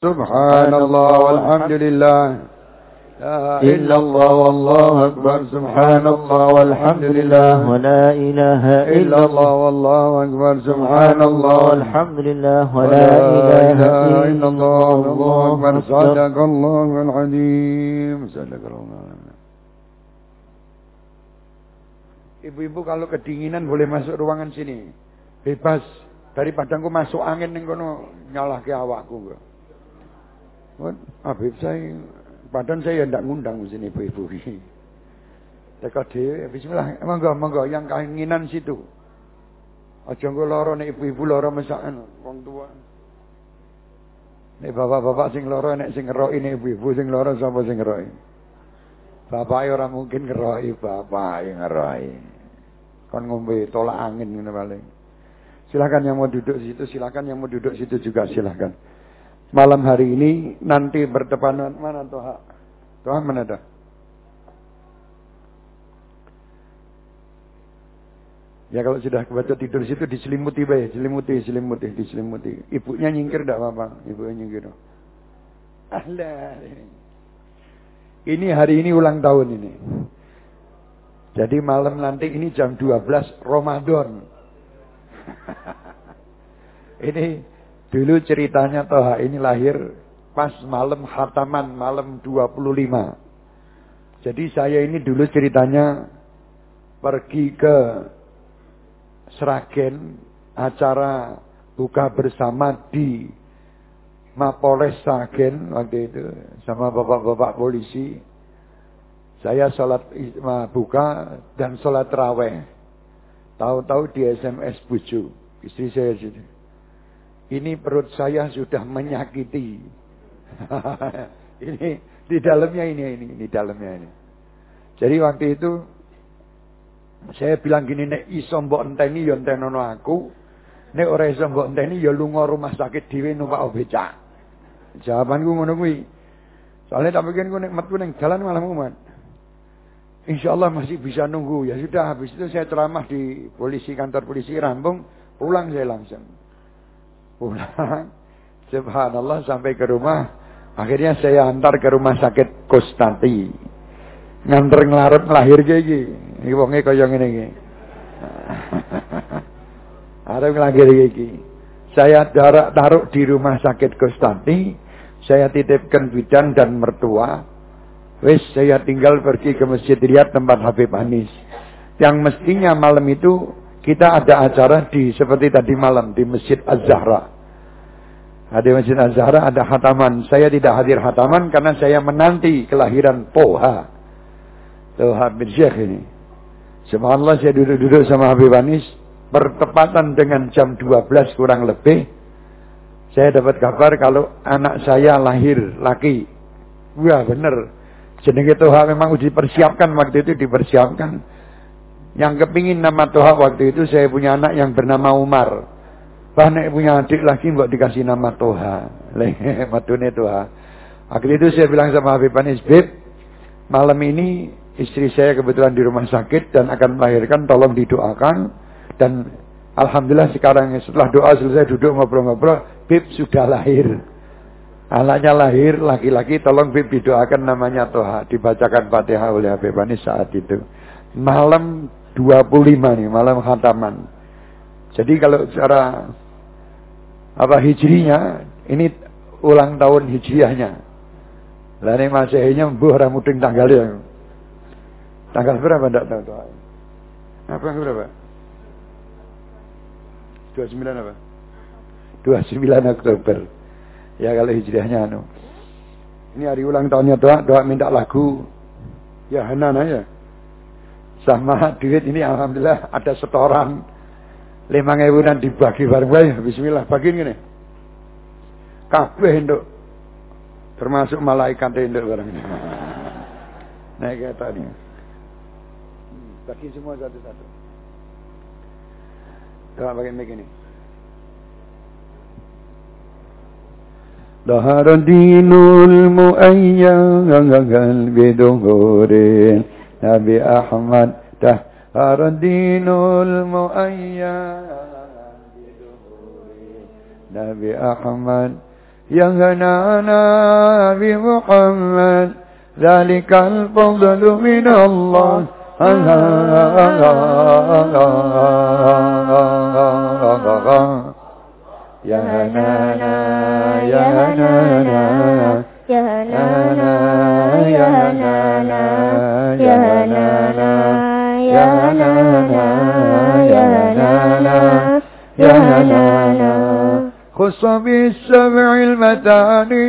سبحان الله والحمد لله لا إلا الله والله أكبر سبحان الله والحمد لله ولا إله إلا الله والله أكبر سبحان الله والحمد لله ولا إله إلا الله والله أكبر صدق الله العظيم صدق الله Ibu-ibu kalau kedinginan boleh masuk ruangan sini. Bebas. Daripada aku masuk angin ning kono nyalahke awakku. Habib saya Padahal saya tidak ngundang sini ibu-ibu. Teka dhewe bismillah. Monggo monggo yang keinginan situ. Aja engko lara nek ibu-ibu lara mesakan wong tua. Nek bapak-bapak sing lara nek sing ngeroki nek ibu-ibu sing lara sapa sing ngeroki? Bapak ora mungkin ngeroki, yang ngeroki. Kon ngombe tolak angin ngene paling. Silakan yang mau duduk situ, silakan yang mau duduk situ juga silakan. Malam hari ini nanti bertepatan mana Toha? Toha mana dah? Ya kalau sudah kebaca tidur situ diselimuti baik, diselimuti, diselimuti, diselimuti. Ibunya nyingkir tidak apa-apa, ibunya nyingkir. Allah. Ini hari ini ulang tahun ini. Jadi malam nanti ini jam 12 Ramadan. ini dulu ceritanya Toha ini lahir pas malam khataman malam 25. Jadi saya ini dulu ceritanya pergi ke Sragen acara buka bersama di Mapolres Sragen waktu itu sama bapak-bapak polisi saya sholat buka dan sholat raweh. Tahu-tahu di SMS buju. Istri saya situ. Ini perut saya sudah menyakiti. ini di dalamnya ini, ini, di dalamnya ini. Jadi waktu itu saya bilang gini, nek iso mbok enteni ya entenono aku. Nek ora iso mbok enteni ya lunga rumah sakit dhewe numpak becak. Jawabanku ngono kuwi. Soalnya tak pikir ku nek metu ning jalan malah mumet. Insya Allah masih bisa nunggu. Ya sudah, habis itu saya ceramah di polisi kantor polisi Rampung, pulang saya langsung. Pulang, subhanallah sampai ke rumah. Akhirnya saya antar ke rumah sakit Kostanti. Nganter ngelarat melahir kayak gini. Ini wongnya ngene iki. Arep ngelahir iki. Saya taruh, taruh di rumah sakit Kostanti. Saya titipkan bidan dan mertua Wes saya tinggal pergi ke Masjid Riyad tempat Habib Anis. Yang mestinya malam itu kita ada acara di seperti tadi malam di Masjid Az-Zahra. Ada Masjid Az-Zahra, ada hataman. Saya tidak hadir hataman karena saya menanti kelahiran Poha. Tuh Habib Syekh ini. Subhanallah saya duduk-duduk sama Habib Anis. Bertepatan dengan jam 12 kurang lebih. Saya dapat kabar kalau anak saya lahir laki. Wah benar. Jenenge Toha memang uji persiapkan waktu itu dipersiapkan. Yang kepingin nama Toha waktu itu saya punya anak yang bernama Umar. Bahkan punya adik lagi mbak dikasih nama Toha. Matune Toha. Akhirnya itu saya bilang sama Habib Anis, Bib, malam ini istri saya kebetulan di rumah sakit dan akan melahirkan, tolong didoakan. Dan Alhamdulillah sekarang setelah doa selesai duduk ngobrol-ngobrol, Bib sudah lahir. Anaknya lahir laki-laki tolong bibi doakan namanya Toha. Dibacakan Fatihah oleh Habib Anis saat itu. Malam 25 nih, malam khataman. Jadi kalau secara apa hijrinya, ini ulang tahun hijriahnya. Lain masehinya mbuh ramuding tanggalnya. Tanggal berapa enggak tahu Toha? Apa berapa? 29 apa? 29 Oktober. Ya kalau hijriahnya anu. Ini hari ulang tahunnya doa, doa minta lagu. Ya Hanan aja Sama duit ini alhamdulillah ada setoran. Lima dan dibagi bareng-bareng. Bismillah bagi ini. Kabeh untuk termasuk malaikat untuk barang ini. Naik kata ini. Bagi semua satu-satu. Doa bagi begini. ظهر الدين المؤيد بظهور نبي أحمد ظهر الدين المؤيد. نبي أحمد يا هنانا بمحمد ذلك الفضل من الله. يا هنانا يا هنانا يا هنانا يا يا يا يا يا خص بالسبع المثاني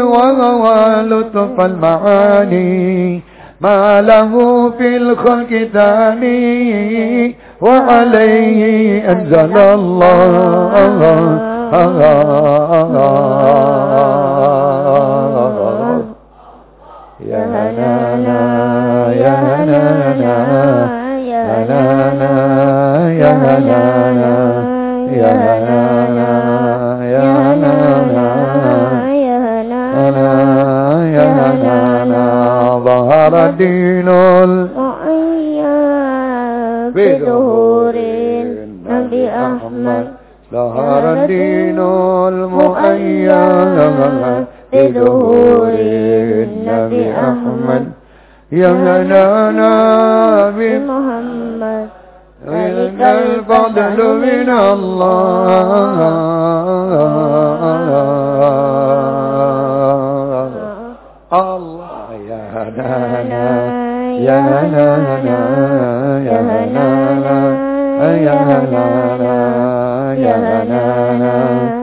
وهو لطف المعاني ما له في الخلق ثاني وعليه أنزل الله ظهر الدين ال- وأيام بظهور النبي أحمد ظهر الدين المؤيد بظهور النبي أحمد. يا هنانا بم- بمحمد ذلك الفضل من الله. الله. يا هنانا يا هنانا يا هنانا يا هنانا يا هنانا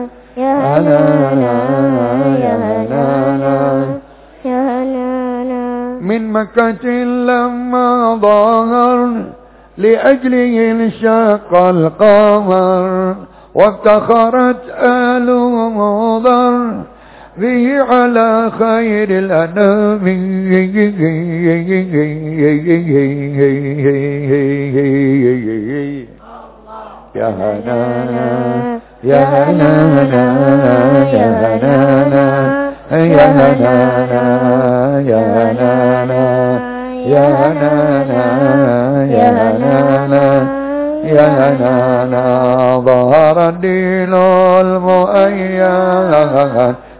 من مكة لما ظهر لأجله انشق القمر وافتخرت آل مضر به على خير الأنام. يا هنانا يا هنانا يا هنانا يا هنانا يا هنانا يا هنانا يا هنانا يا هنانا ظهر الدين المؤيد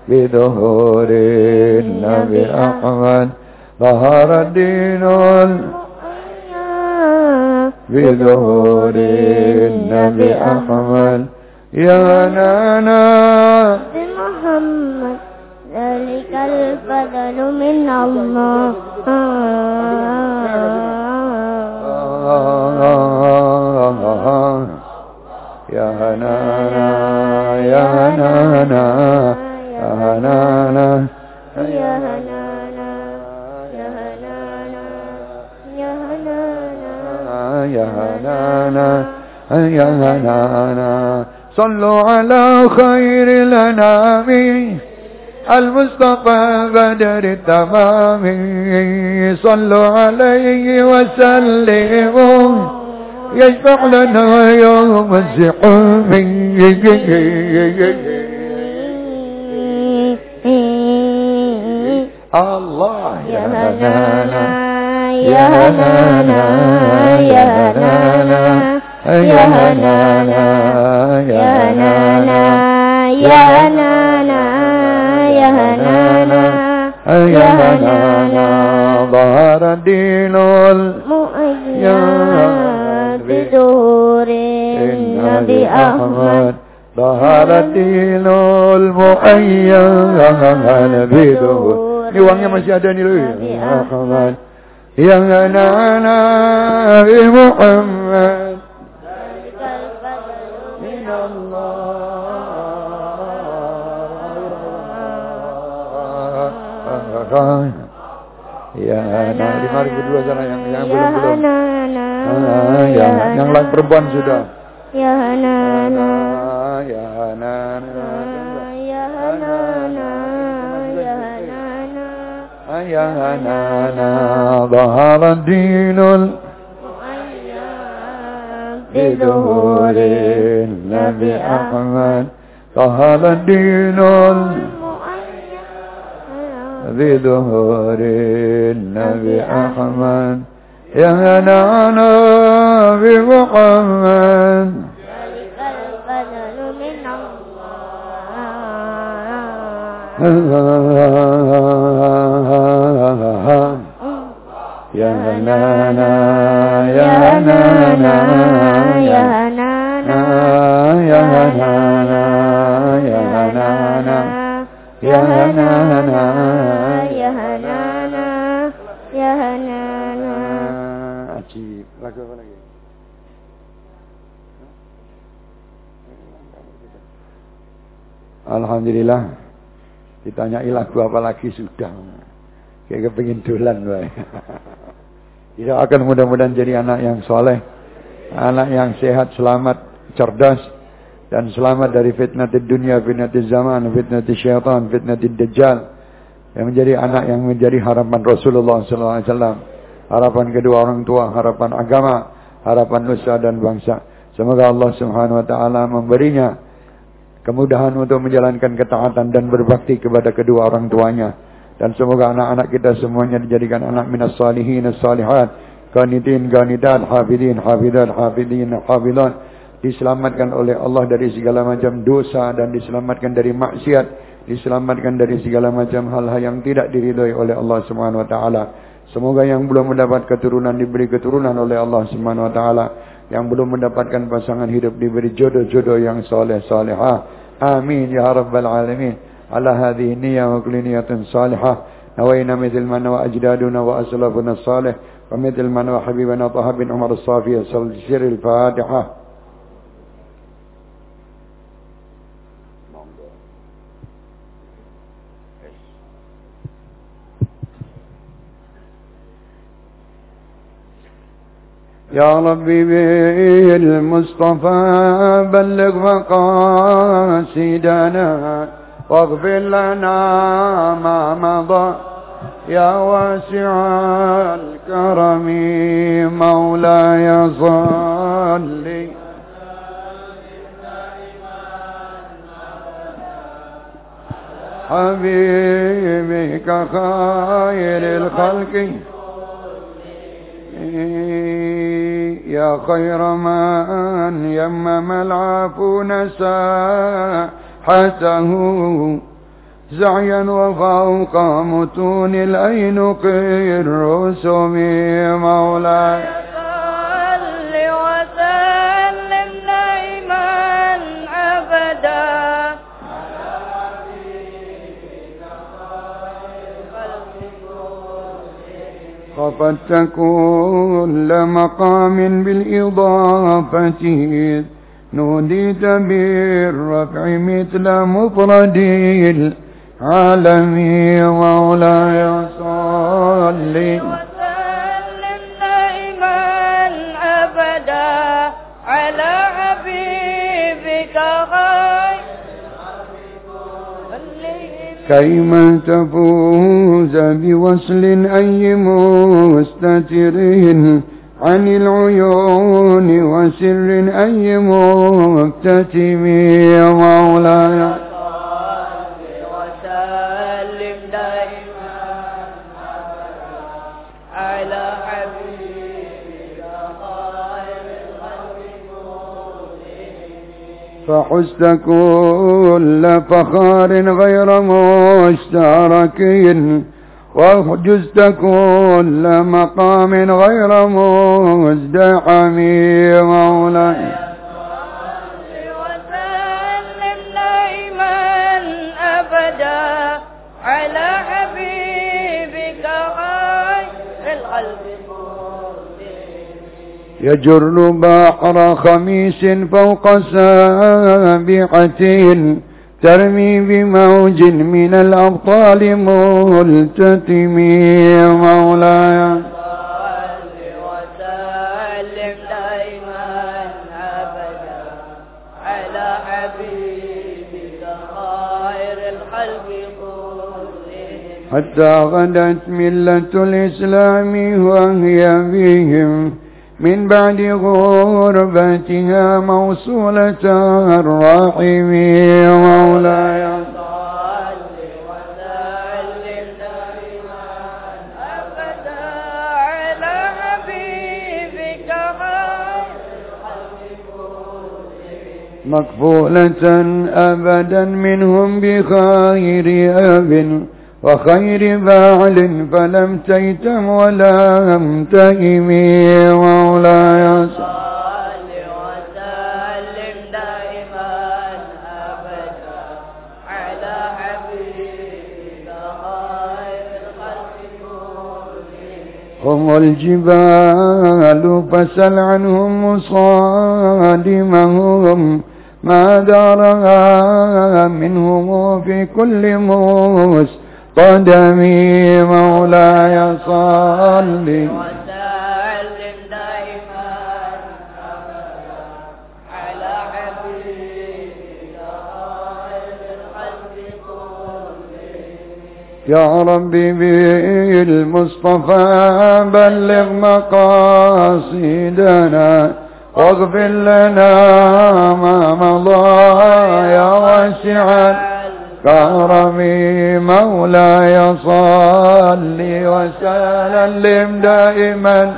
بظهور النبي أحمد ظهر الدين بظهور النبي أحمد يا نانا. بمحمد ذلك الفضل من الله. يا نانا يا نانا. يا نانا يا نانا يا نانا. يا نانا يا نانا. صلوا على خير الأنام. المصطفى بدر التمام. صلوا عليه وسلموا. يشفع لنا يوم الزحام. الله يا هنانا يا هنانا يا هنانا يا هنانا يا هنانا يا هنانا يا هنانا يا هنانا ظهر الدين مؤيد بظهور النبي أحمد ظهر الدين المؤيد بظهور Ini uangnya masih ada nih loh. Ya Ahmad. Yang bi Muhammad. Sadaqah. Ya, nah 5002 sana yang yang ya belum belum. Ah, ya, ya yang yang lain perempuan sudah. Ya, ah, ya, ya na na. Na. Ya na na. Ah, na na. Ya ظهر الدين بظهور النبي أحمد ظهر الدين بظهور النبي أحمد. يا يهنعنا بمحمد. يا نانا يا نانا يا نانا يا نانا يا نانا Ya Nana, Ya Nana, Ya Nana, Ya Nana, Ya. Ajib. Lagu apa lagi? Alhamdulillah. Ditanyai lagu apa lagi sudah. Kayak kepingin dolan wae. Tidak akan mudah-mudahan jadi anak yang soleh. Anak yang sehat, selamat, cerdas. Dan selamat dari fitnah dunia, fitnah zaman, fitnah syaitan, fitnah dajjal. Yang menjadi anak yang menjadi harapan Rasulullah SAW. Harapan kedua orang tua, harapan agama, harapan nusa dan bangsa. Semoga Allah Subhanahu wa taala memberinya kemudahan untuk menjalankan ketaatan dan berbakti kepada kedua orang tuanya. Dan semoga anak-anak kita semuanya dijadikan anak minas salihin salihat, qanitin qanitat, hafidin hafidat, hafidin hafidat, diselamatkan oleh Allah dari segala macam dosa dan diselamatkan dari maksiat, diselamatkan dari segala macam hal-hal yang tidak diridhoi oleh Allah Subhanahu wa taala. Semoga yang belum mendapat keturunan diberi keturunan oleh Allah Subhanahu wa taala. Yang belum mendapatkan pasangan hidup diberi jodoh-jodoh yang soleh salehah. Amin ya rabbal alamin. Ala hadhihi niyyah wa kulli niyatin. Nawaina mithil ma nawa ajdaduna wa aslafuna salih. Wa mithil ma nawa habibana Taha bin يا ربي بالمصطفى بلغ مقاصدنا واغفر لنا ما مضى. يا واسع الكرم مولاي صل. حبيبك خير الخلق. يا خير من يمم العفو نساحته زعيا وفوق متون الأينق الرسم مولاي. خفت كل مقام بالإضافة. نوديت بالرفع مثل مفرد العالم مولاي صل كيما تفوز بوصل أي مستتر عن العيون وسر أي مكتتم مولاي؟ فحزت كل فخار غير مشترك وحجزت كل مقام غير مزدحم. مولاي. يجر بحر خميس فوق سابحة ترمي بموج من الأبطال ملتتم مولاي. حتى غدت ملة الإسلام وهي بهم. من بعد غربتها موصولة الرحم مولاي. مقبولة أبدا منهم بخير أب. وخير فاعل فلم تيتم ولا هم تهمي ولا يسعى هم الجبال فسل عنهم مصادمهم. ما دارها منهم في كل موسم قدمي مولاي صل. وسلم دائما على حبيبك خير الخلق كلهم يا ربي بالمصطفى بلغ مقاصدنا واغفر لنا ما مضى يا واسع الكرم مولاي صل وسلم دائما.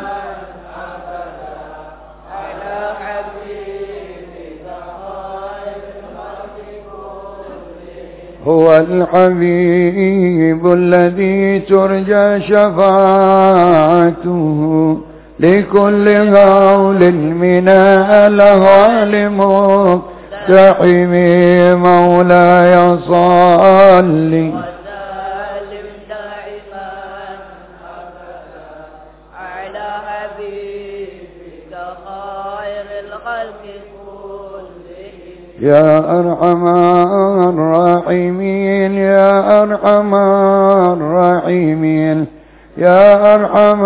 هو الحبيب الذي ترجى شفاعته لكل هول من الأهوال مستقيم مولاي صلي. يا أرحم الراحمين يا أرحم الراحمين يا أرحم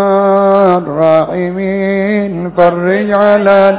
الراحمين فرج على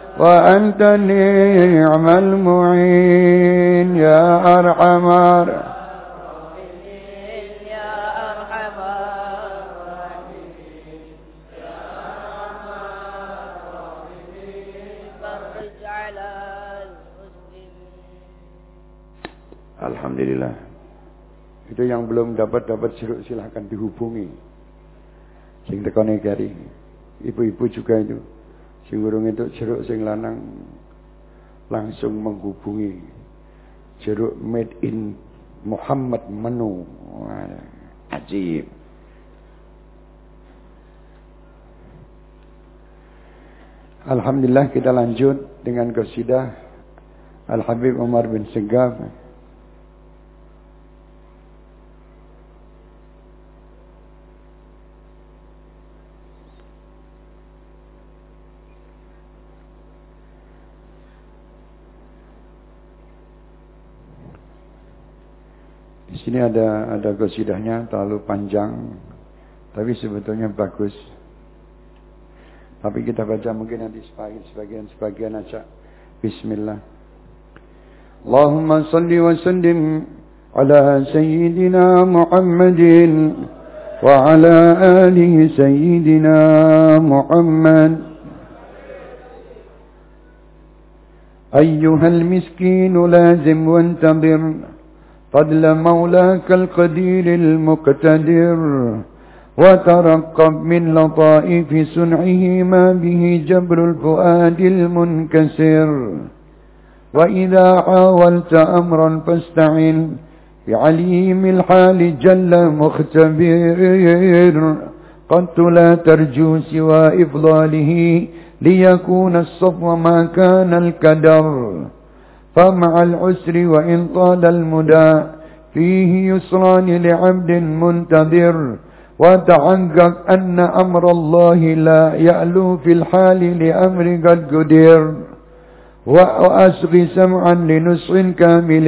وأنت نعم المعين يا أرحم الراحمين يا أرحم الراحمين يا أرحم الراحمين فرج على المسلمين Alhamdulillah. Itu yang belum dapat dapat jeruk silahkan dihubungi. Sing tekone kari. Ibu-ibu juga itu. Sing urung itu jeruk sing lanang langsung menghubungi. Jeruk made in Muhammad Menu. Ajib. Alhamdulillah kita lanjut dengan qasidah Al-Habib Umar bin Segaf. sini ada ada qasidahnya terlalu panjang, tapi sebetulnya bagus. Tapi kita baca mungkin nanti sebagian sebagian sebagian aja. Bismillah. Allahumma salli wa sallim ala sayyidina Muhammadin wa ala alihi sayyidina Muhammad. أيها المسكين لازم وانتظر فضل مولاك القدير المقتدر وترقب من لطائف صنعه ما به جبر الفؤاد المنكسر. وإذا حاولت أمرا فاستعن بعليم الحال جل مختبر. قد لا ترجو سوى إفضاله ليكون الصفو ما كان الكدر. فمع العسر وإن طال المدى فيه يسران لعبد منتظر. وتحقق أن أمر الله لا يألو في الحال لأمر قد قدر. وأسغي سمعا لنصح كامل.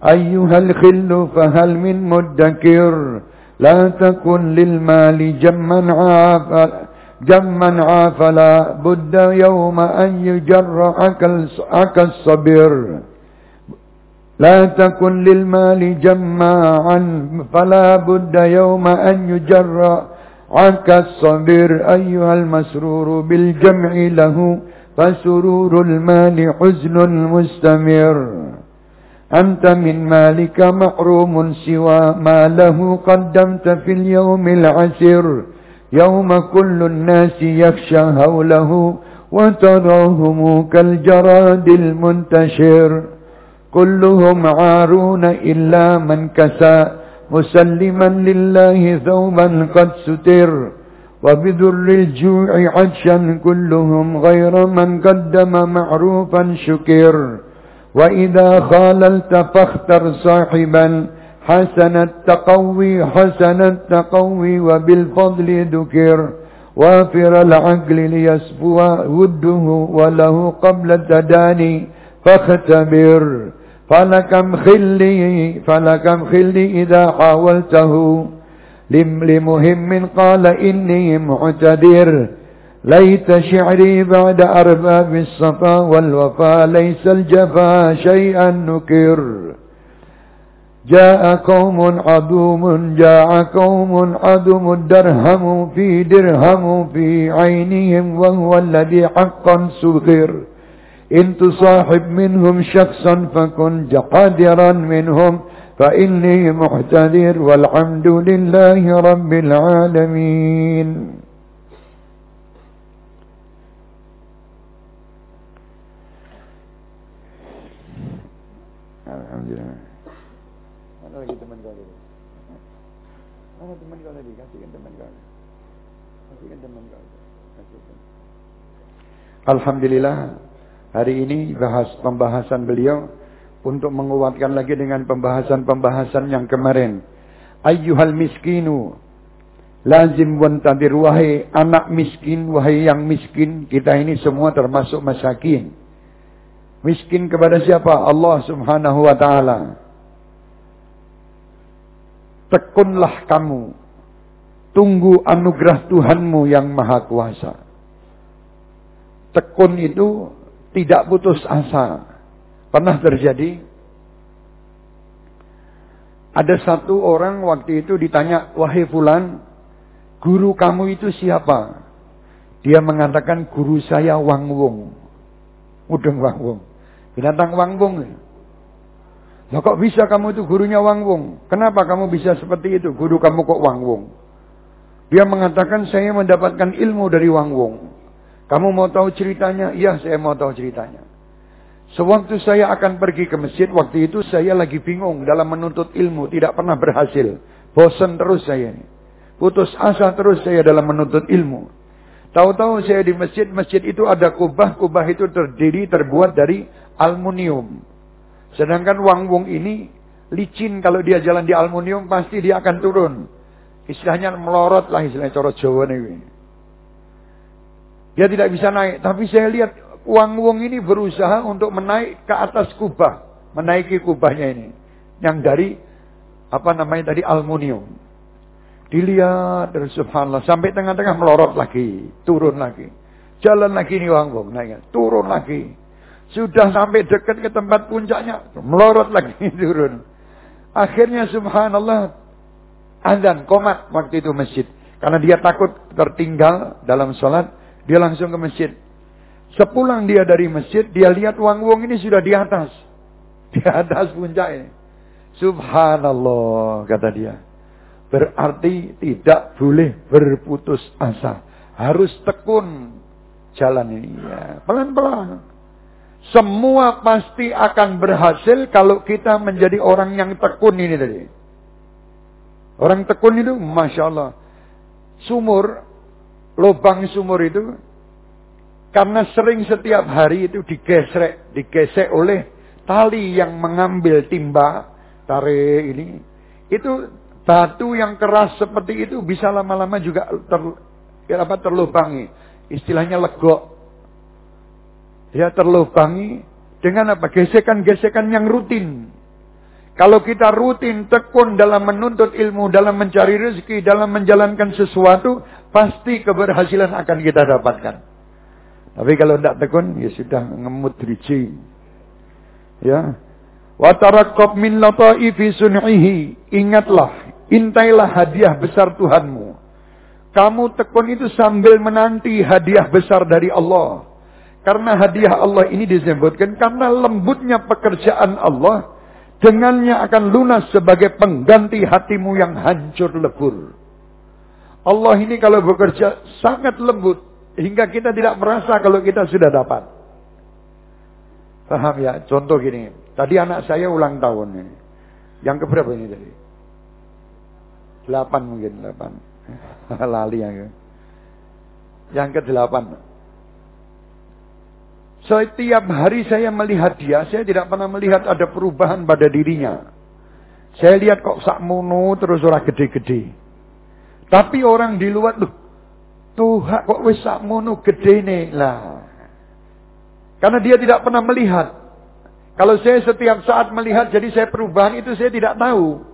أيها الخل فهل من مدكر؟ لا تكن للمال جما عافا جما عافلا بد يوم أن يجرعك الصبر لا تكن للمال جماعا فلا بد يوم أن يجرى عنك الصبر أيها المسرور بالجمع له فسرور المال حزن مستمر. أنت من مالك محروم سوى ما له قدمت في اليوم العسر. يوم كل الناس يخشى هوله وتراهم كالجراد المنتشر. كلهم عارون إلا من كسى. مسلما لله ثوبا قد ستر. وبذر الجوع عطشا كلهم غير من قدم معروفا شكر. وإذا خاللت فاختر صاحبا حسن التقوي حسن التقوي وبالفضل ذكر. وافر العقل ليسفو وده وله قبل التداني فاختبر. فلكم خلي فلكم خلي إذا حاولته. لمهم قال إني معتذر. ليت شعري بعد أرباب الصفا والوفا ليس الجفا شيئا نكر. جاء قوم عدوم جاء قوم عدوم درهم في درهم في عينهم وهو الذي حقا سخر إن تصاحب منهم شخصا فكن قادرا منهم فإني محتذر والحمد لله رب العالمين Alhamdulillah. Mana Alhamdulillah. Hari ini bahas pembahasan beliau untuk menguatkan lagi dengan pembahasan-pembahasan yang kemarin. Ayyuhal miskinu lazim wantadir wahai anak miskin, wahai yang miskin, kita ini semua termasuk masakin. Miskin kepada siapa? Allah subhanahu wa ta'ala. Tekunlah kamu. Tunggu anugerah Tuhanmu yang maha kuasa. Tekun itu tidak putus asa. Pernah terjadi. Ada satu orang waktu itu ditanya, Wahai Fulan, guru kamu itu siapa? Dia mengatakan, guru saya Wang Wung. Udeng Wang Wung. Binatang Wang Wung. Nah kok bisa kamu itu gurunya Wang Wung? Kenapa kamu bisa seperti itu? Guru kamu kok Wang Wung? Dia mengatakan saya mendapatkan ilmu dari Wang Wung. Kamu mau tahu ceritanya? Iya saya mau tahu ceritanya. Sewaktu saya akan pergi ke masjid, waktu itu saya lagi bingung dalam menuntut ilmu, tidak pernah berhasil. Bosan terus saya ini. Putus asa terus saya dalam menuntut ilmu. Tahu-tahu saya di masjid, masjid itu ada kubah, kubah itu terdiri terbuat dari aluminium. Sedangkan Wang Wung ini licin kalau dia jalan di aluminium pasti dia akan turun. Istilahnya melorot lah istilahnya corot Jawa ini. Dia tidak bisa naik. Tapi saya lihat Wang Wung ini berusaha untuk menaik ke atas kubah. Menaiki kubahnya ini. Yang dari apa namanya tadi aluminium. Dilihat dari subhanallah. Sampai tengah-tengah melorot lagi. Turun lagi. Jalan lagi nih Wang Wong. Naik. Turun lagi. Sudah sampai dekat ke tempat puncaknya. Melorot lagi turun. Akhirnya subhanallah. Azan komat waktu itu masjid. Karena dia takut tertinggal dalam sholat. Dia langsung ke masjid. Sepulang dia dari masjid. Dia lihat Wang Wong ini sudah di atas. Di atas puncak ini. Subhanallah kata dia. Berarti tidak boleh berputus asa. Harus tekun jalan ini. Ya, pelan-pelan. Semua pasti akan berhasil kalau kita menjadi orang yang tekun ini tadi. Orang tekun itu, Masya Allah. Sumur, lubang sumur itu, karena sering setiap hari itu digesek, digesek oleh tali yang mengambil timba, tarik ini. Itu Batu yang keras seperti itu bisa lama-lama juga ter, apa, terlubangi. Istilahnya legok. Ya terlubangi dengan apa? Gesekan-gesekan yang rutin. Kalau kita rutin tekun dalam menuntut ilmu, dalam mencari rezeki, dalam menjalankan sesuatu, pasti keberhasilan akan kita dapatkan. Tapi kalau tidak tekun, ya sudah ngemut driji. Ya. Wa taraqqab min lataifi sun'ihi. Ingatlah, intailah hadiah besar Tuhanmu. Kamu tekun itu sambil menanti hadiah besar dari Allah. Karena hadiah Allah ini disebutkan karena lembutnya pekerjaan Allah. Dengannya akan lunas sebagai pengganti hatimu yang hancur lebur. Allah ini kalau bekerja sangat lembut. Hingga kita tidak merasa kalau kita sudah dapat. Paham ya? Contoh gini. Tadi anak saya ulang tahun ini. Yang keberapa ini tadi? Delapan mungkin, delapan. Lali yang Yang ke delapan. Setiap hari saya melihat dia, saya tidak pernah melihat ada perubahan pada dirinya. Saya lihat kok sakmono terus orang gede-gede. Tapi orang di luar tuh, Tuhan kok wis gede nih lah. Karena dia tidak pernah melihat. Kalau saya setiap saat melihat, jadi saya perubahan itu saya tidak tahu.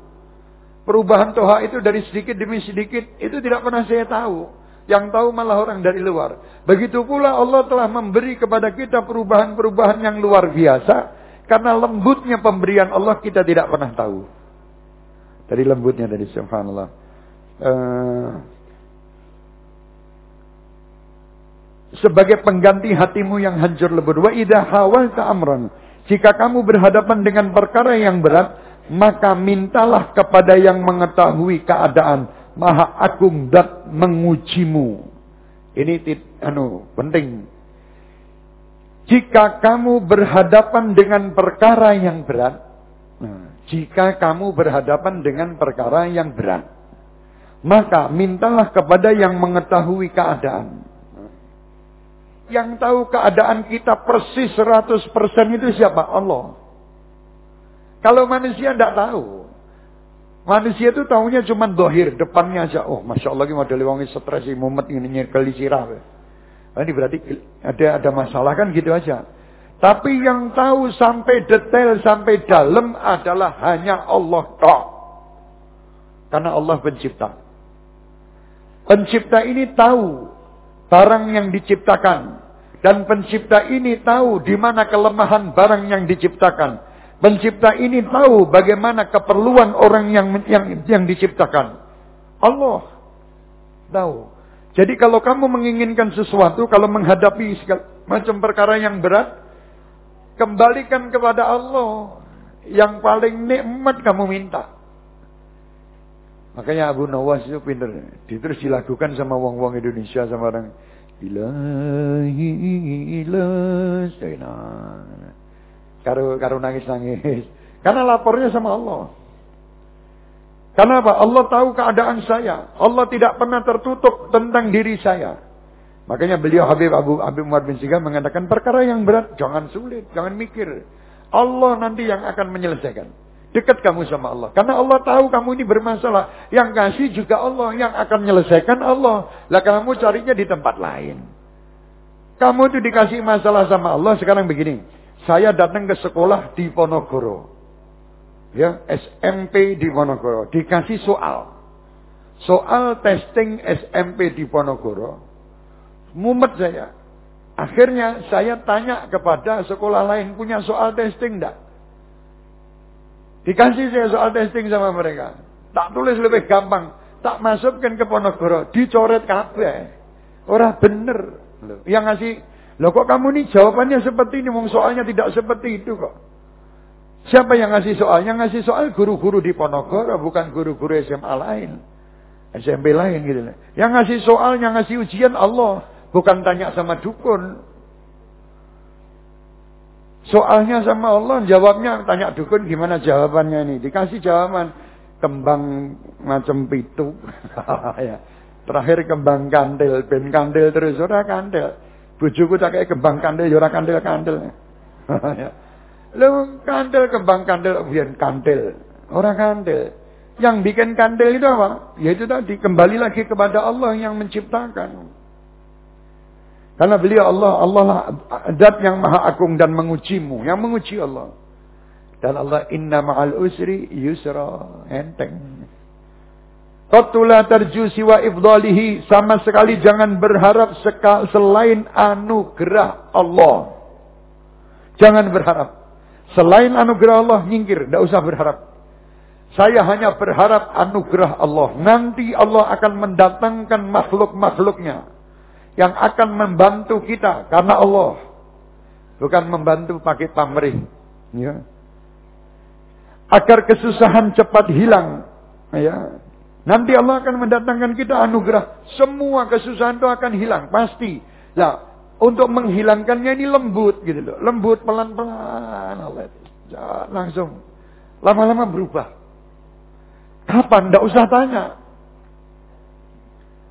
Perubahan Tuhan itu dari sedikit demi sedikit, itu tidak pernah saya tahu. Yang tahu malah orang dari luar. Begitu pula Allah telah memberi kepada kita perubahan-perubahan yang luar biasa. Karena lembutnya pemberian Allah kita tidak pernah tahu. Dari lembutnya dari subhanallah. Uh, sebagai pengganti hatimu yang hancur lebur. Wa idha hawalta amran. Jika kamu berhadapan dengan perkara yang berat, maka mintalah kepada yang mengetahui keadaan maha agung dan mengujimu. Ini tit, anu penting. Jika kamu berhadapan dengan perkara yang berat, nah, jika kamu berhadapan dengan perkara yang berat, maka mintalah kepada yang mengetahui keadaan. Yang tahu keadaan kita persis 100% itu siapa? Allah. Kalau manusia tidak tahu. Manusia itu tahunya cuma dohir, depannya aja. Oh, masya Allah, ini model wangi stres, mumet ini nyekeli sirah. Nah, ini berarti ada ada masalah kan gitu aja. Tapi yang tahu sampai detail, sampai dalam adalah hanya Allah toh. Karena Allah pencipta. Pencipta ini tahu barang yang diciptakan. Dan pencipta ini tahu di mana kelemahan barang yang diciptakan. Pencipta ini tahu bagaimana keperluan orang yang yang yang diciptakan. Allah tahu. Jadi kalau kamu menginginkan sesuatu, kalau menghadapi segala macam perkara yang berat, kembalikan kepada Allah. Yang paling nikmat kamu minta. Makanya Abu Nawas itu pinter. Terus dilakukan sama wong-wong Indonesia sama orang ilahi ilah karo karo nangis-nangis. Karena lapornya sama Allah. Karena apa? Allah tahu keadaan saya. Allah tidak pernah tertutup tentang diri saya. Makanya beliau Habib Abu Habib Umar bin Siga mengatakan perkara yang berat jangan sulit, jangan mikir. Allah nanti yang akan menyelesaikan. Dekat kamu sama Allah. Karena Allah tahu kamu ini bermasalah. Yang kasih juga Allah. Yang akan menyelesaikan Allah. Lah kamu carinya di tempat lain. Kamu itu dikasih masalah sama Allah. Sekarang begini. Saya datang ke sekolah di Ponorogo. Ya, SMP di Ponorogo. Dikasih soal. Soal testing SMP di Ponorogo. Mumet saya. Akhirnya saya tanya kepada sekolah lain punya soal testing enggak? Dikasih saya soal testing sama mereka. Tak tulis lebih gampang. Tak masukkan ke Ponorogo. Dicoret kabeh. Orang bener. Yang ngasih. Loh kok kamu nih jawabannya seperti ini. Mung soalnya tidak seperti itu kok. Siapa yang ngasih soal? Yang ngasih soal guru-guru di Ponorogo. Bukan guru-guru SMA lain. SMP lain gitu. Yang ngasih soal, yang ngasih ujian Allah. Bukan tanya sama dukun. Soalnya sama Allah, jawabnya tanya dukun gimana jawabannya ini. Dikasih jawaban kembang macam pitu. ya. Terakhir kembang kandil, ben kandil terus ora kandil. Bujuku tak kayak kembang kandil, ora kandil kandil. ya. Lu kandil kembang kandil, biar kandil, orang kandil. Yang bikin kandil itu apa? Yaitu tadi kembali lagi kepada Allah yang menciptakan. Karena beliau Allah, Allah lah zat yang maha agung dan mengujimu. Yang menguji Allah. Dan Allah inna ma'al usri yusra. Enteng. Qatula tarju siwa ifdalihi. Sama sekali jangan berharap selain anugerah Allah. Jangan berharap. Selain anugerah Allah, nyingkir. Tidak usah berharap. Saya hanya berharap anugerah Allah. Nanti Allah akan mendatangkan makhluk-makhluknya. Yang akan membantu kita. Karena Allah. Bukan membantu pakai pamrih. Ya. Agar kesusahan cepat hilang. Ya. Nanti Allah akan mendatangkan kita anugerah. Semua kesusahan itu akan hilang. Pasti. Nah, untuk menghilangkannya ini lembut gitu loh. Lembut pelan-pelan. Allah ya, langsung. Lama-lama berubah. Kapan? Tidak usah tanya.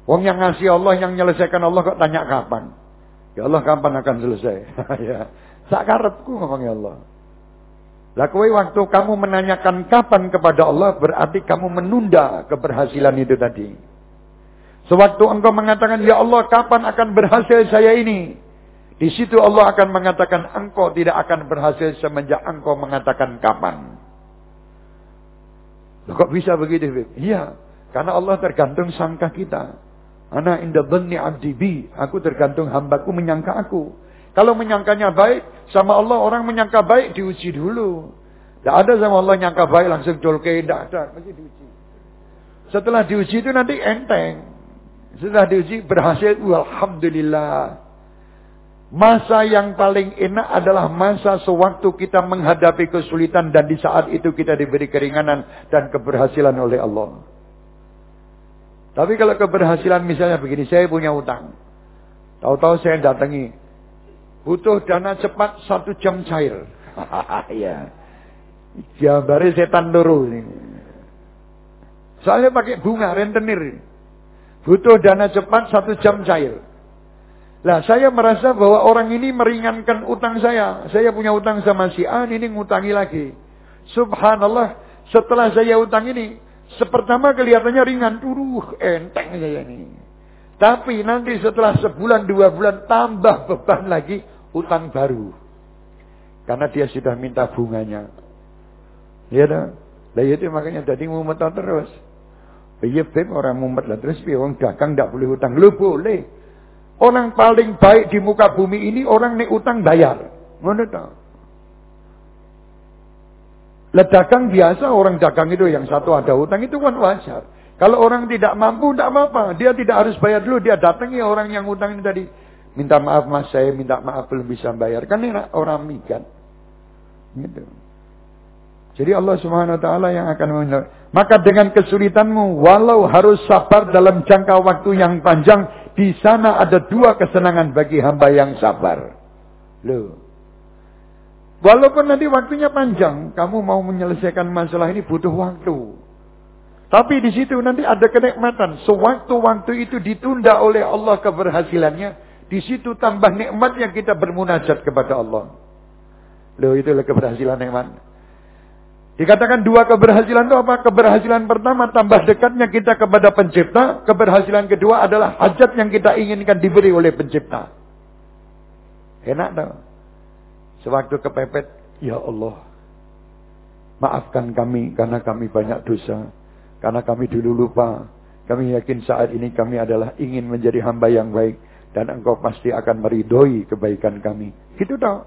Wong yang ngasih Allah, yang menyelesaikan Allah kok tanya kapan? Ya Allah kapan akan selesai? ya. Sakarepku ngomongnya Allah. Lah kowe waktu kamu menanyakan kapan kepada Allah berarti kamu menunda keberhasilan itu tadi. Sewaktu engkau mengatakan, Ya Allah kapan akan berhasil saya ini? Di situ Allah akan mengatakan, engkau tidak akan berhasil semenjak engkau mengatakan kapan. Loh, kok bisa begitu? Iya, karena Allah tergantung sangka kita. Ana inda dhanni abdi bi. Aku tergantung hambaku menyangka aku. Kalau menyangkanya baik, sama Allah orang menyangka baik diuji dulu. Tidak ada sama Allah nyangka baik langsung dolke, tidak ada. Mesti diuji. Setelah diuji itu nanti enteng. Setelah diuji berhasil, alhamdulillah. Masa yang paling enak adalah masa sewaktu kita menghadapi kesulitan dan di saat itu kita diberi keringanan dan keberhasilan oleh Allah. Tapi kalau keberhasilan misalnya begini, saya punya utang. Tahu-tahu saya datangi. Butuh dana cepat satu jam cair. Iya. Jambari setan ini. Soalnya pakai bunga rentenir. Butuh dana cepat satu jam cair. Lah saya merasa bahwa orang ini meringankan utang saya. Saya punya utang sama si A, ini ngutangi lagi. Subhanallah, setelah saya utang ini, sepertama kelihatannya ringan, turuh enteng saya ini. Tapi nanti setelah sebulan dua bulan tambah beban lagi utang baru. Karena dia sudah minta bunganya. Ya dah. Lah itu makanya jadi mumet terus. Iya beb orang mumet lah terus piye wong dagang ndak boleh utang. Lu boleh. Orang paling baik di muka bumi ini orang nek utang bayar. Ngono? Lah dagang biasa orang dagang itu yang satu ada utang itu kan wajar. Kalau orang tidak mampu tidak apa-apa, dia tidak harus bayar dulu, dia datangi orang yang utang ini tadi. Minta maaf mas saya minta maaf belum bisa bayar. Kan ini orang mikat. Gitu. Jadi Allah Subhanahu wa taala yang akan menolak. Maka dengan kesulitanmu walau harus sabar dalam jangka waktu yang panjang, di sana ada dua kesenangan bagi hamba yang sabar. Loh. Walaupun nanti waktunya panjang, kamu mau menyelesaikan masalah ini butuh waktu. Tapi di situ nanti ada kenikmatan. Sewaktu-waktu itu ditunda oleh Allah keberhasilannya. Di situ tambah nikmat yang kita bermunajat kepada Allah. Loh itulah keberhasilan nikmat. Dikatakan dua keberhasilan itu apa? Keberhasilan pertama tambah dekatnya kita kepada pencipta. Keberhasilan kedua adalah hajat yang kita inginkan diberi oleh pencipta. Enak dong. Sewaktu kepepet, ya Allah. Maafkan kami karena kami banyak dosa. Karena kami dulu lupa. Kami yakin saat ini kami adalah ingin menjadi hamba yang baik. Dan engkau pasti akan meridoi kebaikan kami. Gitu dong.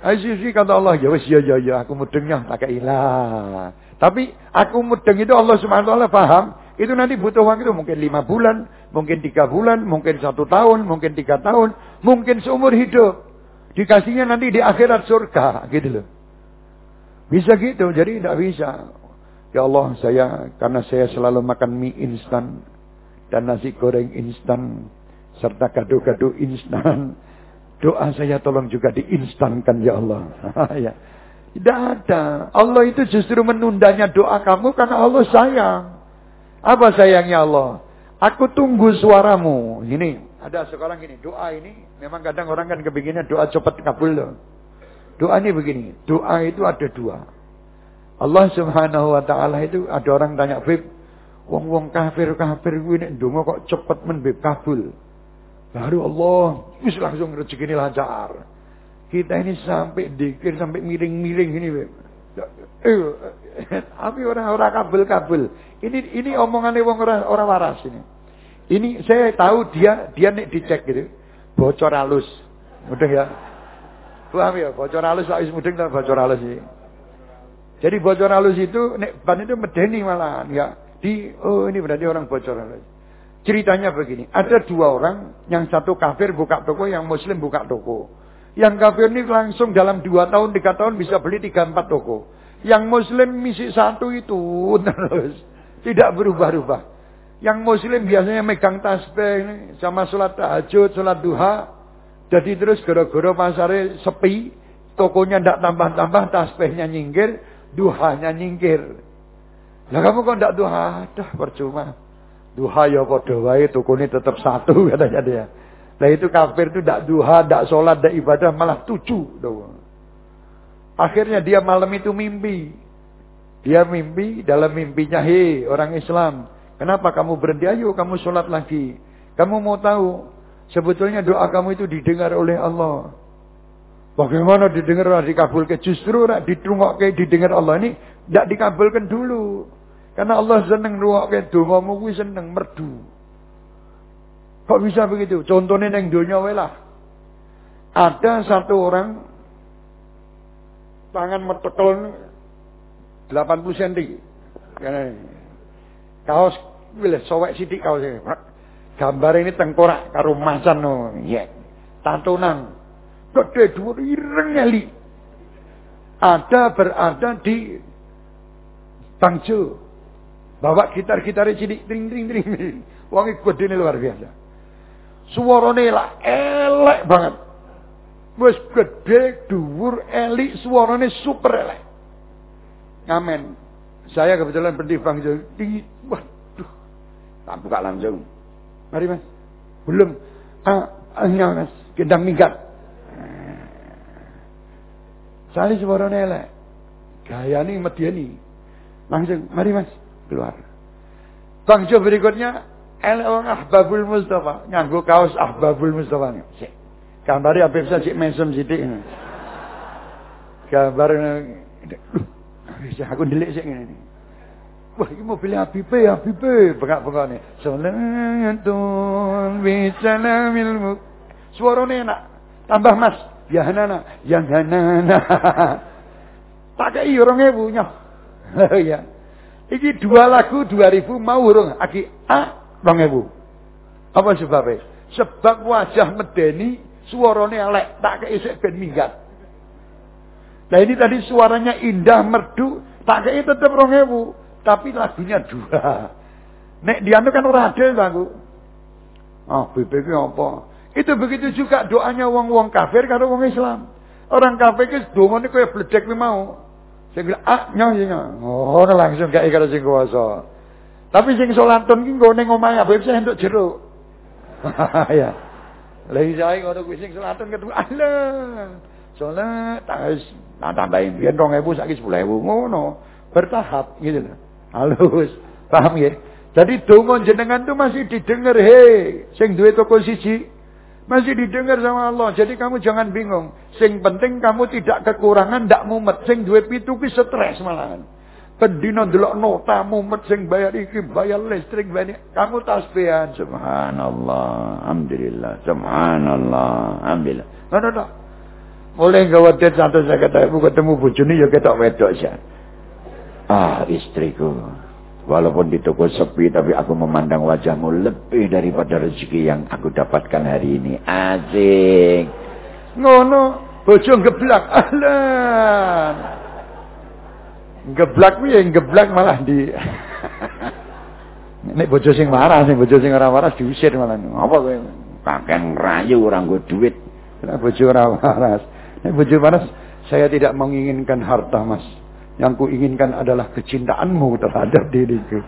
Azizi kata Allah, ya ya ya ya aku mudengnya tak. Tapi aku mudeng itu Allah Subhanahu wa itu nanti butuh waktu mungkin lima bulan, mungkin tiga bulan, mungkin satu tahun, mungkin tiga tahun, mungkin seumur hidup. Dikasihnya nanti di akhirat surga, gitu loh. Bisa gitu, jadi tidak bisa. Ya Allah, saya karena saya selalu makan mie instan dan nasi goreng instan serta gado-gado instan Doa saya tolong juga diinstankan ya Allah. ya. Tidak ada. Allah itu justru menundanya doa kamu karena Allah sayang. Apa sayangnya Allah? Aku tunggu suaramu. Ini ada sekarang ini doa ini memang kadang orang kan kepinginnya doa cepat kabul loh. Doa ini begini, doa itu ada dua. Allah Subhanahu wa taala itu ada orang tanya, "Bib, wong-wong kafir-kafir ini ndonga kok cepet men kabul?" Baru Allah bisa langsung rezeki ini lancar. Kita ini sampai dikir sampai miring-miring ini. Eh, tapi orang-orang kabel-kabel. Ini ini omongannya orang orang waras ini. Ini saya tahu dia dia nih dicek gitu. Bocor halus. Udah ya. Paham ya? Bocor halus tak wis mudeng tak bocor halus iki. Jadi bocor halus itu nek ban itu medeni malah ya. Di oh ini berarti orang bocor halus. Ceritanya begini, ada dua orang, yang satu kafir buka toko, yang muslim buka toko. Yang kafir ini langsung dalam dua tahun, tiga tahun bisa beli tiga empat toko. Yang muslim misi satu itu terus. Tidak berubah-ubah. Yang muslim biasanya megang tasbih ini, sama sholat tahajud, sholat duha. Jadi terus gara-gara pasarnya sepi, tokonya tidak tambah-tambah, tasbihnya nyingkir, duhanya nyingkir. Lah kamu kok tidak duha? Dah percuma. Duha ya padha wae tukune tetap satu katanya dia. Nah itu kafir itu tidak duha, tidak sholat, tidak ibadah, malah tujuh. Akhirnya dia malam itu mimpi. Dia mimpi, dalam mimpinya, hei orang Islam. Kenapa kamu berhenti? Ayo kamu sholat lagi. Kamu mau tahu, sebetulnya doa kamu itu didengar oleh Allah. Bagaimana didengar, dikabulkan? Justru ke didengar Allah ini, tidak dikabulkan dulu. Karena Allah senang ruwake dongamu kuwi seneng merdu. Kok bisa begitu? Contohnya yang dunia lah. Ada satu orang tangan metekel 80 cm. Kaos wis sowek sithik kaos ini. Gambar ini tengkorak karo macan no. Ya. Tatunan. Gede dhuwur ireng ali. Ada berada di Bangjo. Bawa gitar-gitar cilik tring tring tring. Wangi gedene luar biasa. Suarane lah elek banget. Wis gede, dhuwur, elik, suarane super elek. Ngamen. Saya kebetulan berdiri Bangjo. Tinggi. Waduh. Tak buka langsung. Mari mas. Belum. Ah, ah mas. Gendang minggat. Saya suaranya elek. Gaya nih mediani. Langsung. Mari mas keluar. Bangsa berikutnya elek wong Ahbabul Mustafa, nganggo kaos Ahbabul Mustafa. Sik. Gambare Habib Sajik mesem sithik. Gambar bisa aku ndelik sik ngene. Wah, ini mobil ya, Habib bengak-bengakne. Salatun bi salamil Suarane enak. Tambah Mas, ya Hanana, yang Hanana. Kei 2000 nyoh. ya. Iki dua lagu dua ribu mau urung aki A rong ewu. Apa sebabnya? Sebab wajah medeni suarane elek tak keisik ben minggat. Nah ini tadi suaranya indah merdu tak kei tetep rong ewu. Tapi lagunya dua. Nek dianu kan ora adil lagu. Ah, BPK apa? Itu begitu juga doanya wong-wong kafir karo wong Islam. Orang kafir itu dongane kaya bledek mau. Saya bilang, ah, nyoh, nyoh. Oh, langsung gak ikat sing kuasa. Tapi sing solatun ki nggo ning omahe Habib saya entuk jeruk. ya. Lah saya ngono kuwi sing solatun ketemu Allah. Tas tak tambahin biyen 2000 saiki 10000 ngono. Bertahap gitu loh. Halus. Paham ya? Jadi donga jenengan tuh masih didengar he. Sing duwe toko siji masih didengar sama Allah. Jadi kamu jangan bingung. Sing penting kamu tidak kekurangan, tidak mumet. Sing duwe pitu ki stres malahan. Pendino delok nota mumet sing bayar iki, bayar listrik, bayar kamu tasbihan. Subhanallah, alhamdulillah, subhanallah, alhamdulillah. Ngono tok. Mulai saya kata ibu ketemu bojone ya ketok wedok ya. Ah, istriku. Walaupun di toko sepi tapi aku memandang wajahmu lebih daripada rezeki yang aku dapatkan hari ini. Asik. Ngono, bojo geblak. Ahlan. Geblak piye geblak malah di Nek bojo sing marah, sing bojo sing ora waras diusir malah. Apa kowe? Kakek rayu orang gue duit. Nek bojo ora. Nek bojo waras, saya tidak menginginkan harta, Mas. Yang ku inginkan adalah kecintaanmu terhadap diriku.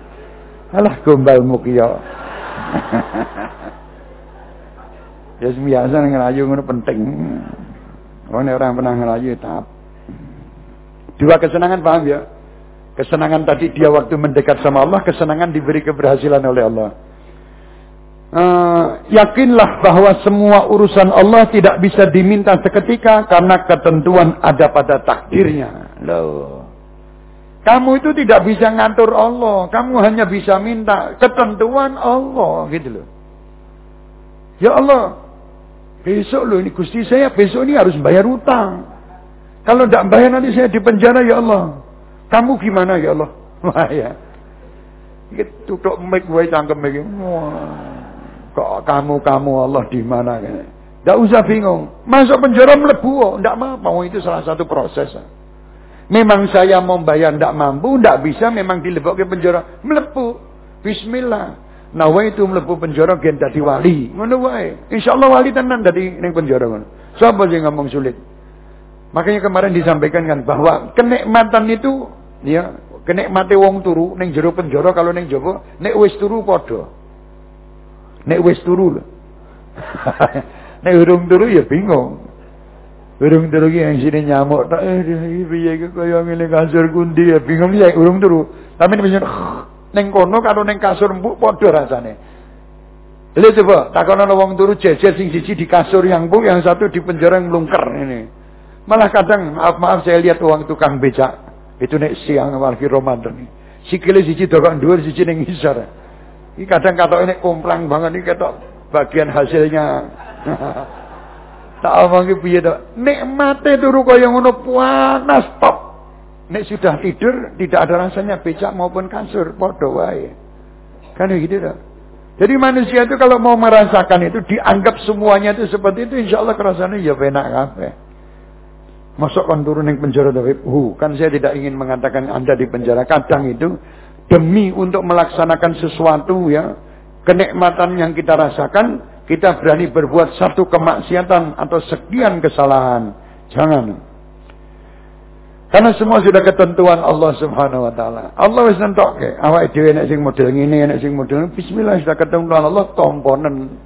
Alah gombalmu kiyo. ya biasa ngerayu ngono penting. Orang orang pernah ngerayu tap. Dua kesenangan paham ya? Kesenangan tadi dia waktu mendekat sama Allah, kesenangan diberi keberhasilan oleh Allah. Uh, yakinlah bahwa semua urusan Allah tidak bisa diminta seketika karena ketentuan ada pada takdirnya. Loh. Kamu itu tidak bisa ngatur Allah. Kamu hanya bisa minta ketentuan Allah gitu loh. Ya Allah, Besok loh ini Gusti saya besok ini harus bayar utang. Kalau tidak bayar nanti saya di penjara ya Allah. Kamu gimana ya Allah? Wah ya. Itu tok mic gue cangkem iki. Wah. Kok kamu kamu Allah di mana? Tidak usah bingung. Masuk penjara melebu, tidak apa-apa. Oh, itu salah satu proses. Memang saya mau bayar tidak mampu, tidak bisa. Memang dilebok ke penjara melebu. Bismillah. Nawa itu melebu penjara gen dadi wali. Ngono wae. Insyaallah wali tenan dadi ning penjara ngono. Siapa sih ngomong sulit? Makanya kemarin disampaikan kan bahwa kenikmatan itu ya kenikmate wong turu ning jero penjara kalau ning jaba nek wis turu padha. Nek wis turu nek urung turu ya bingung. Urung turu ki yang sini nyamuk tak eh piye iki kaya ngene kasur kundi ya bingung ya urung turu. Tapi nek Neng kono karo neng kasur empuk padha rasane. Lha coba takono wong turu jejer sing siji di kasur yang empuk, yang satu di penjara yang melungker ini. Malah kadang maaf maaf saya lihat uang tukang becak itu nek siang lagi Ramadan. Sikile siji dokok dhuwur siji ning ngisor. Iki kadang katok ini komplang banget iki ketok bagian hasilnya. tak omong iki piye to? Nikmate turu kaya ngono panas top. Nek sudah tidur tidak ada rasanya becak maupun kasur, podo wae. Kan gitu dah. Jadi manusia itu kalau mau merasakan itu dianggap semuanya itu seperti itu insya Allah kerasanya ya penak kabeh. Masuk kan turun yang penjara tapi uh, kan saya tidak ingin mengatakan Anda di penjara. Kadang itu demi untuk melaksanakan sesuatu ya, kenikmatan yang kita rasakan, kita berani berbuat satu kemaksiatan atau sekian kesalahan. Jangan. Karena semua sudah ketentuan Allah Subhanahu wa taala. Allah wis nentokke, awake dhewe nek sing model ngene, nek sing model bismillah sudah ketentuan Allah tomponen.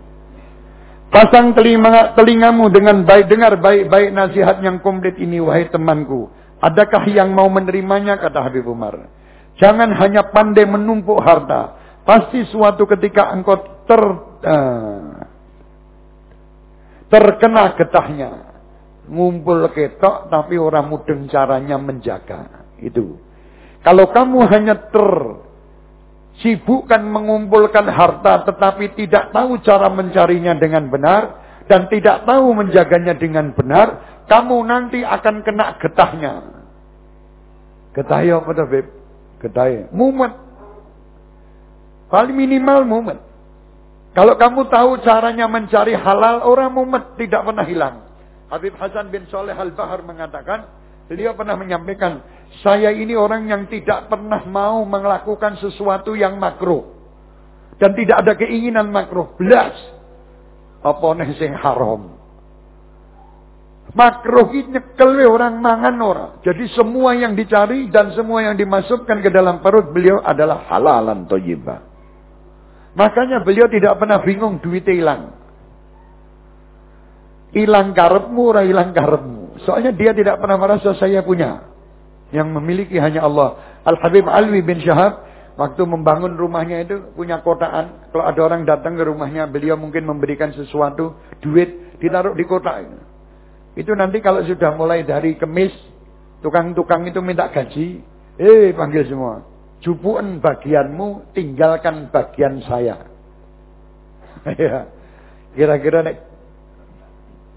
Pasang telinga, telingamu dengan baik dengar baik-baik nasihat yang komplit ini wahai temanku. Adakah yang mau menerimanya kata Habib Umar? Jangan hanya pandai menumpuk harta. Pasti suatu ketika engkau ter uh, terkena getahnya ngumpul ketok tapi orang mudeng caranya menjaga. Itu. Kalau kamu hanya tersibukkan mengumpulkan harta tetapi tidak tahu cara mencarinya dengan benar dan tidak tahu menjaganya dengan benar, kamu nanti akan kena getahnya. Getahnya apa tuh, Beb? Getahnya. Mumet. Paling minimal mumet. Kalau kamu tahu caranya mencari halal, orang mumet tidak pernah hilang. Habib Hasan bin Soleh Al-Bahar mengatakan, beliau pernah menyampaikan, saya ini orang yang tidak pernah mau melakukan sesuatu yang makruh. Dan tidak ada keinginan makruh. Belas. Apa nih sing haram. Makruh ini nyekel orang mangan orang. Jadi semua yang dicari dan semua yang dimasukkan ke dalam perut beliau adalah halalan toyibah. Makanya beliau tidak pernah bingung duit hilang. Hilang karepmu, ora hilang karepmu. Soalnya dia tidak pernah merasa saya punya. Yang memiliki hanya Allah. Al-Habib Alwi bin Syahab, waktu membangun rumahnya itu punya kotaan. Kalau ada orang datang ke rumahnya, beliau mungkin memberikan sesuatu, duit, ditaruh di kotak. Itu nanti kalau sudah mulai dari kemis, tukang-tukang itu minta gaji, eh panggil semua. Jupuan bagianmu, tinggalkan bagian saya. Ya. Kira-kira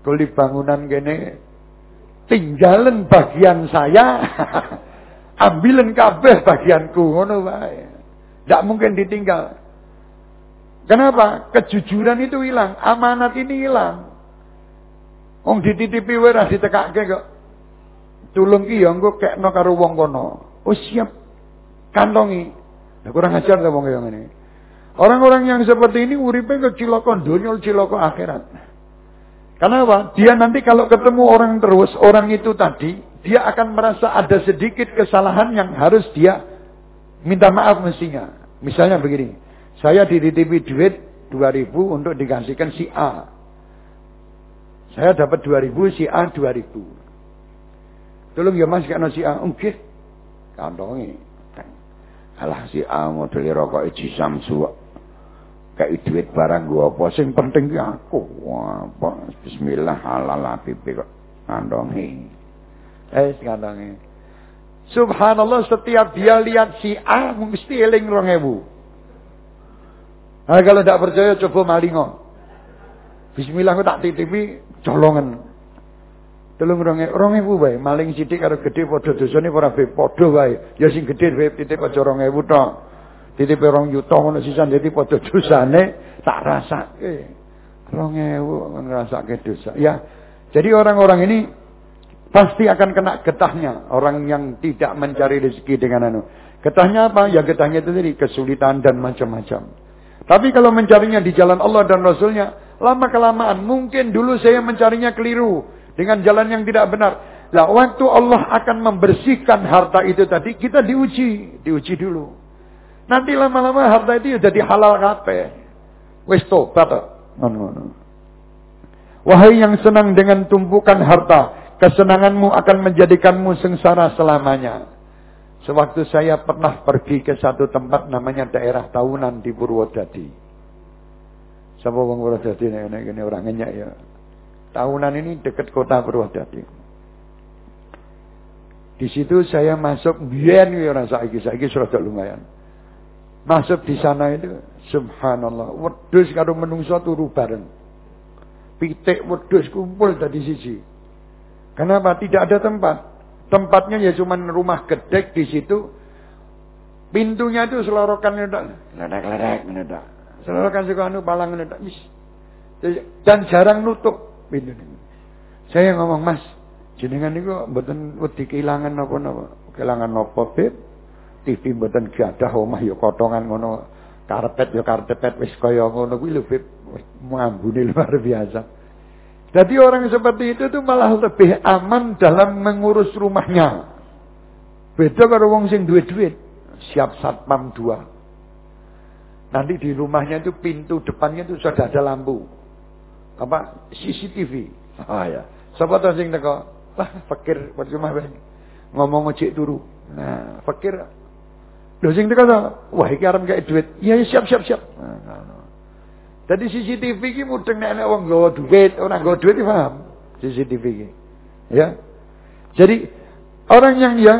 Kuli bangunan gini tinggalan bagian saya, ambilan kabeh bagianku ngono. Tidak mungkin ditinggal. Kenapa? Kejujuran itu hilang, amanat ini hilang. Wong dititipi wae ra ditekake kok. Tulung ki ya engko kekno karo wong kono. Oh siap. Kantongi. Lah kurang ajar ta wong yang ini. Orang-orang yang seperti ini uripe ke cilaka donya cilaka akhirat. Kenapa? Dia nanti kalau ketemu orang terus, orang itu tadi, dia akan merasa ada sedikit kesalahan yang harus dia minta maaf mestinya. Misalnya begini, saya dititipi duit 2000 untuk dikasihkan si A. Saya dapat 2000, si A 2000. Tolong ya mas, karena si A, oke. Kantongi. Alah si A modeli rokok jisam suwak. Kayak duit barang gua apa? Sing penting ki aku. Apa? Bismillah halal pipi kok. Kandongi eh kandongi subhanallah setiap dia lihat si A mesti eling rong ewu. Nah, kalau tidak percaya coba malingo. Bismillah aku tak titipi colongan. Telung ronge ronge bu bae, maling sithik karo gedhe padha dosane ora be padha wae. Ya sing gedhe wae titip aja 2000 tok. Titip 2 yuta ngono sisan dadi padha dosane tak rasake. 2000 ngrasake dosa. Ya. Jadi orang-orang ini pasti akan kena getahnya orang yang tidak mencari rezeki dengan anu. Getahnya apa? Ya getahnya itu tadi kesulitan dan macam-macam. Tapi kalau mencarinya di jalan Allah dan Rasulnya, lama kelamaan mungkin dulu saya mencarinya keliru dengan jalan yang tidak benar. Lah waktu Allah akan membersihkan harta itu tadi, kita diuji, diuji dulu. Nanti lama-lama harta itu jadi halal kape. Wis tobat. Wahai yang senang dengan tumpukan harta, kesenanganmu akan menjadikanmu sengsara selamanya. Sewaktu saya pernah pergi ke satu tempat namanya daerah tahunan di Purwodadi. Siapa orang Purwodadi ini, ini orang ngenyak ya. Tahunan ini dekat kota Purwodadi. Di situ saya masuk biyen ya ora saiki, saiki sudah lumayan. Masuk di sana itu subhanallah, wedhus karo menungso turu bareng. Pitik wedhus kumpul tadi sisi. Kenapa? Tidak ada tempat. Tempatnya ya cuma rumah gedek di situ. Pintunya itu selorokan ledak, ledak ledak ledak. Selorokan suka anu palang ledak. Dan jarang nutup pintu Saya ngomong, "Mas, jenengan niku mboten wedi kehilangan napa-napa. Kehilangan napa, Beb? TV mboten gadah omah ya kotongan ngono. Karpet ya karpet wis kaya ngono kuwi lho, Beb. Mambune luar biasa. Jadi orang seperti itu tuh malah lebih aman dalam mengurus rumahnya. Beda kalau wong sing duit duit, siap satpam dua. Nanti di rumahnya itu pintu depannya itu sudah ada lampu apa CCTV. Oh ya. Sapa sing teko? Wah, fakir percuma bae. Ngomong ngecek turu. Nah, fakir. Lho sing teko? Wah, iki arep gawe duit. Iya, ya, siap siap siap. Nah, nah, nah. Jadi CCTV iki mudeng nek ana wong nggawa duit, ora nggawa duit paham. CCTV iki. Ya. Jadi orang yang ya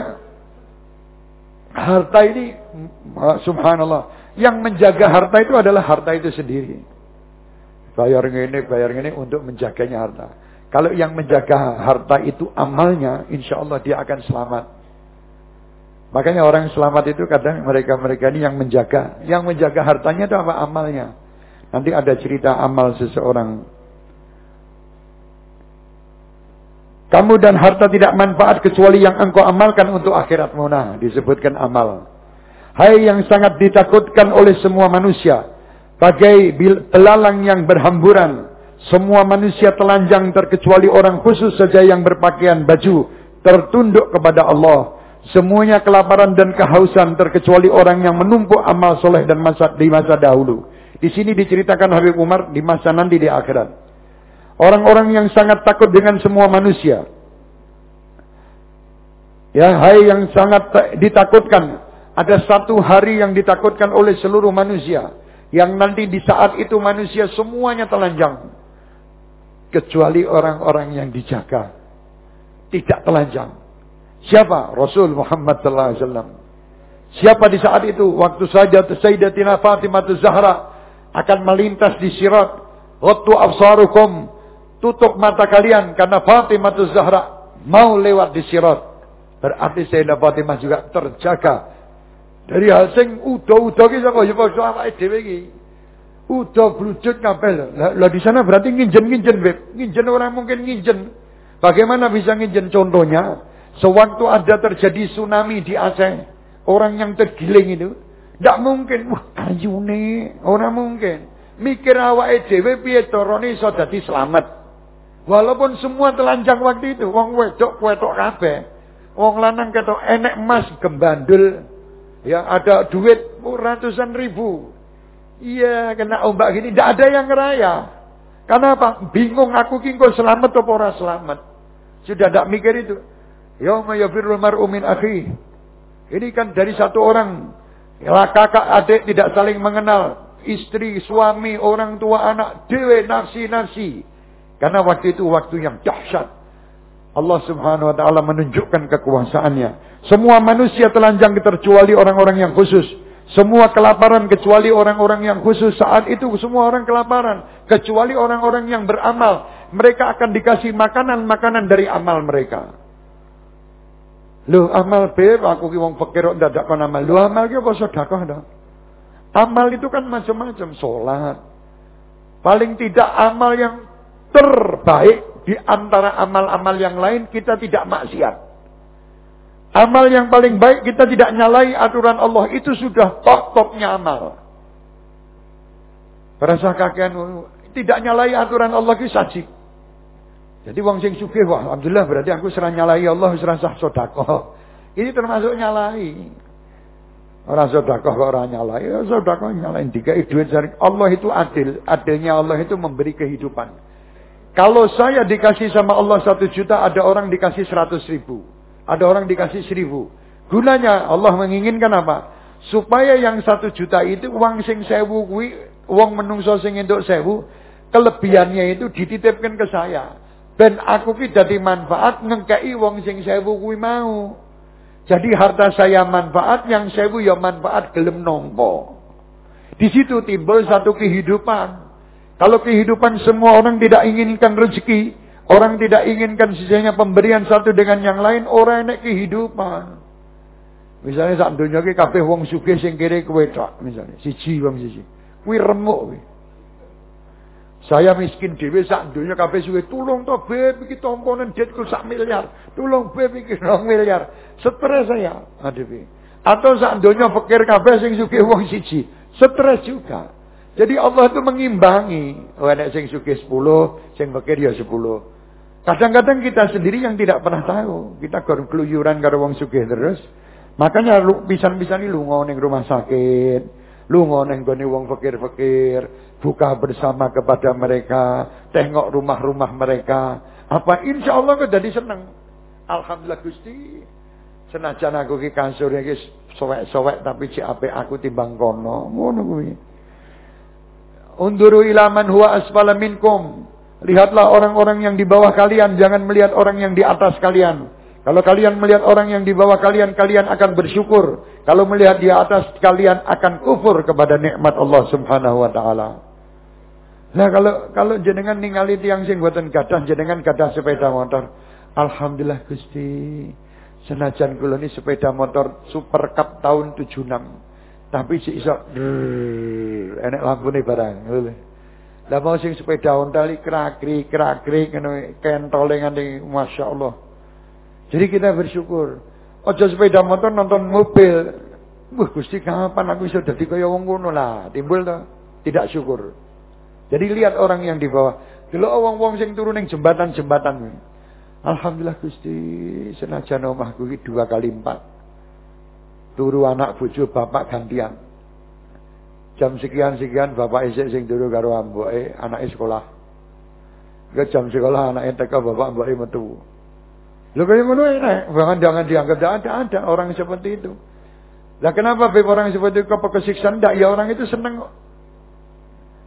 harta ini subhanallah, yang menjaga harta itu adalah harta itu sendiri. Bayar ini, bayar ini untuk menjaganya harta. Kalau yang menjaga harta itu amalnya, insya Allah dia akan selamat. Makanya orang selamat itu kadang mereka-mereka ini yang menjaga. Yang menjaga hartanya itu apa amalnya. Nanti ada cerita amal seseorang. Kamu dan harta tidak manfaat kecuali yang engkau amalkan untuk akhiratmu. Nah, disebutkan amal. Hai yang sangat ditakutkan oleh semua manusia. Bagai belalang yang berhamburan. Semua manusia telanjang terkecuali orang khusus saja yang berpakaian baju. Tertunduk kepada Allah. Semuanya kelaparan dan kehausan terkecuali orang yang menumpuk amal soleh dan masa di masa dahulu. Di sini diceritakan Habib Umar di masa nanti di akhirat. Orang-orang yang sangat takut dengan semua manusia. Ya, hai yang sangat ditakutkan. Ada satu hari yang ditakutkan oleh seluruh manusia. Yang nanti di saat itu manusia semuanya telanjang. Kecuali orang-orang yang dijaga. Tidak telanjang. Siapa? Rasul Muhammad sallallahu alaihi wasallam. Siapa di saat itu? Waktu saja Sayyidatina Fatimah Zahra akan melintas di sirat. Waktu absarukum. Tutup mata kalian karena Fatimah Zahra mau lewat di sirat. Berarti Sayyidah Fatimah juga terjaga dari hal sing udah-udah ki saka ya awake dhewe iki. Udah blujut kabeh. Lah di sana berarti nginjen-nginjen, Beb. Nginjen orang mungkin nginjen. Bagaimana bisa nginjen contohnya? Sewaktu ada terjadi tsunami di Aceh, orang yang tergiling itu, tidak mungkin, wah ayune, orang mungkin. Mikir awake dhewe piye carane iso dadi selamat. Walaupun semua telanjang waktu itu, wong wedok wedok kabeh. Wong lanang ketok enek emas gembandul, Ya ada duit ratusan ribu. Iya kena ombak gini. Tidak ada yang ngeraya. Karena apa? Bingung aku kingko selamat atau ora selamat. Sudah tidak mikir itu. Yauma yafirul mar'u min akhi. Ini kan dari satu orang. Ya, kakak adik tidak saling mengenal. Istri, suami, orang tua, anak. Dewe, nafsi-nafsi. Karena waktu itu waktu yang dahsyat. Allah subhanahu wa ta'ala menunjukkan kekuasaannya. Semua manusia telanjang terkecuali orang-orang yang khusus. Semua kelaparan kecuali orang-orang yang khusus saat itu semua orang kelaparan. Kecuali orang-orang yang beramal. Mereka akan dikasih makanan-makanan dari amal mereka. Lu amal beb aku ki wong fakir kok dadak kon amal. Lu amal ki apa sedekah dong? Amal itu kan macam-macam, salat. Paling tidak amal yang terbaik di antara amal-amal yang lain kita tidak maksiat. Amal yang paling baik kita tidak nyalai aturan Allah itu sudah top-topnya amal. Perasa kakean tidak nyalai aturan Allah itu saji. Jadi wong sing sugih wah alhamdulillah berarti aku serah nyalai Allah serah sah sedekah. Ini termasuk nyalai. Orang sedekah kok orang nyalai, ya sedekah nyalain tiga duit dari Allah itu adil. Adilnya Allah itu memberi kehidupan. Kalau saya dikasih sama Allah satu juta, ada orang dikasih seratus ribu. Ada orang dikasih seribu. Gunanya Allah menginginkan apa? Supaya yang satu juta itu uang sing sewu uang menungso sing entuk sewu, kelebihannya itu dititipkan ke saya. Ben aku ki dadi manfaat ngengkei uang sing sewu kui mau. Jadi harta saya manfaat, yang sewu ya manfaat gelem nompo. Di situ timbul satu kehidupan. Kalau kehidupan semua orang tidak inginkan rezeki, Orang tidak inginkan sisanya pemberian satu dengan yang lain, orang enek kehidupan. Misalnya saat dunia ke kafe wong suge sing kue tak, misalnya siji wong siji. Kuwi remuk kuwi. Saya miskin dhewe sak dunia kafe suge tulung to beb iki tomponen duitku sak miliar. Tulung beb iki 2 miliar. Stres saya ngadepi. Atau sak dunia pikir kafe sing suge wong siji. Stres juga. Jadi Allah itu mengimbangi. Oh, enek sing suge 10, sing pikir ya 10. Kadang-kadang kita sendiri yang tidak pernah tahu. Kita keluyuran karo wong sugih terus. Makanya pisan-pisan ini lunga ning rumah sakit, lunga ning gone wong fakir-fakir, buka bersama kepada mereka, tengok rumah-rumah mereka. Apa insya Allah kok jadi seneng. Alhamdulillah Gusti. Senajan aku ki kasur iki sowek-sowek tapi apik aku timbang kono. Ngono kuwi. Unduru ilaman huwa asfala minkum. Lihatlah orang-orang yang di bawah kalian, jangan melihat orang yang di atas kalian. Kalau kalian melihat orang yang di bawah kalian, kalian akan bersyukur. Kalau melihat di atas kalian akan kufur kepada nikmat Allah Subhanahu wa taala. Nah kalau kalau jenengan ningali tiang sing buatan gadah, jenengan gadah sepeda motor. Alhamdulillah Gusti. Senajan kula ini sepeda motor Super Cup tahun 76. Tapi si iso enek lampune barang. Lah mau sing sepeda ontel krakri krakri kene kentole nganti masyaallah. Jadi kita bersyukur. Ojo sepeda motor nonton mobil. Wah Gusti kapan aku bisa dadi kaya wong ngono lah. Timbul to tidak syukur. Jadi lihat orang yang di bawah. Delok wong-wong sing turun ning jembatan-jembatan. Alhamdulillah Gusti, senajan omahku iki dua kali empat. Turu anak bojo bapak gantian. Jam sekian-sekian bapak isik sing turu karo amboke anake sekolah. Ke jam sekolah anake teka bapak amboke metu. Lho kaya ngono enak, jangan jangan dianggap tidak ada ada orang seperti itu. Lah kenapa beb orang seperti itu kok kesiksa ndak? Ya orang itu seneng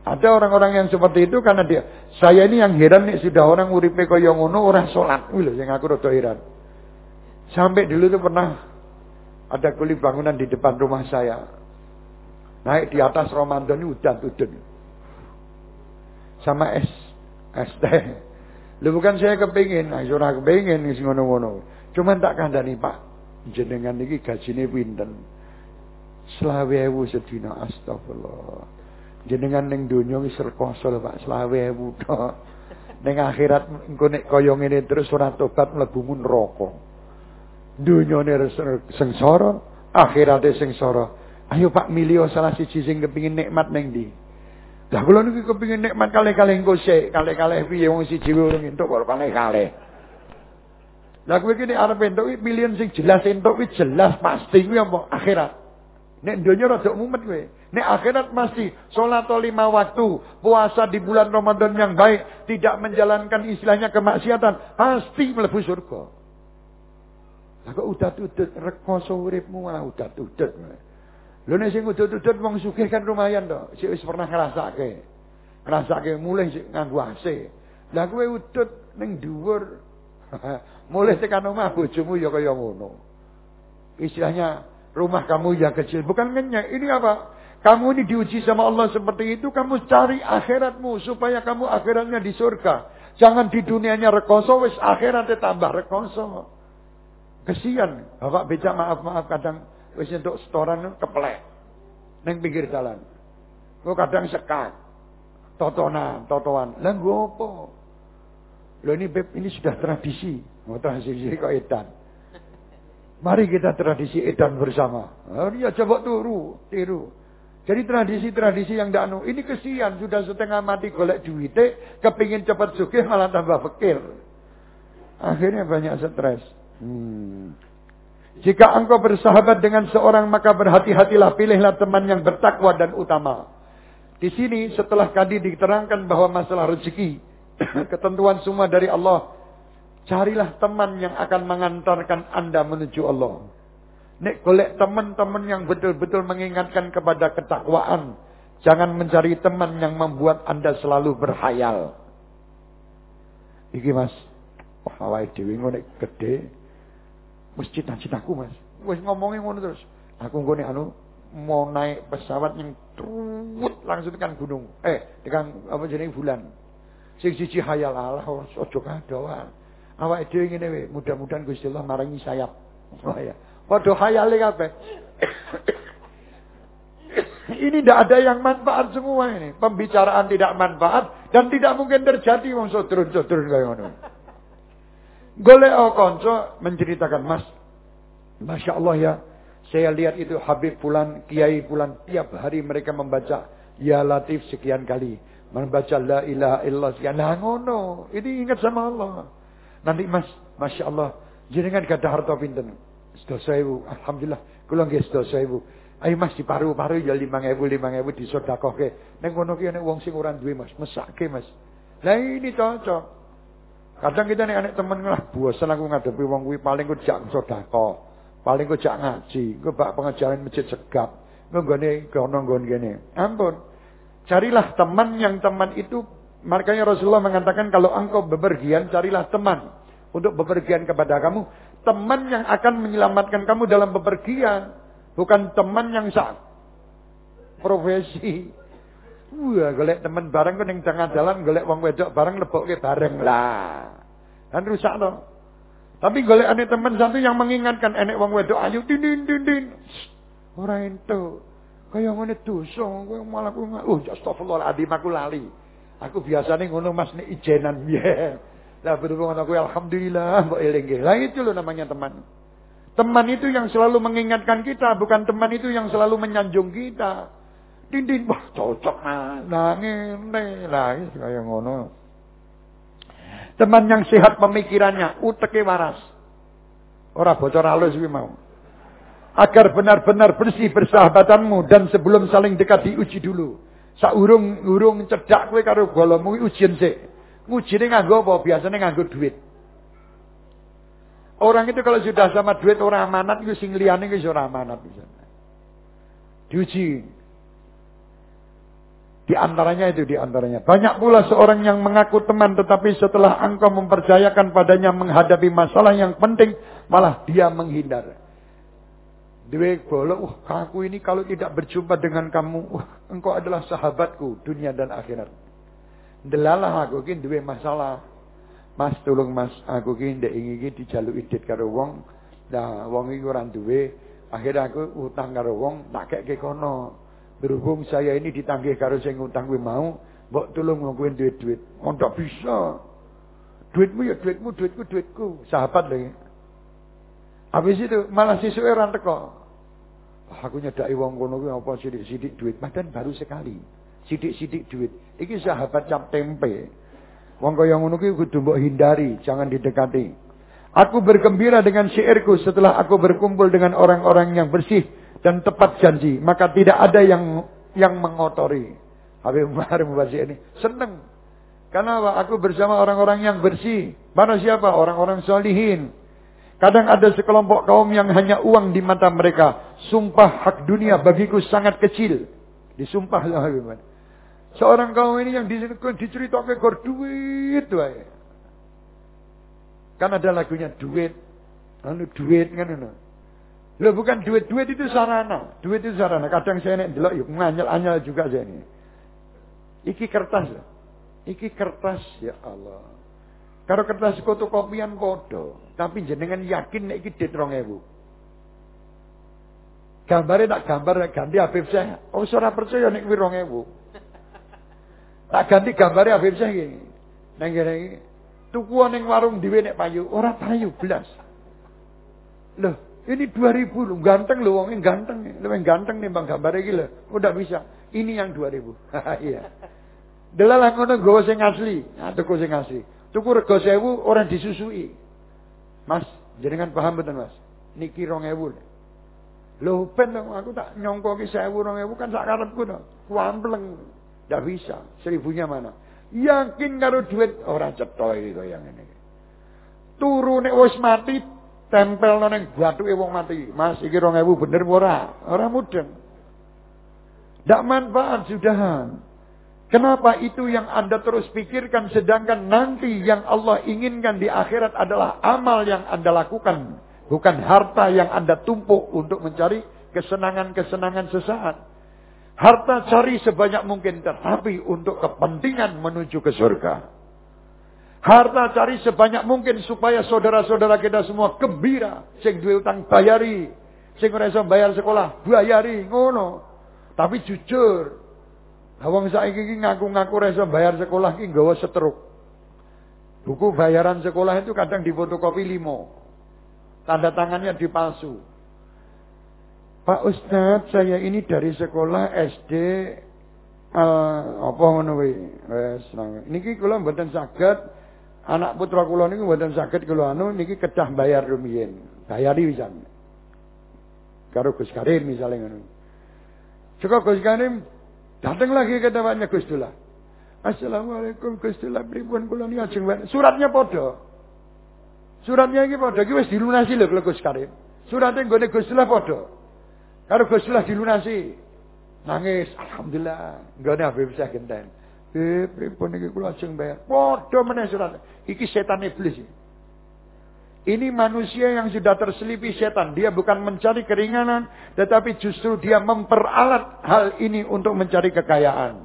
ada orang-orang yang seperti itu karena dia saya ini yang heran nih sudah orang uripe kaya ngono ora salat. Lho sing aku rada heran. Sampai dulu tuh pernah ada kuli bangunan di depan rumah saya. Naik di atas Ramadan udun Sama es. Es teh. Lu bukan saya kepingin. Nah, surah kepingin. Ini ngono-ngono. Cuman tak kandani pak. Jenengan ini gajine pinten. Selawe ewu sedina astagfirullah. Jenengan ning dunia wis rekoso Pak, selawe ewu tok. Ning akhirat engko nek kaya ngene terus ora tobat mlebu neraka. Dunyane sengsara, akhirate sengsara. Ayo Pak Milio salah siji sing kepingin nikmat neng di. Lah kula niki kepingin nikmat kalih-kalih engko sik, kalih-kalih piye wong siji urung entuk kok kalih-kalih. Lah kowe iki nek arep entuk pilihan sing jelas entuk iki jelas pasti kuwi apa akhirat. Nek donya rada mumet kowe. Nek akhirat pasti salat lima waktu, puasa di bulan Ramadan yang baik, tidak menjalankan istilahnya kemaksiatan, pasti mlebu surga. Kok udah tutut rekoso uripmu malah udah tutut. Lho nek sing udut-udut wong sugih kan lumayan to. Sik wis pernah ngrasake. Ngrasake mulai sik nganggo AC. Lah kowe udut ning dhuwur. mulai tekan omah bojomu ya kaya ngono. Istilahnya Rumah kamu yang kecil. Bukan ngenyek. Ini apa? Kamu ini diuji sama Allah seperti itu. Kamu cari akhiratmu. Supaya kamu akhiratnya di surga. Jangan di dunianya rekoso. Wis akhiratnya tambah rekoso. Kesian. Bapak becak maaf-maaf kadang. Wis untuk setoran keplek. Neng pinggir jalan. Kau kadang sekat. Totonan, totoan. Lah apa? Loh ini Beb, ini sudah tradisi. Mau tradisi kok edan. Mari kita tradisi edan bersama. Oh, ya coba turu, tiru. Jadi tradisi-tradisi yang danu ini kesian sudah setengah mati golek duit, kepingin cepat sugih malah tambah fakir. Akhirnya banyak stres. Hmm. Jika engkau bersahabat dengan seorang maka berhati-hatilah pilihlah teman yang bertakwa dan utama. Di sini setelah tadi diterangkan bahwa masalah rezeki ketentuan semua dari Allah. Carilah teman yang akan mengantarkan Anda menuju Allah. Nek golek teman-teman yang betul-betul mengingatkan kepada ketakwaan. Jangan mencari teman yang membuat Anda selalu berhayal. Iki mas, wah awake dhewe ngono gede. Wis cita-citaku mas. Wis ngomongin ngono terus. Aku nggone anu mau naik pesawat yang terus langsung tekan gunung. Eh, tekan apa jenis bulan. Sing siji hayal Allah ojo kadoan. Awake dhewe ngene wae, mudah-mudahan Gusti Allah marangi sayap. Oh ya. Padha hayale kabeh. ini tidak ada yang manfaat semua ini. Pembicaraan tidak manfaat dan tidak mungkin terjadi wong sodrun-sodrun kaya ngono. Golek kanca menceritakan, "Mas, Masya Allah ya, saya lihat itu Habib Fulan, Kiai Fulan, tiap hari mereka membaca Ya Latif sekian kali membaca la ilaha illallah sekian. Nah ngono, ini ingat sama Allah. Nanti Mas, Masya Allah, jenengan kata harta pinten. Sedoso ibu, Alhamdulillah, kula nggih sedoso ibu. Ayo Mas di paru-paru ya lima ewu lima ewu disodakohke. Neng ngono ki nek wong sing ora duwe Mas, mesake Mas. Lah ini cocok. Kadang kita nih anak temen lah bosan aku ngadepi wong kuwi paling ku jak sedekah. Paling ku jak ngaji, ku bak pengajaran masjid segap. Nggone kono nggon kene. Ampun. Carilah teman yang teman itu makanya Rasulullah mengatakan kalau engkau bepergian carilah teman untuk bepergian kepada kamu, teman yang akan menyelamatkan kamu dalam bepergian, bukan teman yang sak profesi. Wah, golek teman bareng kok ning tengah jalan golek wong wedok bareng lebokke bareng lah. Kan rusak loh. Tapi golek ane teman satu yang mengingatkan enek wong wedok ayu din din din din. Ora ento. Kaya ngene dosa, kowe malah kowe oh astagfirullahaladzim aku lali. Aku biasanya ngono Mas nek ijenan ya. Lah berhubung aku alhamdulillah mbok eling Lah itu loh namanya teman. Teman itu yang selalu mengingatkan kita, bukan teman itu yang selalu menyanjung kita. Dinding wah cocok mas. Nah ngene lah kaya ngono. Teman yang sehat pemikirannya, uteke waras. Ora bocor halus kuwi mau agar benar-benar bersih persahabatanmu dan sebelum saling dekat diuji dulu. Saurung urung cedak kowe karo bolomu ujian sik. Ngujine nganggo apa? Biasanya nganggo duit. Orang itu kalau sudah sama duit orang amanat itu sing liyane wis ora amanat bisa. Diuji. Di antaranya itu di antaranya. Banyak pula seorang yang mengaku teman tetapi setelah engkau mempercayakan padanya menghadapi masalah yang penting malah dia menghindar. Dewi bolok, wah aku ini kalau tidak berjumpa dengan kamu, wah engkau adalah sahabatku dunia dan akhirat. Delalah aku ini duwe masalah. Mas tolong mas, aku ini ndak ingin dijaluk idit karo wong. Nah, wong iki ora duwe. Akhirnya aku utang karo wong, tak kek kono. Berhubung saya ini ditanggih karo sing utang kuwi mau, mbok tolong wong kuwi duit duit. Ndak bisa. Duitmu ya duitmu, duitku duitku. Sahabat lagi. Habis itu malah sisuke ora teko. Aku nyedaki wong kono kuwi apa sidik-sidik duit, padahal baru sekali. Sidik-sidik duit. Iki sahabat cap tempe. Wong kaya ngono kuwi kudu mbok hindari, jangan didekati. Aku bergembira dengan syairku setelah aku berkumpul dengan orang-orang yang bersih dan tepat janji, maka tidak ada yang yang mengotori. Habib Umar Mubasir ini senang. Karena aku bersama orang-orang yang bersih. Mana siapa? Orang-orang solihin. Kadang ada sekelompok kaum yang hanya uang di mata mereka. Sumpah hak dunia bagiku sangat kecil. Disumpah lah gimana. Seorang kaum ini yang diceritakan kor duit. Wae. Kan ada lagunya duit. Anu duit kan anu. Loh bukan duit, duit itu sarana. Duit itu sarana. Kadang saya nek delok yuk nganyel-anyel juga saya ini. Iki kertas. Iki kertas ya Allah. Kalau kertas fotokopian podo, tapi jenengan yakin nek iki dit 2000. Gambare tak gambar ganti Habib saya. Oh ora percaya nek kuwi 2000. Tak ganti gambare Habib saya iki. Nang kene iki tuku ning warung dhewe nek payu, ora payu blas. Loh, ini 2000 lho, ganteng lho wongnya ganteng. Lebih ganteng nih Bang gambarnya iki lho. Udah bisa. Ini yang 2000. Iya. Delalah ngono nggawa sing asli. Nah, tuku sing asli. Tuku rego 1000 orang disusui. Mas, jenengan paham betul Mas? Niki 2000. Loh ben aku tak nyongko ki 1000 2000 kan sak karepku to. Kuampleng. Ndak bisa. Seribunya mana? Yakin karo duit ora cetha iki kaya ngene. Turu nek wis mati tempel ning bathuke wong mati. Mas iki 2000 bener ora? Ora mudeng. Ndak manfaat sudahan. Kenapa itu yang Anda terus pikirkan sedangkan nanti yang Allah inginkan di akhirat adalah amal yang Anda lakukan. Bukan harta yang Anda tumpuk untuk mencari kesenangan-kesenangan sesaat. Harta cari sebanyak mungkin tetapi untuk kepentingan menuju ke surga. Harta cari sebanyak mungkin supaya saudara-saudara kita semua gembira. Sing duwe utang bayari. Sing ora iso bayar sekolah bayari ngono. Tapi jujur, Awang saiki iki ngaku-ngaku ra iso bayar sekolah iki nggawa setruk. Buku bayaran sekolah itu kadang difotokopi limo. Tanda tangannya dipalsu. Pak Ustadz, saya ini dari sekolah SD uh, apa ngono kuwi. Wes niki kula mboten saged anak putra kula niku mboten saged kula anu niki kedah bayar rumiyin. Bayari pisan. Karo Gus Karim misalnya ngono. Cukup Gus Karim Datang lagi ke tempatnya Gus Dula. Assalamualaikum Gus Dula pripun kula niki ajeng Suratnya podo. Suratnya iki podo iki wis dilunasi lho Gus Karim. Suratnya nggone Gus Dula podo. Karo Gus Dula dilunasi. Nangis, alhamdulillah. Nggone Habib saya genten. Eh, pripun iki kula ajeng bayar. Podo meneh surat. Iki setan iblis. Ini manusia yang sudah terselipi setan. Dia bukan mencari keringanan, tetapi justru dia memperalat hal ini untuk mencari kekayaan.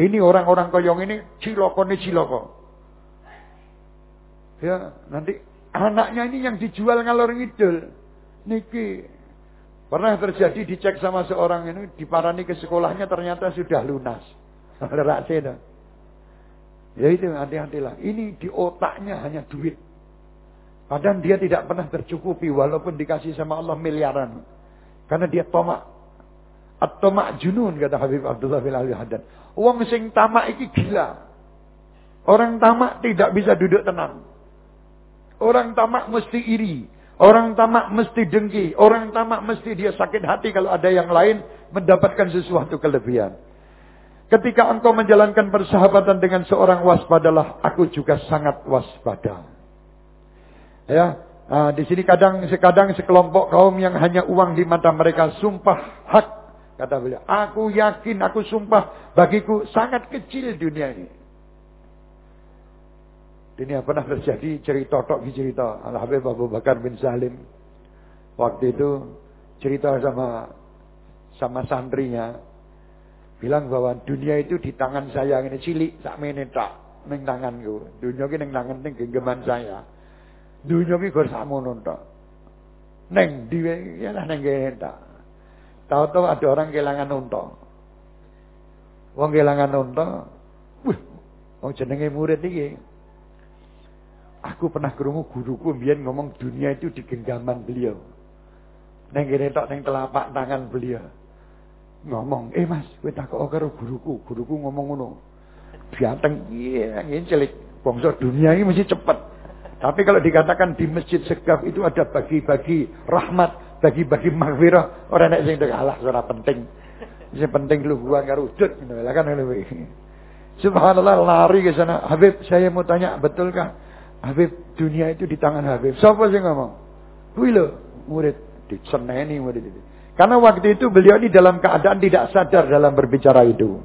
Ini orang-orang koyong ini ciloko nih ciloko. Ya, nanti anaknya ini yang dijual ngalor ngidul. Niki pernah terjadi dicek sama seorang ini diparani ke sekolahnya ternyata sudah lunas. Ya itu hati-hatilah. Ini di otaknya hanya duit. Padahal dia tidak pernah tercukupi walaupun dikasih sama Allah miliaran. Karena dia tomak. At-tomak junun kata Habib Abdullah bin Ali Haddad. Wong sing tamak iki gila. Orang tamak tidak bisa duduk tenang. Orang tamak mesti iri. Orang tamak mesti dengki. Orang tamak mesti dia sakit hati kalau ada yang lain mendapatkan sesuatu kelebihan. Ketika engkau menjalankan persahabatan dengan seorang waspadalah, aku juga sangat waspada. Ya, nah, di sini kadang sekadang sekelompok kaum yang hanya uang di mata mereka sumpah hak kata beliau. Aku yakin, aku sumpah bagiku sangat kecil dunia ini. Ini pernah terjadi cerita tok cerita Al Habib Abu Bakar bin Salim. Waktu itu cerita sama sama santrinya bilang bahwa dunia itu di tangan saya ini cilik sak menit tak ning tanganku. Dunia ini ning tangan ning genggaman saya. Dunia ki gur sakmono tok. Neng diwe ya lah neng kene tok. Tahu-tahu ada orang kehilangan unta. Wong kehilangan unta. Wih, wong jenenge murid iki. Aku pernah krungu guruku mbiyen ngomong dunia itu di genggaman beliau. Neng kene tok neng telapak tangan beliau. Ngomong, "Eh Mas, kowe takok karo guruku." Guruku ngomong ngono. Biateng iya ngene celik. Bangsa dunia ini mesti cepet. Tapi kalau dikatakan di masjid segaf itu ada bagi-bagi rahmat, bagi-bagi maghfirah, orang nek sing kalah ora penting. Sing penting luhuan karo udut kan Subhanallah lari ke sana. Habib, saya mau tanya, betulkah Habib dunia itu di tangan Habib? Siapa sih ngomong? Kuwi lho, murid diseneni murid itu. Karena waktu itu beliau ini dalam keadaan tidak sadar dalam berbicara itu.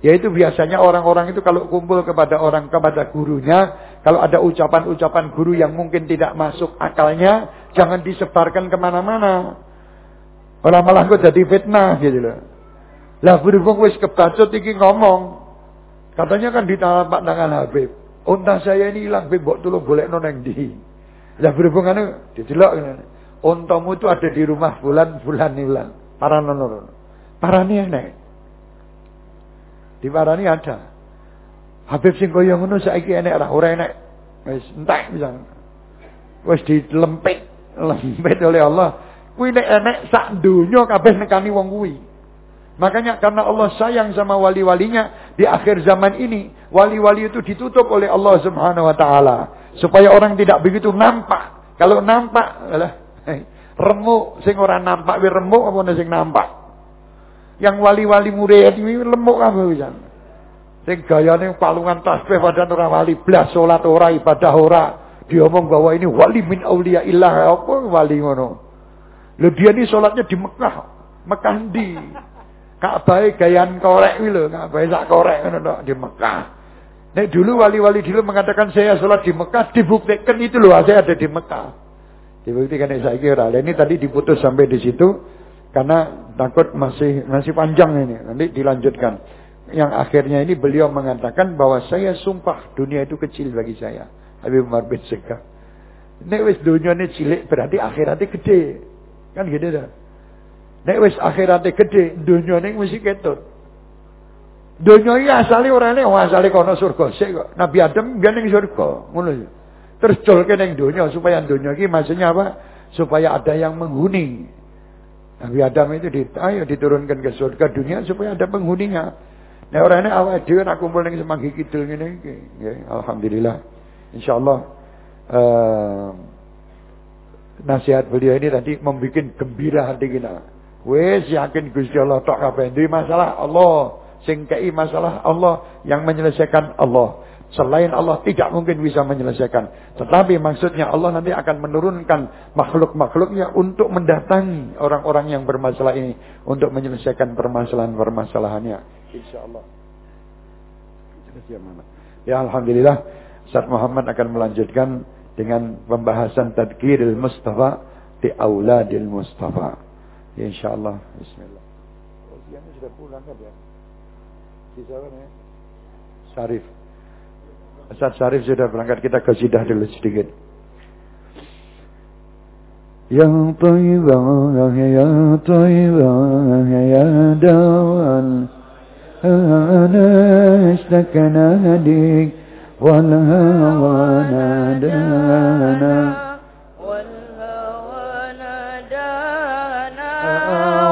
Yaitu biasanya orang-orang itu kalau kumpul kepada orang kepada gurunya, kalau ada ucapan-ucapan guru yang mungkin tidak masuk akalnya, jangan disebarkan ke mana-mana. Orang malah kok jadi fitnah gitu loh. Lah berhubung wis kebacut iki ngomong. Katanya kan ditalapak tangan Habib. Unta saya ini hilang, Habib mbok tulung golek noneng di. Lah berhubung didelok ngene. Untamu itu ada di rumah bulan bulan ini bulan. Para nono. Para nih enek. Di parani ada. Habib sing kaya ngono saiki enek ora ora enek. Wis entek pisan. Wis dilempit, lempit oleh Allah. Kuwi nek enek sak donya kabeh nekani wong kuwi. Makanya karena Allah sayang sama wali-walinya di akhir zaman ini, wali-wali itu ditutup oleh Allah Subhanahu wa taala supaya orang tidak begitu nampak. Kalau nampak, alah, remuk sing ora nampak wi remuk apa sing nampak. Yang wali-wali murid ini lemuk apa pisan. Sing gayane palungan tasbih padahal ora wali, blas salat ora, ibadah ora. Diomong bahwa ini wali min aulia ilah apa wali ngono. Lho dia ini salatnya di Mekah. Mekah di Ka'bah gayan korek kuwi lho, Ka'bah sak korek ngono di Mekah. Nek dulu wali-wali dulu mengatakan saya salat di Mekah, dibuktikan itu loh saya ada di Mekah. Dibuktikan saya kira. Ini tadi diputus sampai di situ karena takut masih masih panjang ini. Nanti dilanjutkan. Yang akhirnya ini beliau mengatakan bahwa saya sumpah dunia itu kecil bagi saya. Habib Umar bin Sekar. Nek wis dunia ini cilik berarti akhiratnya gede. Kan gitu dah. Nek wis akhirate gede, donyane mesti ketut. Donya iki asale ora nek asale kono surga sik kok. Nabi Adam biyen ning surga, ngono ya. Terus jolke ning donya supaya donya iki maksudnya apa? Supaya ada yang menghuni. Nabi Adam itu di, ayo diturunkan ke surga dunia supaya ada penghuninya. Nek ora nek awake dhewe nak kumpul ning Semanggi Kidul ngene iki. Nggih, alhamdulillah. Insyaallah uh, nasihat beliau ini tadi membuat gembira hati kita. Wes yakin Gusti Allah tok kabeh duwe masalah Allah, sing kei masalah Allah yang menyelesaikan Allah. Selain Allah tidak mungkin bisa menyelesaikan. Tetapi maksudnya Allah nanti akan menurunkan makhluk-makhluknya untuk mendatangi orang-orang yang bermasalah ini. Untuk menyelesaikan permasalahan-permasalahannya. Insya Allah. Ya Alhamdulillah. Ustaz Muhammad akan melanjutkan dengan pembahasan tadkiril Mustafa di auladil Mustafa Ya insyaallah. Bismillah. Oh, siangnya sudah pulang kan ya? Sisa kan ya? Syarif. Ustaz Syarif sudah berangkat. Kita kasidah dulu sedikit. Ya Taibah, Ya Taibah, Ya Dawan أنا اشتكنا هديك والهوى نادانا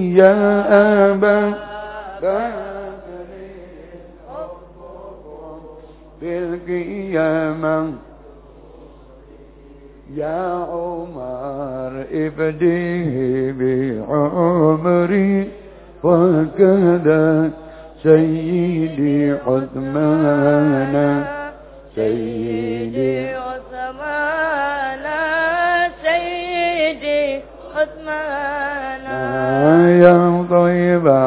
يا أبا. في القيامة يا عمر ابدي بعمري وكذا سيدي عثمان. سيدي عثمان. يا طيبا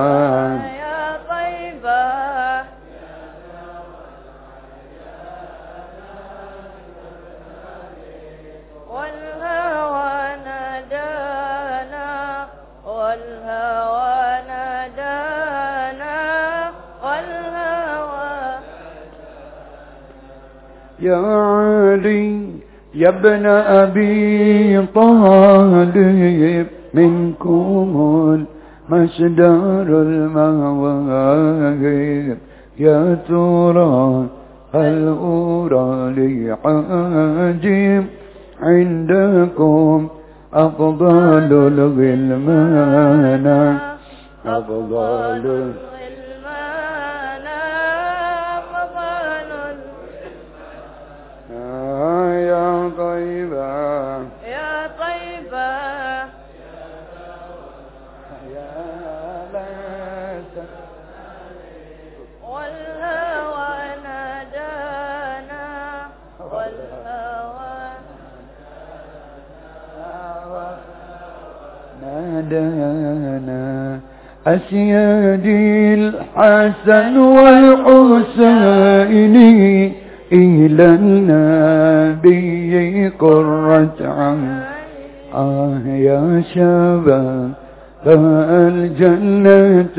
يا طيبة والهوى نادانا والهوى نادانا والهوى يا علي يا ابن أبي طالب منكم المصدر المواهب يا ترى هل أرى لي عجيب عندكم أفضل الغلمان. أفضل غلمانا هدانا أسياد الحسن والحسين إلى النبي قرة عين آه يا شباب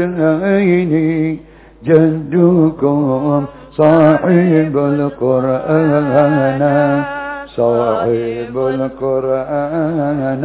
الجنتين جدكم صاحب القرآن صاحب القرآن.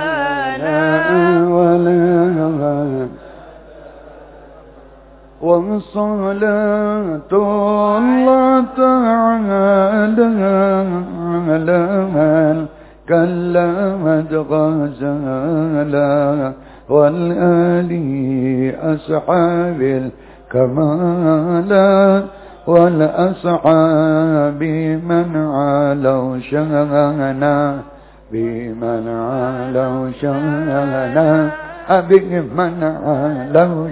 وصلاة الله تعالى على من كلمت غزالا والآل أصحاب الكمالا والأصحاب من علوا شانا بمن علوا شانا بمن علوا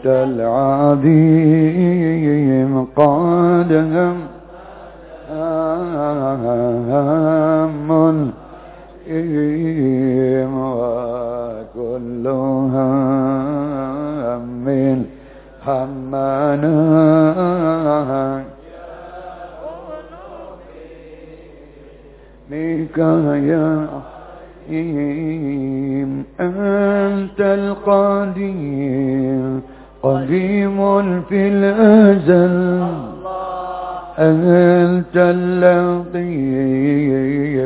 أنت العظيم قادم. هم إيم وكل هم همنا بك يا عظيم أنت القديم قديم في الأزل. أنت اللطيف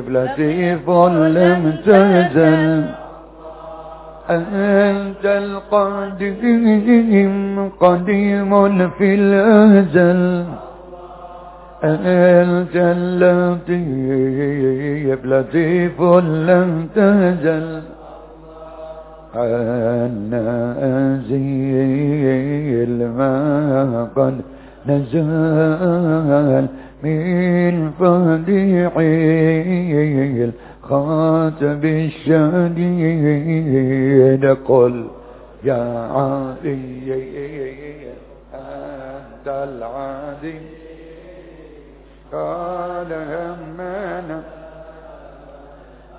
لطيف لم تزل أنت القديم قديم في الأزل. أنت اللطيف لطيف لم تزل عنا ما قد نزل من فديعي الخاتم الشديد. قل يا عادي أنت العادي قال همنا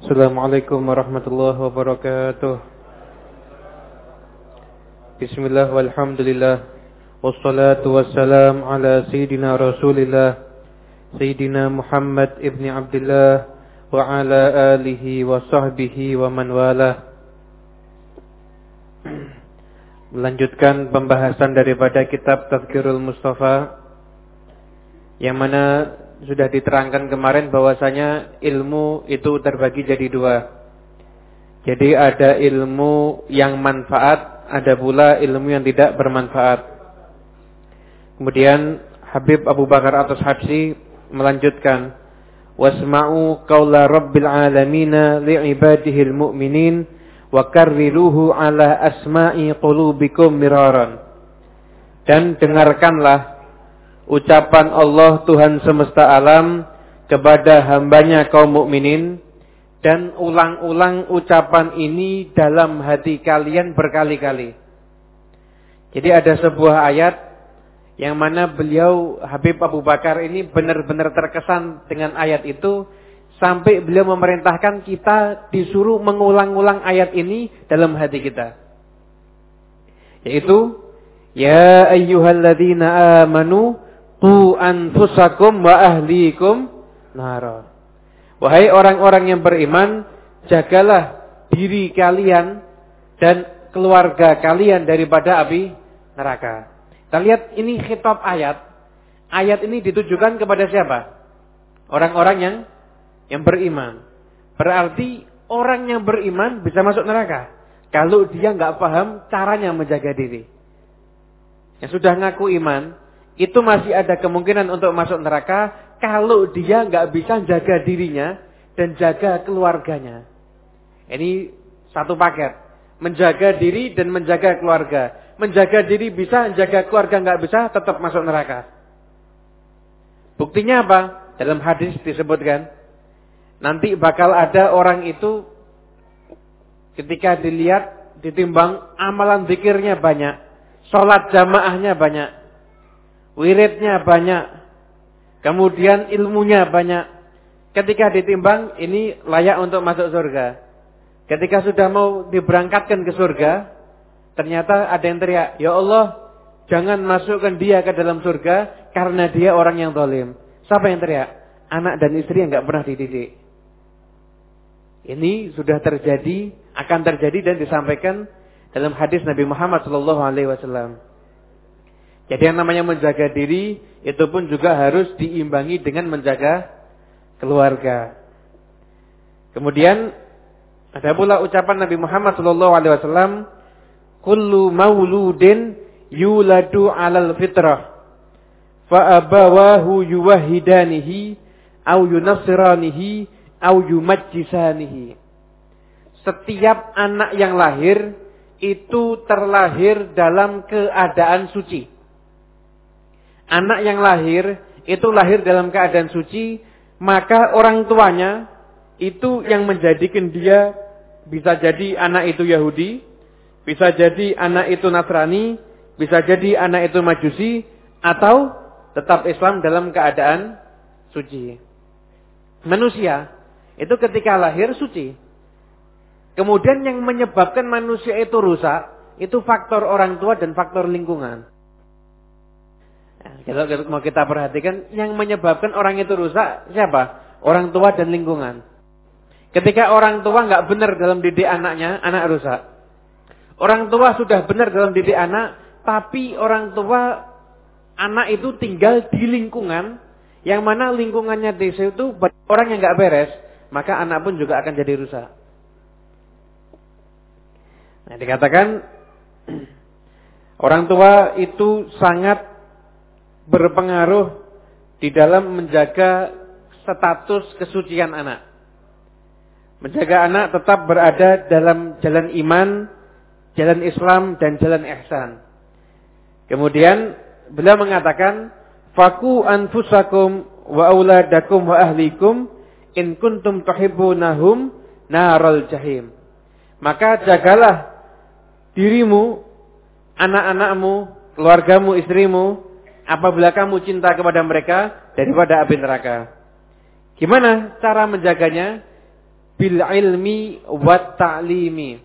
Assalamualaikum warahmatullahi wabarakatuh. Bismillah walhamdulillah. Wassalatu wassalam ala Sayyidina Rasulillah Sayyidina Muhammad ibni Abdullah Wa ala alihi wa sahbihi wa man wala Melanjutkan pembahasan daripada kitab Tazkirul Mustafa Yang mana sudah diterangkan kemarin bahwasanya ilmu itu terbagi jadi dua. Jadi ada ilmu yang manfaat, ada pula ilmu yang tidak bermanfaat. Kemudian Habib Abu Bakar Atas Habsi melanjutkan, "Wasma'u qaula Rabbil alamin li'ibadihi al-mu'minin wa karriruhu ala asma'i qulubikum miraran." Dan dengarkanlah ucapan Allah Tuhan semesta alam kepada hambanya kaum mukminin dan ulang-ulang ucapan ini dalam hati kalian berkali-kali. Jadi ada sebuah ayat yang mana beliau Habib Abu Bakar ini benar-benar terkesan dengan ayat itu sampai beliau memerintahkan kita disuruh mengulang-ulang ayat ini dalam hati kita. Yaitu ya ayyuhalladzina amanu qu anfusakum wa ahlikum nara. Wahai orang-orang yang beriman, jagalah diri kalian dan keluarga kalian daripada api neraka. Kita lihat ini khitab ayat. Ayat ini ditujukan kepada siapa? Orang-orang yang yang beriman. Berarti orang yang beriman bisa masuk neraka. Kalau dia nggak paham caranya menjaga diri. Yang sudah ngaku iman, itu masih ada kemungkinan untuk masuk neraka kalau dia nggak bisa jaga dirinya dan jaga keluarganya. Ini satu paket. Menjaga diri dan menjaga keluarga menjaga diri bisa, menjaga keluarga nggak bisa, tetap masuk neraka. Buktinya apa? Dalam hadis disebutkan, nanti bakal ada orang itu ketika dilihat, ditimbang amalan zikirnya banyak, sholat jamaahnya banyak, wiridnya banyak, kemudian ilmunya banyak. Ketika ditimbang, ini layak untuk masuk surga. Ketika sudah mau diberangkatkan ke surga, Ternyata ada yang teriak, Ya Allah, jangan masukkan dia ke dalam surga karena dia orang yang zalim. Siapa yang teriak? Anak dan istri yang nggak pernah dididik. Ini sudah terjadi, akan terjadi dan disampaikan dalam hadis Nabi Muhammad Wasallam. Jadi yang namanya menjaga diri itu pun juga harus diimbangi dengan menjaga keluarga. Kemudian ada pula ucapan Nabi Muhammad Shallallahu Alaihi Wasallam kullu mauludin yuladu alal fitrah fa abawahu yuwahidanihi au yunassiranihi au yumajjisanihi setiap anak yang lahir itu terlahir dalam keadaan suci anak yang lahir itu lahir dalam keadaan suci maka orang tuanya itu yang menjadikan dia bisa jadi anak itu Yahudi bisa jadi anak itu Nasrani, bisa jadi anak itu Majusi, atau tetap Islam dalam keadaan suci. Manusia itu ketika lahir suci. Kemudian yang menyebabkan manusia itu rusak, itu faktor orang tua dan faktor lingkungan. Nah, kalau mau kita perhatikan, yang menyebabkan orang itu rusak siapa? Orang tua dan lingkungan. Ketika orang tua nggak benar dalam didik anaknya, anak rusak. Orang tua sudah benar dalam didik anak, tapi orang tua anak itu tinggal di lingkungan yang mana lingkungannya desa itu orang yang nggak beres, maka anak pun juga akan jadi rusak. Nah, dikatakan orang tua itu sangat berpengaruh di dalam menjaga status kesucian anak. Menjaga anak tetap berada dalam jalan iman, jalan Islam dan jalan ihsan. Kemudian beliau mengatakan, "Faku anfusakum wa auladakum wa ahlikum in kuntum tuhibbunahum naral jahim." Maka jagalah dirimu, anak-anakmu, keluargamu, istrimu apabila kamu cinta kepada mereka daripada api neraka. Gimana cara menjaganya? Bil ilmi wa ta'limi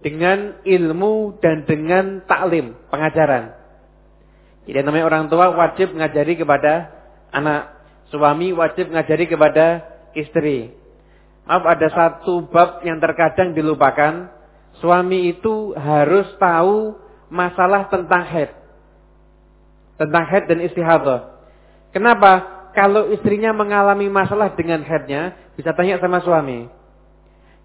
dengan ilmu dan dengan taklim, pengajaran. Jadi namanya orang tua wajib ngajari kepada anak, suami wajib ngajari kepada istri. Maaf ada satu bab yang terkadang dilupakan, suami itu harus tahu masalah tentang head. Tentang head dan istihadah. Kenapa? Kalau istrinya mengalami masalah dengan headnya, bisa tanya sama suami.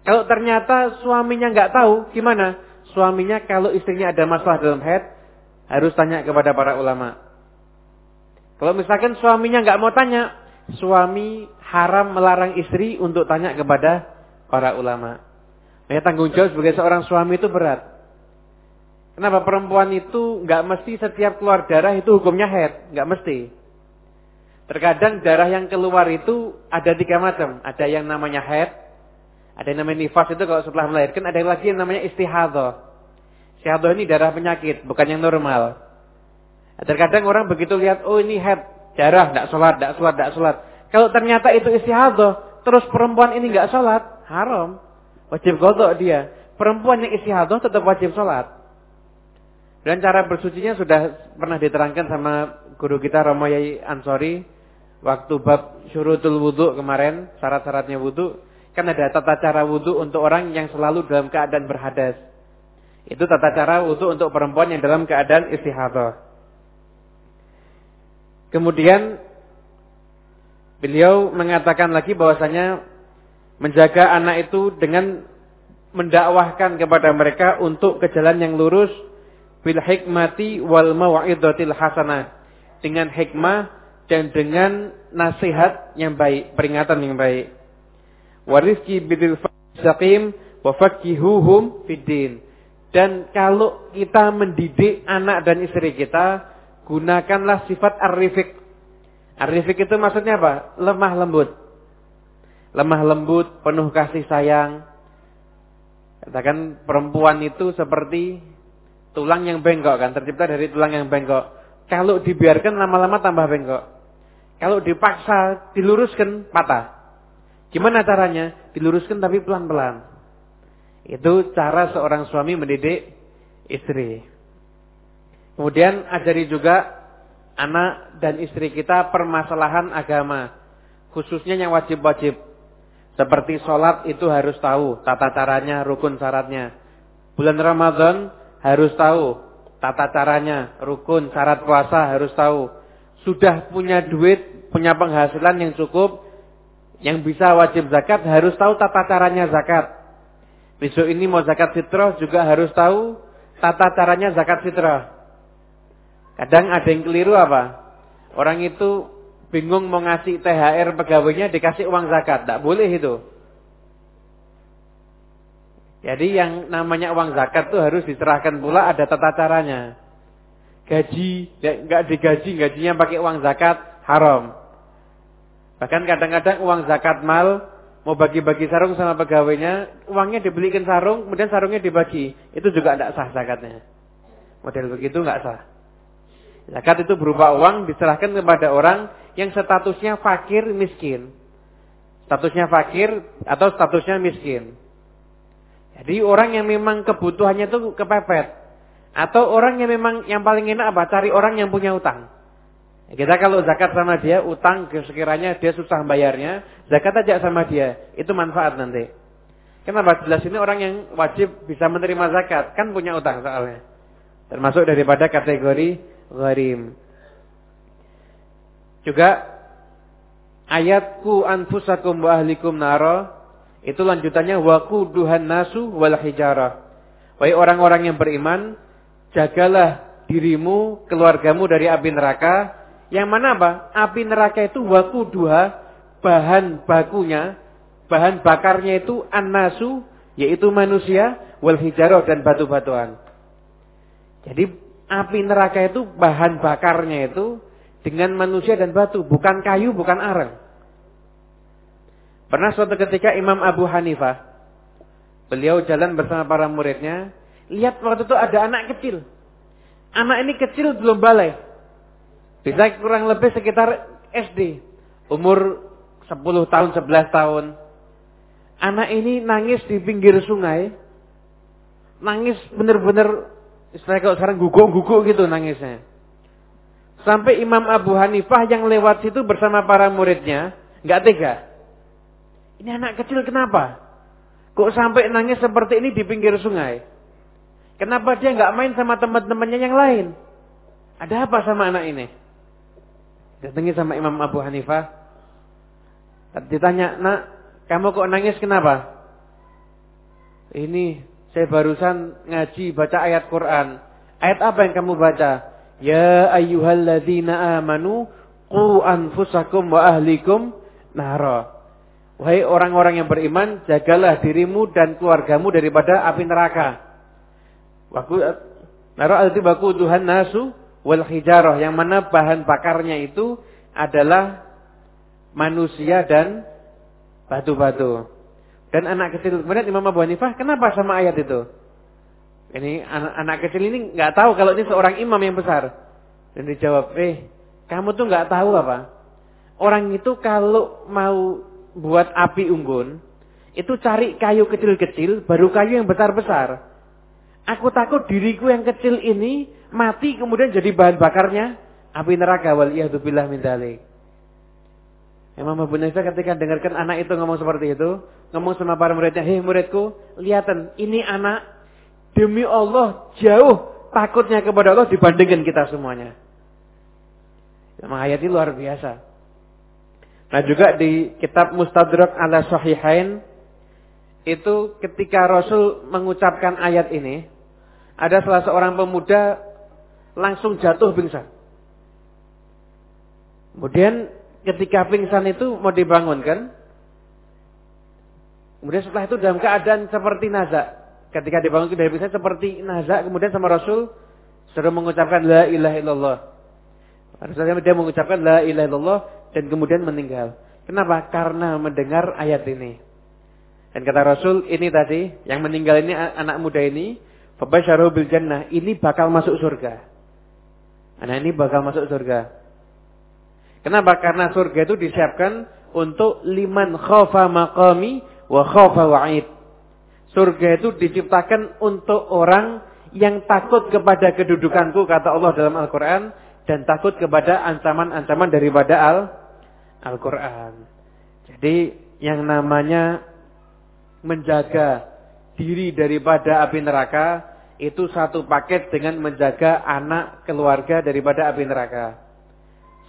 Kalau ternyata suaminya nggak tahu, gimana? Suaminya kalau istrinya ada masalah dalam head, harus tanya kepada para ulama. Kalau misalkan suaminya nggak mau tanya, suami haram melarang istri untuk tanya kepada para ulama. Ya, tanggung jawab sebagai seorang suami itu berat. Kenapa perempuan itu nggak mesti setiap keluar darah itu hukumnya head, nggak mesti. Terkadang darah yang keluar itu ada tiga macam. Ada yang namanya head, ada yang namanya nifas itu kalau setelah melahirkan, ada lagi yang namanya istihadah. Istihadah ini darah penyakit, bukan yang normal. Terkadang orang begitu lihat, oh ini head, darah, tidak sholat, tidak sholat, tidak sholat. Kalau ternyata itu istihadah, terus perempuan ini nggak sholat, haram. Wajib kodok dia. Perempuan yang istihadah tetap wajib sholat. Dan cara bersucinya sudah pernah diterangkan sama guru kita Romo Yai Ansori. Waktu bab syurutul wudhu kemarin, syarat-syaratnya wudhu. Kan ada tata cara wudhu untuk orang yang selalu dalam keadaan berhadas. Itu tata cara wudhu untuk perempuan yang dalam keadaan istihadah. Kemudian beliau mengatakan lagi bahwasanya menjaga anak itu dengan mendakwahkan kepada mereka untuk ke jalan yang lurus bil hikmati wal mau'izatil hasanah dengan hikmah dan dengan nasihat yang baik, peringatan yang baik. Warizki bidil faqim wa faqihuhum fiddin. Dan kalau kita mendidik anak dan istri kita, gunakanlah sifat arifik. Arifik itu maksudnya apa? Lemah lembut. Lemah lembut, penuh kasih sayang. Katakan perempuan itu seperti tulang yang bengkok kan, tercipta dari tulang yang bengkok. Kalau dibiarkan lama-lama tambah bengkok. Kalau dipaksa, diluruskan, patah. Gimana caranya? Diluruskan tapi pelan-pelan. Itu cara seorang suami mendidik istri. Kemudian ajari juga anak dan istri kita permasalahan agama. Khususnya yang wajib-wajib. Seperti sholat itu harus tahu tata caranya, rukun syaratnya. Bulan Ramadan harus tahu tata caranya, rukun syarat puasa harus tahu. Sudah punya duit, punya penghasilan yang cukup, yang bisa wajib zakat harus tahu tata caranya zakat. Besok ini mau zakat fitrah juga harus tahu tata caranya zakat fitrah. Kadang ada yang keliru apa? Orang itu bingung mau ngasih THR pegawainya dikasih uang zakat. Tidak boleh itu. Jadi yang namanya uang zakat itu harus diserahkan pula ada tata caranya. Gaji, nggak digaji, gajinya pakai uang zakat, haram. Bahkan kadang-kadang uang zakat mal, mau bagi-bagi sarung sama pegawainya, uangnya dibelikan sarung, kemudian sarungnya dibagi. Itu juga tidak sah zakatnya. Model begitu nggak sah. Zakat itu berupa uang diserahkan kepada orang yang statusnya fakir miskin. Statusnya fakir atau statusnya miskin. Jadi orang yang memang kebutuhannya itu kepepet. Atau orang yang memang yang paling enak apa? Cari orang yang punya utang. Kita kalau zakat sama dia, utang sekiranya dia susah bayarnya, zakat aja sama dia. Itu manfaat nanti. Kenapa? Jelas ini orang yang wajib bisa menerima zakat. Kan punya utang soalnya. Termasuk daripada kategori gharim. Juga ayatku anfusakum wa ahlikum nara itu lanjutannya waku duhan nasu wal hijarah. Wahai orang-orang yang beriman, jagalah dirimu, keluargamu dari api neraka. Yang mana apa? Api neraka itu waku duha, bahan bakunya, bahan bakarnya itu an-nasu, yaitu manusia, wal hijarah dan batu-batuan. Jadi api neraka itu bahan bakarnya itu dengan manusia dan batu, bukan kayu, bukan arang. Pernah suatu ketika Imam Abu Hanifah, beliau jalan bersama para muridnya, lihat waktu itu ada anak kecil. Anak ini kecil belum balai. Bisa kurang lebih sekitar SD. Umur 10 tahun, 11 tahun. Anak ini nangis di pinggir sungai. Nangis benar-benar Istilahnya kalau sekarang guguk-guguk gitu nangisnya. Sampai Imam Abu Hanifah yang lewat situ bersama para muridnya, nggak tega. Ini anak kecil kenapa? Kok sampai nangis seperti ini di pinggir sungai? Kenapa dia nggak main sama teman-temannya yang lain? Ada apa sama anak ini? Datangi sama Imam Abu Hanifah. Ditanya, nak, kamu kok nangis kenapa? Ini saya barusan ngaji baca ayat Quran. Ayat apa yang kamu baca? Ya ayyuhalladzina amanu qu anfusakum wa ahlikum nara. Wahai orang-orang yang beriman, jagalah dirimu dan keluargamu daripada api neraka. Waku nara itu baku Tuhan nasu wal hijarah yang mana bahan bakarnya itu adalah manusia dan batu-batu. Dan anak kecil kemudian Imam Abu Hanifah, kenapa sama ayat itu? Ini anak, anak kecil ini nggak tahu kalau ini seorang imam yang besar. Dan dijawab, eh kamu tuh nggak tahu apa? Orang itu kalau mau buat api unggun, itu cari kayu kecil-kecil, baru kayu yang besar-besar. Aku takut diriku yang kecil ini mati kemudian jadi bahan bakarnya api neraka wal iyadzubillah min dzalik. Imam Abu Hanifah ketika dengarkan anak itu ngomong seperti itu, ngomong sama para muridnya, "Hei muridku, lihatan, ini anak demi Allah jauh takutnya kepada Allah dibandingkan kita semuanya." Memang ayat ini luar biasa. Nah juga di kitab Mustadrak ala Sahihain itu ketika Rasul mengucapkan ayat ini, ada salah seorang pemuda langsung jatuh pingsan. Kemudian ketika pingsan itu mau dibangunkan, kemudian setelah itu dalam keadaan seperti nazak. Ketika dibangunkan dari pingsan seperti nazak, kemudian sama Rasul sudah mengucapkan la ilaha illallah. Rasulullah dia mengucapkan la ilaha illallah dan kemudian meninggal. Kenapa? Karena mendengar ayat ini. Dan kata Rasul, ini tadi yang meninggal ini anak muda ini, Fabasyaru bil jannah, ini bakal masuk surga. Anak ini bakal masuk surga. Kenapa? Karena surga itu disiapkan untuk liman khofa maqami wa khofa wa'id. Surga itu diciptakan untuk orang yang takut kepada kedudukanku, kata Allah dalam Al-Quran, dan takut kepada ancaman-ancaman daripada Al-Quran. Jadi yang namanya menjaga diri daripada api neraka itu satu paket dengan menjaga anak keluarga daripada api neraka.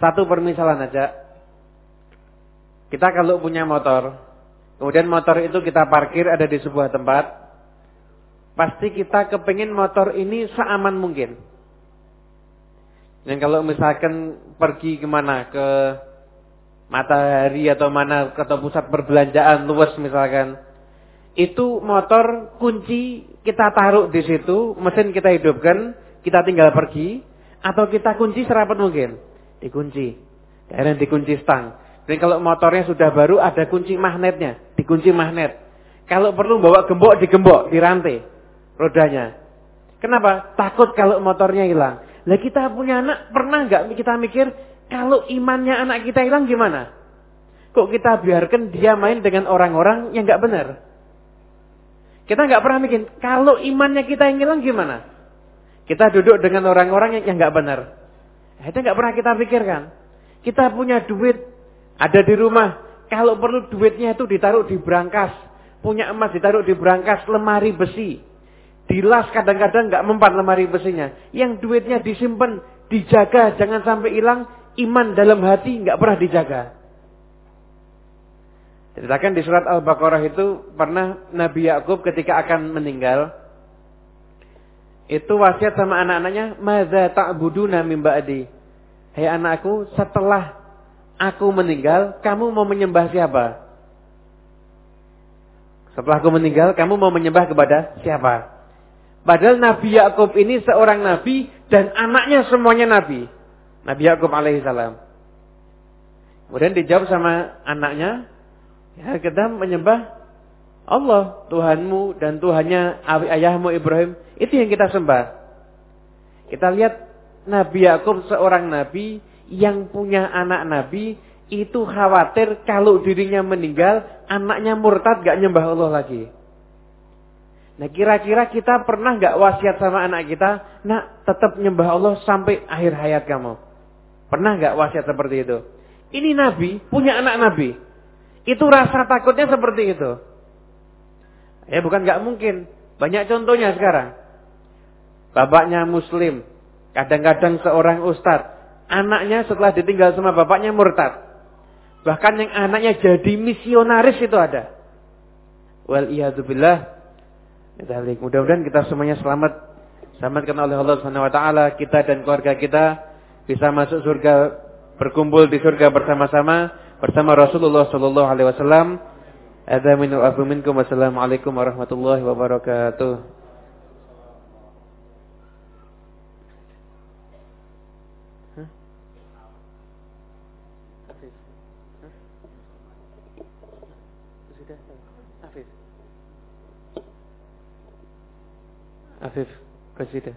Satu permisalan aja. Kita kalau punya motor, kemudian motor itu kita parkir ada di sebuah tempat, pasti kita kepingin motor ini seaman mungkin. Dan kalau misalkan pergi ke mana ke matahari atau mana atau pusat perbelanjaan luas misalkan, itu motor kunci kita taruh di situ, mesin kita hidupkan, kita tinggal pergi, atau kita kunci serapat mungkin, dikunci, kemudian dikunci stang. Dan kalau motornya sudah baru ada kunci magnetnya, dikunci magnet. Kalau perlu bawa gembok digembok, dirantai rodanya. Kenapa? Takut kalau motornya hilang. Lah kita punya anak pernah nggak kita mikir kalau imannya anak kita hilang gimana? Kok kita biarkan dia main dengan orang-orang yang nggak benar? Kita nggak pernah mikir, kalau imannya kita yang hilang gimana? Kita duduk dengan orang-orang yang nggak benar. Itu nggak pernah kita pikirkan. Kita punya duit, ada di rumah. Kalau perlu duitnya itu ditaruh di brankas. Punya emas ditaruh di brankas, lemari besi. Dilas kadang-kadang nggak mempan lemari besinya. Yang duitnya disimpan, dijaga, jangan sampai hilang. Iman dalam hati nggak pernah dijaga. Ceritakan di surat Al-Baqarah itu pernah Nabi Yakub ketika akan meninggal itu wasiat sama anak-anaknya, "Madza ta'buduna min ba'di?" Hei anakku, setelah aku meninggal, kamu mau menyembah siapa? Setelah aku meninggal, kamu mau menyembah kepada siapa? Padahal Nabi Yakub ini seorang nabi dan anaknya semuanya nabi. Nabi Yakub alaihissalam. Kemudian dijawab sama anaknya, Ya, kita menyembah Allah, Tuhanmu dan Tuhannya ayahmu Ibrahim. Itu yang kita sembah. Kita lihat Nabi Yakub seorang nabi yang punya anak nabi itu khawatir kalau dirinya meninggal, anaknya murtad gak nyembah Allah lagi. Nah kira-kira kita pernah gak wasiat sama anak kita, nak tetap nyembah Allah sampai akhir hayat kamu. Pernah gak wasiat seperti itu? Ini nabi, punya anak nabi. Itu rasa takutnya seperti itu. Ya bukan nggak mungkin. Banyak contohnya sekarang. Bapaknya muslim. Kadang-kadang seorang ustadz. Anaknya setelah ditinggal sama bapaknya murtad. Bahkan yang anaknya jadi misionaris itu ada. Wal iyadzubillah. Mudah-mudahan kita semuanya selamat. Selamatkan oleh Allah Subhanahu wa taala kita dan keluarga kita bisa masuk surga berkumpul di surga bersama-sama bersama Rasulullah sallallahu alaihi wasallam. Ada minul afu minkum. Wassalamualaikum warahmatullahi wabarakatuh. Afif, kasih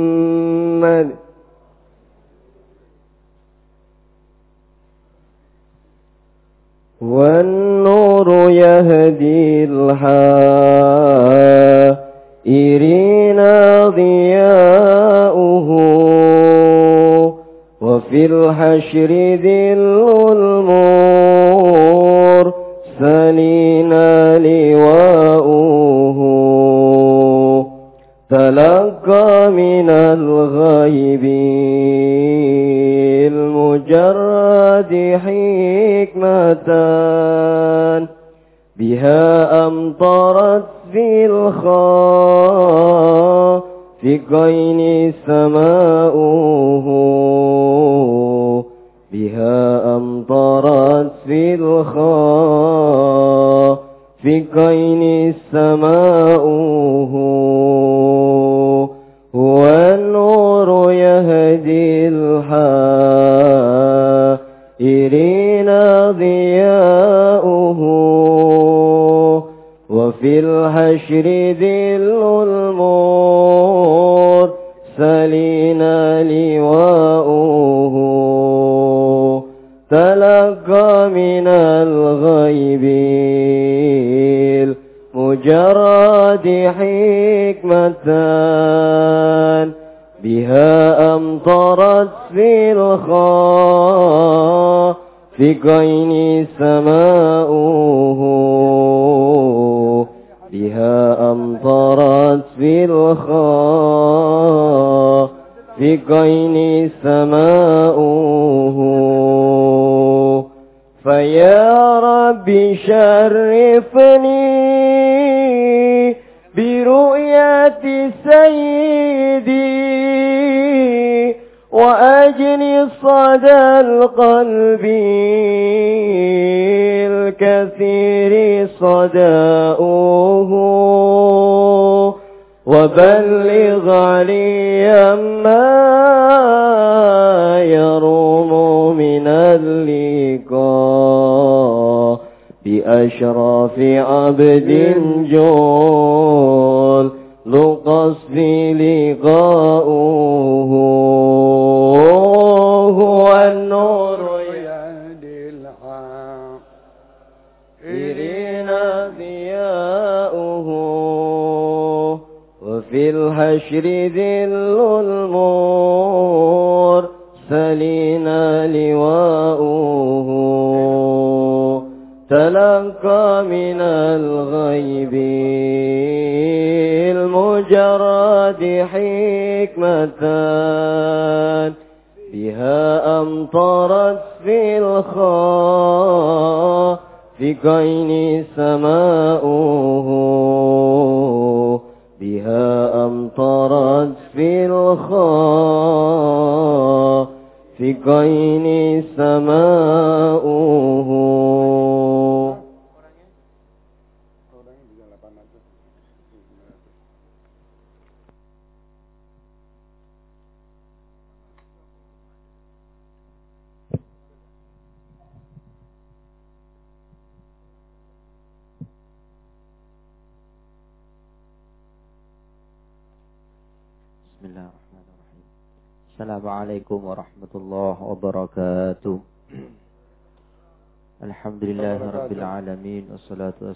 يهدي الحائرين ضياؤه وفي الحشر ذل المرسلين لواؤه تلقى من الغيب المجرد حكمتان بها أمطرت في الخافقين سماؤه. بها أمطرت في الخافقين سماؤه. وفي الحشر ذل المرسلين لواؤه. تلقى من الغيب المجرد حكمتان بها أمطرت في الخافقين سماؤه الخافقين سماؤه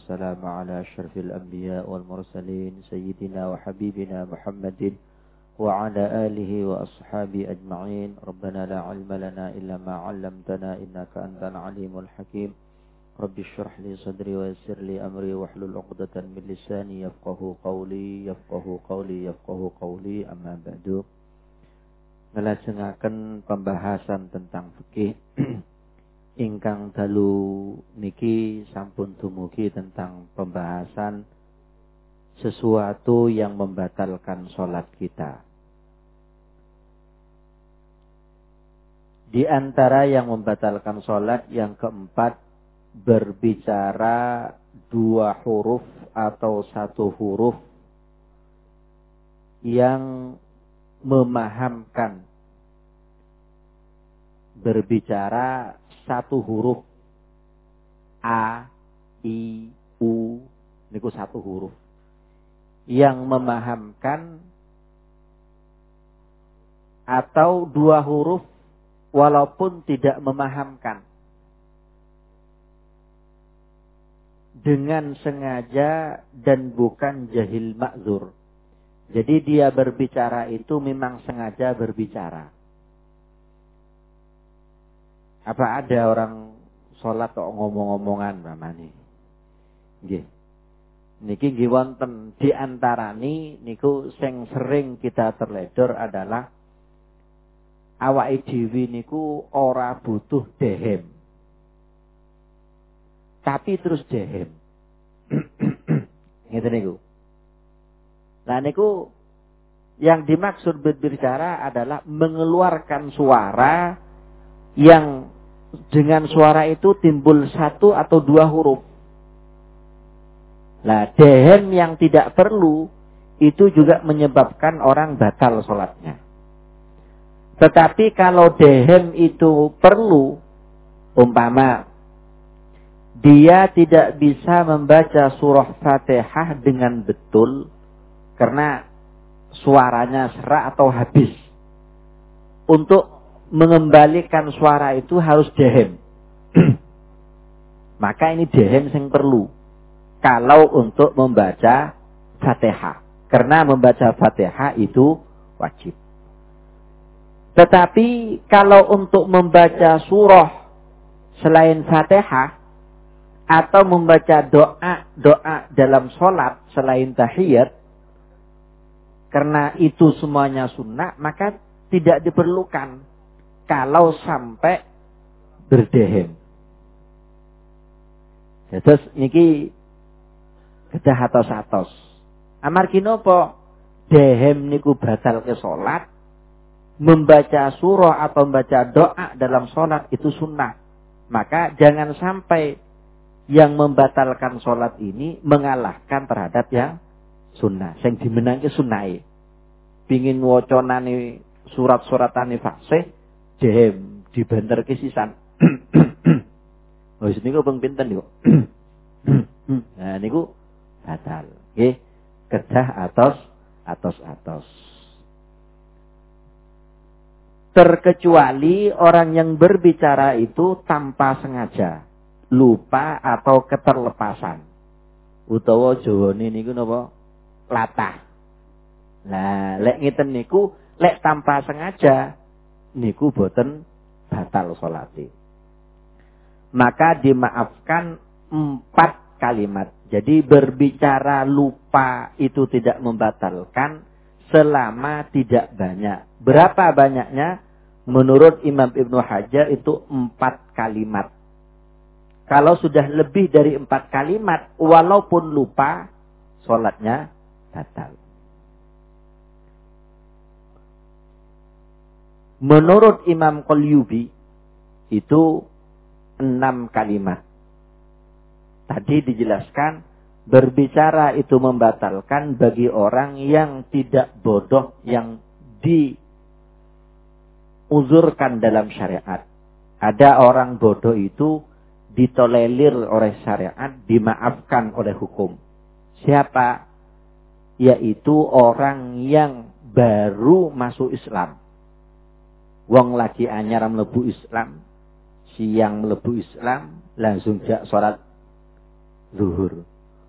والسلام على أشرف الأنبياء والمرسلين سيدنا وحبيبنا محمد وعلى آله وأصحابه أجمعين. ربنا لا علم لنا إلا ما علمتنا إنك أنت العليم الحكيم. رب اشرح لي صدري ويسر لي أمري واحلل عقدة من لساني يفقه قولي يفقه قولي يفقه قولي. أما بعد melaksanakan pembahasan tentang fikih ingkang dalu niki sampun dumugi tentang pembahasan sesuatu yang membatalkan sholat kita. Di antara yang membatalkan sholat yang keempat berbicara dua huruf atau satu huruf yang memahamkan berbicara satu huruf A, I, U, niku satu huruf yang memahamkan atau dua huruf walaupun tidak memahamkan dengan sengaja dan bukan jahil makzur. Jadi dia berbicara itu memang sengaja berbicara. Apa ada orang sholat kok ngomong-ngomongan namanya? Nggih. Niki nggih wonten di antarani niku sing sering kita terledor adalah awake dhewe niku ora butuh dehem. Tapi terus dehem. Ngeten niku. Nah niku yang dimaksud berbicara adalah mengeluarkan suara yang dengan suara itu timbul satu atau dua huruf. Nah, dehem yang tidak perlu itu juga menyebabkan orang batal sholatnya. Tetapi kalau dehem itu perlu, umpama dia tidak bisa membaca surah Fatihah dengan betul karena suaranya serak atau habis. Untuk mengembalikan suara itu harus dehem. Maka ini dehem yang perlu. Kalau untuk membaca Fatihah. Karena membaca Fatihah itu wajib. Tetapi kalau untuk membaca surah selain Fatihah atau membaca doa-doa dalam sholat selain tahiyat, karena itu semuanya sunnah, maka tidak diperlukan kalau sampai berdehem. Terus niki kedah atos-atos. Amargi napa? Dehem niku batal ke salat. Membaca surah atau membaca doa dalam sholat itu sunnah. Maka jangan sampai yang membatalkan sholat ini mengalahkan terhadap yang sunnah. Yang dimenangke sunnah. Pingin woconani surat-suratani fasih jem dibanter kesisan. Oh niku peng pinten niku. nah niku batal. Nggih. Kedah atos atos atos. Terkecuali orang yang berbicara itu tanpa sengaja, lupa atau keterlepasan. Utawa Jawane niku napa? Latah. Nah, lek ngiten niku lek tanpa sengaja niku boten batal salate. Maka dimaafkan empat kalimat. Jadi berbicara lupa itu tidak membatalkan selama tidak banyak. Berapa banyaknya? Menurut Imam Ibnu Hajar itu empat kalimat. Kalau sudah lebih dari empat kalimat, walaupun lupa, sholatnya batal. Menurut Imam Qalyubi itu enam kalimat. Tadi dijelaskan berbicara itu membatalkan bagi orang yang tidak bodoh yang diuzurkan dalam syariat. Ada orang bodoh itu ditolelir oleh syariat, dimaafkan oleh hukum. Siapa? Yaitu orang yang baru masuk Islam Wong lagi anyar mlebu Islam, siang mlebu Islam, langsung jak salat zuhur.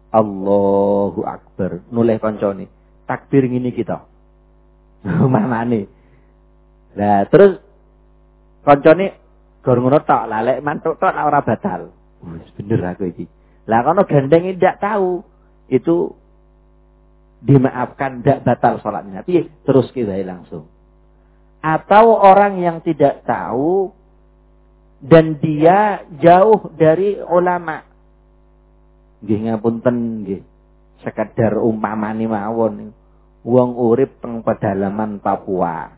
Allahu Akbar. Nuleh koncone. Takbir ngini kita. Mana nih? Lah terus koncone gor ngono tok, mantuk tok ora batal. Wis bener aku iki. Lah kono gandeng ndak tahu itu dimaafkan ndak batal salatnya. Piye? Terus kita langsung atau orang yang tidak tahu dan dia jauh dari ulama. Nggih ngapunten nggih. Sekedar umpamane mawon. Wong urip teng pedalaman Papua.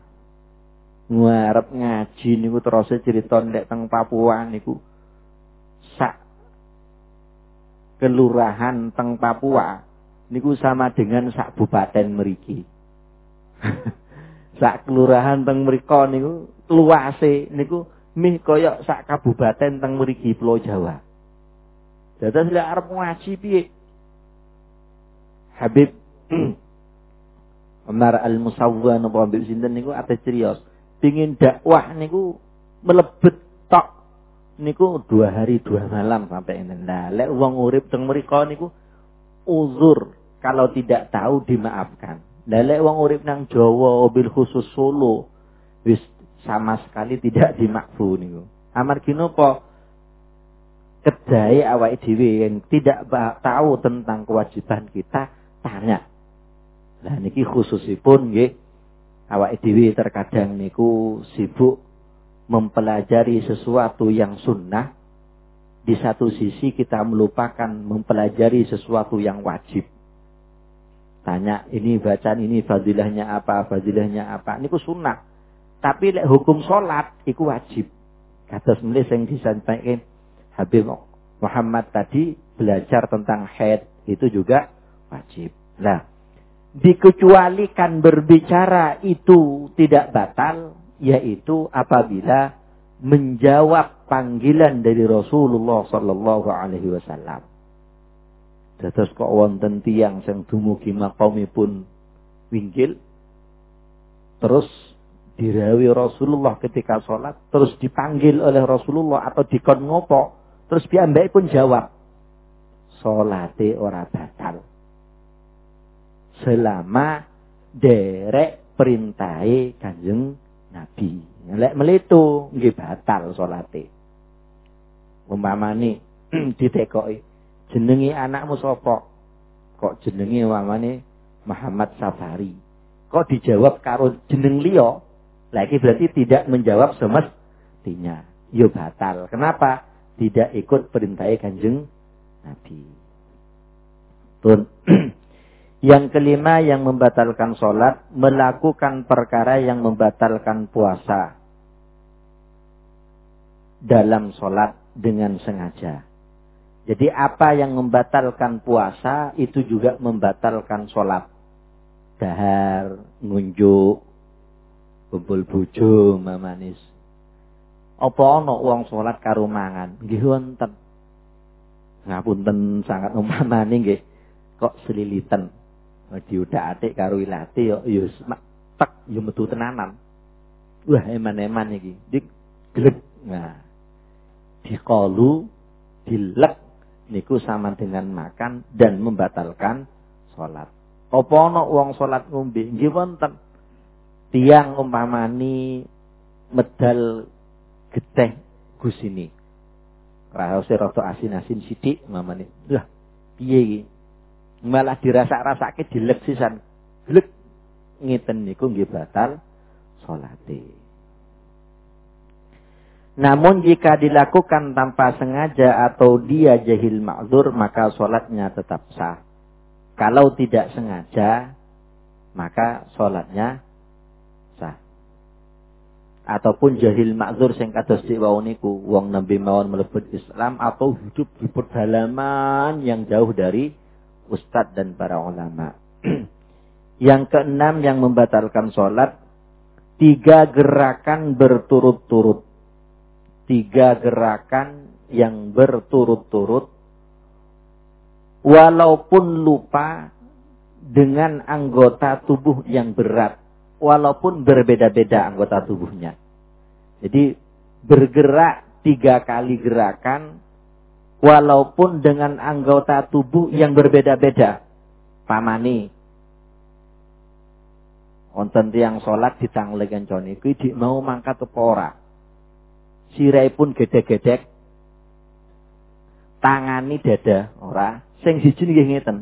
ngarep ngaji niku terus cerita ndek teng Papua niku sak kelurahan teng Papua niku sama dengan sak bupaten meriki. sak kelurahan teng mriko niku luase niku mih koyok sak kabupaten teng mriki Pulau Jawa. Dados lek arep ngaji piye? Habib Umar Al-Musawwa napa ambek sinten niku ate cirios pingin dakwah niku melebet tok niku dua hari dua malam sampai ini. Nah, lek wong urip teng mriku niku uzur kalau tidak tahu dimaafkan. Lah wong urip nang Jawa bil khusus Solo wis sama sekali tidak dimakfu niku. Amargi napa? Kedai awake dhewe yang tidak tahu tentang kewajiban kita tanya. Nah niki khususipun nggih awak dhewe terkadang niku sibuk mempelajari sesuatu yang sunnah di satu sisi kita melupakan mempelajari sesuatu yang wajib tanya ini bacaan ini fadilahnya apa? Fadilahnya apa? Niku sunnah tapi lek hukum sholat iku wajib. Kata mulai yang disampaikan Habib Muhammad tadi belajar tentang head itu juga wajib. Nah dikecualikan berbicara itu tidak batal yaitu apabila menjawab panggilan dari Rasulullah sallallahu alaihi wasallam. Dados kok wonten tiyang sing dumugi maqamipun winggil terus dirawi Rasulullah ketika sholat terus dipanggil oleh Rasulullah atau dikon ngopo terus piyambake pun jawab salate ora batal selama derek perintahe Kanjeng Nabi. Lek melitu nggih batal salate. Umpamane ditekoki jenengi anakmu sapa? Kok jenenge umpamane Muhammad Safari. Kok dijawab karo jeneng liya? Lah berarti tidak menjawab semestinya. Yo batal. Kenapa? Tidak ikut perintah Kanjeng Nabi. Tun Yang kelima yang membatalkan sholat, melakukan perkara yang membatalkan puasa dalam sholat dengan sengaja. Jadi apa yang membatalkan puasa itu juga membatalkan sholat. Dahar, ngunjuk, kumpul bojo, mamanis. Apa ana wong sholat karo mangan? Nggih wonten. Ngapunten sangat umpamane nggih kok selilitan diudak-atik karo ilate yo yo tek yo metu tenanan. Wah eman-eman iki. Dik glek. Nah. Diqalu dilek niku sama dengan makan dan membatalkan salat. Apa ana wong salat ngombe? Wonten. Tiang umpamani medal geteh gusini. Rahose rada asin-asin sithik mamane. Lah, piye iki? malah dirasak-rasake dilek sisan. Lek ngiten niku nggih batal salate. Namun jika dilakukan tanpa sengaja atau dia jahil ma'zur maka sholatnya tetap sah. Kalau tidak sengaja maka sholatnya sah. Ataupun jahil ma'zur sing kados dik niku wong nabi mawon mlebet Islam atau hidup di pedalaman yang jauh dari ustadz dan para ulama. yang keenam yang membatalkan sholat, tiga gerakan berturut-turut. Tiga gerakan yang berturut-turut, walaupun lupa dengan anggota tubuh yang berat, walaupun berbeda-beda anggota tubuhnya. Jadi bergerak tiga kali gerakan walaupun dengan anggota tubuh yang berbeda-beda. Pamani. Wonten tiang sholat ditanglekan coni kuwi dik mau mangkat apa. Sirai pun gedek-gedek. Tangani dada ora. Sing siji nggih ngeten.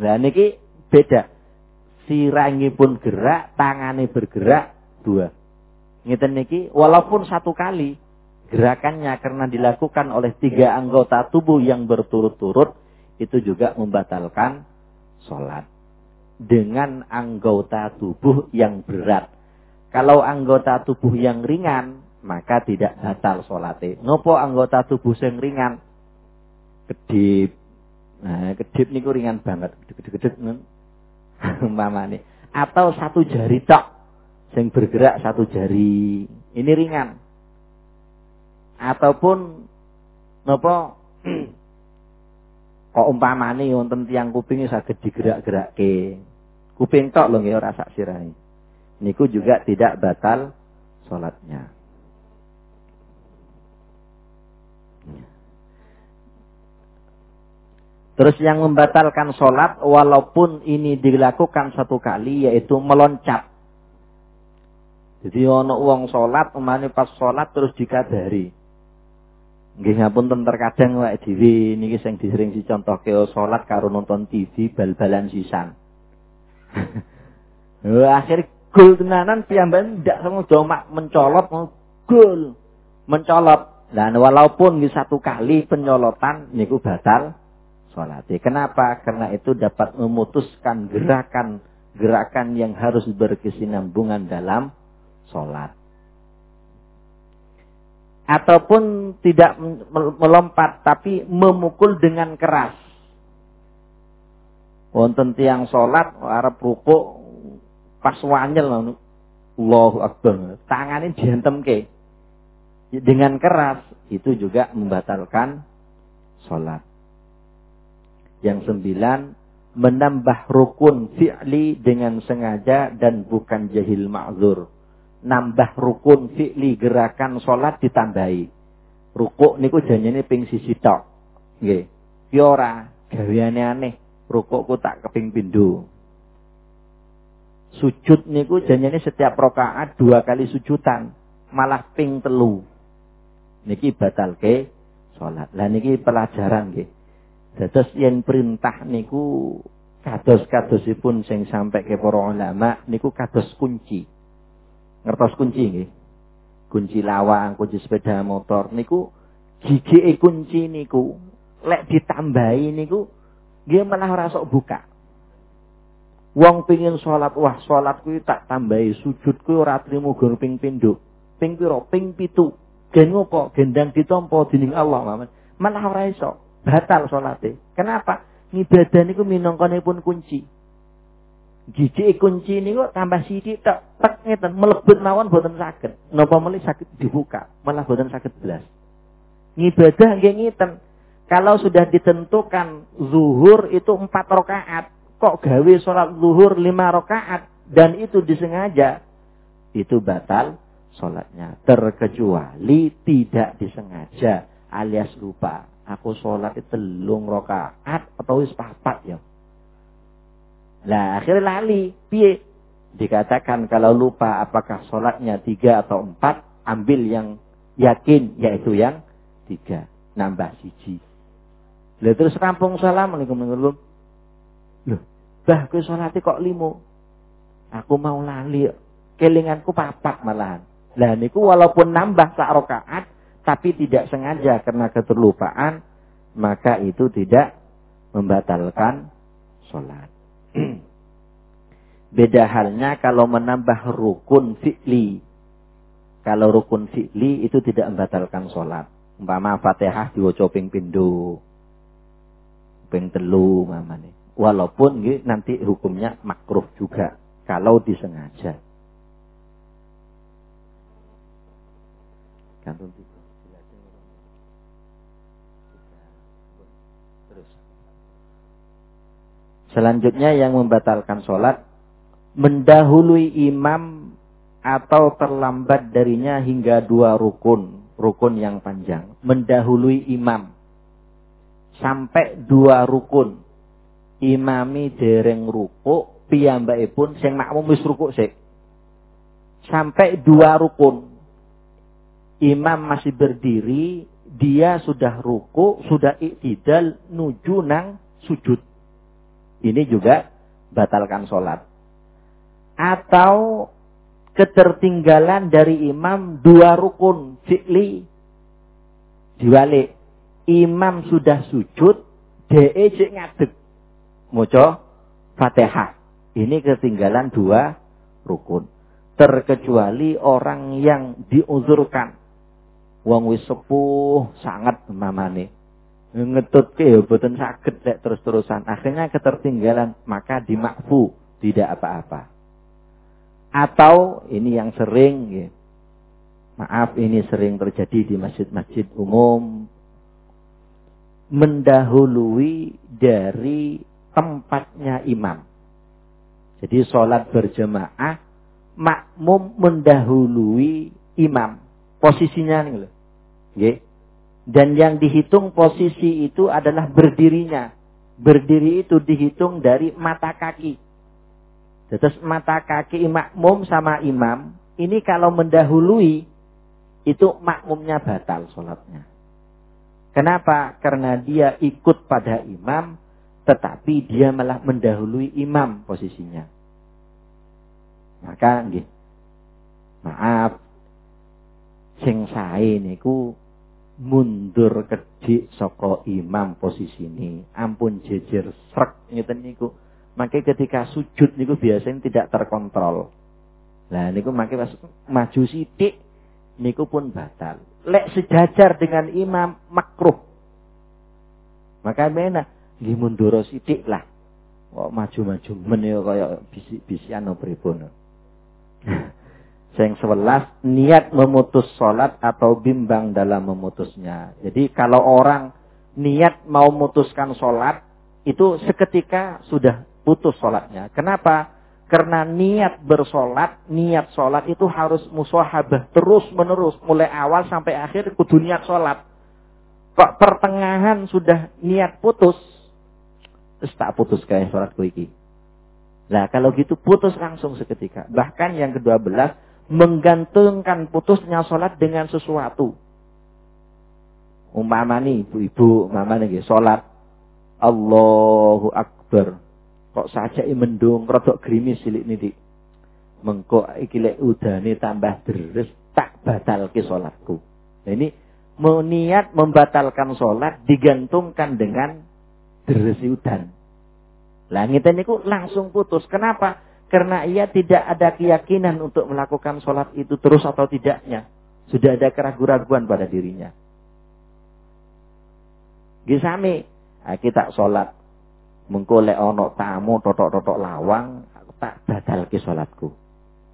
Lah niki beda. Sirangi pun gerak, tangani bergerak dua. Ngeten niki walaupun satu kali gerakannya karena dilakukan oleh tiga anggota tubuh yang berturut-turut itu juga membatalkan sholat dengan anggota tubuh yang berat. Kalau anggota tubuh yang ringan, maka tidak batal sholatnya. Nopo anggota tubuh yang ringan? Kedip. Nah, kedip niku ringan banget. Kedip-kedip Mama nih. Atau satu jari tok. Yang bergerak satu jari. Ini ringan. Ataupun nopo kok umpamane wonten tiang kuping saged digerak-gerakke. Kuping tok lho nggih ora sak sirahe. Niku juga tidak batal salatnya. Terus yang membatalkan sholat walaupun ini dilakukan satu kali yaitu meloncat. Jadi ono uang sholat, umane pas sholat terus dikadari. Nggih ngapun terkadang wae dhewe niki sing disering dicontohke salat karo nonton TV bal-balan sisan. Akhir gol tenanan piyamban ndak sengaja mak mencolot gol. Mencolot. Dan walaupun di satu kali penyolotan niku batal sholat. Kenapa? Karena itu dapat memutuskan gerakan-gerakan yang harus berkesinambungan dalam sholat. Ataupun tidak melompat tapi memukul dengan keras. Wonten tiang sholat, arep rukuk pas wanyel Allahu Akbar. Tangannya ke Dengan keras itu juga membatalkan sholat. Yang sembilan, menambah rukun fi'li dengan sengaja dan bukan jahil ma'zur. Nambah rukun fi'li gerakan sholat ditambahi. Rukuk niku janjane ping sisi tok. Nggih. Ki ora gaweane aneh. Rukukku tak keping pindho. Sujud niku janjane setiap rokaat dua kali sujudan. Malah ping telu. Niki batal ke sholat. Lah niki pelajaran nggih. Dados yen perintah niku kados-kadosipun sing sampai ke para ulama niku kados kunci. Ngertos kunci nggih? Kunci lawang, kunci sepeda motor niku gigike kunci niku lek ditambahi niku nggih malah ora buka. Wong pingin sholat, wah sholat kuwi tak tambahi sujud kuwi ora trimo gur ping pindho. Ping pira? Ping pitu. Gen ngopo? Gendang ditampa dening Allah, Malah ora batal salate. Kenapa? Ibadah niku minangkanipun kunci. Gigi kunci niku tambah sithik tok tek ngeten mlebet mawon boten saged. Napa saged dibuka, malah boten saged blas. Ngibadah nggih ngeten. Kalau sudah ditentukan zuhur itu empat rakaat, kok gawe sholat zuhur lima rakaat dan itu disengaja, itu batal sholatnya. Terkecuali tidak disengaja alias lupa aku sholat itu telung rokaat atau wis papat ya. Lah akhirnya lali, piye? Dikatakan kalau lupa apakah sholatnya tiga atau empat, ambil yang yakin yaitu yang tiga, nambah siji. Lah terus rampung assalamualaikum Loh, bah kowe sholat kok limo? Aku mau lali, kelinganku papat malahan. Lah niku walaupun nambah sak rokaat, tapi tidak sengaja karena keterlupaan, maka itu tidak membatalkan sholat. Beda halnya kalau menambah rukun fi'li. Kalau rukun fi'li itu tidak membatalkan sholat. Umpama fatihah diwaca ping pindho. Ping telu. Walaupun nanti hukumnya makruh juga kalau disengaja. Kantun Selanjutnya yang membatalkan sholat. Mendahului imam atau terlambat darinya hingga dua rukun. Rukun yang panjang. Mendahului imam. Sampai dua rukun. Imami dereng rukuk. pun sing makmum wis rukuk sih. Sampai dua rukun. Imam masih berdiri, dia sudah ruku, sudah iktidal, nuju nang sujud ini juga batalkan sholat. Atau ketertinggalan dari imam dua rukun fi'li. Diwalik. Imam sudah sujud, DE cek ngadeg. Moco fatihah. Ini ketinggalan dua rukun. terkecuali orang yang diuzurkan. Wong wis sepuh sangat mamane. Ngetut ke ya boten saged lek terus-terusan. Akhirnya ketertinggalan, maka dimakfu, tidak apa-apa. Atau ini yang sering ya. Maaf ini sering terjadi di masjid-masjid umum mendahului dari tempatnya imam. Jadi sholat berjamaah makmum mendahului imam. Posisinya nih loh. Dan yang dihitung posisi itu adalah berdirinya. Berdiri itu dihitung dari mata kaki. Terus mata kaki makmum sama imam. Ini kalau mendahului itu makmumnya batal sholatnya. Kenapa? Karena dia ikut pada imam tetapi dia malah mendahului imam posisinya. Maka. Maaf. Sing sae niku mundur kedik saka imam posisi ini. Ampun jejer srek ngeten niku. Maka ketika sujud niku biasanya tidak terkontrol. Lah niku maka pas maju sithik niku pun batal. Lek sejajar dengan imam makruh. Maka mana Nggih mundur sithik lah. Kok maju-maju men ya kaya bisik-bisikan pripun. Yang sebelas, niat memutus sholat atau bimbang dalam memutusnya. Jadi kalau orang niat mau memutuskan sholat, itu seketika sudah putus sholatnya. Kenapa? Karena niat bersolat, niat sholat itu harus musahabah terus menerus. Mulai awal sampai akhir kudu niat sholat. Kok pertengahan sudah niat putus, Terus tak putus kayak sholatku iki. Nah kalau gitu putus langsung seketika. Bahkan yang kedua belas menggantungkan putusnya sholat dengan sesuatu. Umpama nih ibu-ibu, mama nih sholat. Allahu Akbar. Kok saja mendung, rodok gerimis silik nih Mengkok iki lek udane tambah deres tak batal ke sholatku. Nah, ini niat membatalkan sholat digantungkan dengan deresi udan. Langit ini ku langsung putus. Kenapa? Karena ia tidak ada keyakinan untuk melakukan sholat itu terus atau tidaknya. Sudah ada keraguan-raguan pada dirinya. Gisami, nah, kita sholat. Mengkolek ono tamu, totok-totok lawang, tak batal ke sholatku.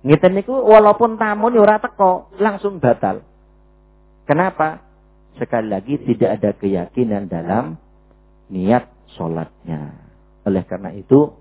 Ngiten niku walaupun tamu ora teko, langsung batal. Kenapa? Sekali lagi tidak ada keyakinan dalam niat sholatnya. Oleh karena itu,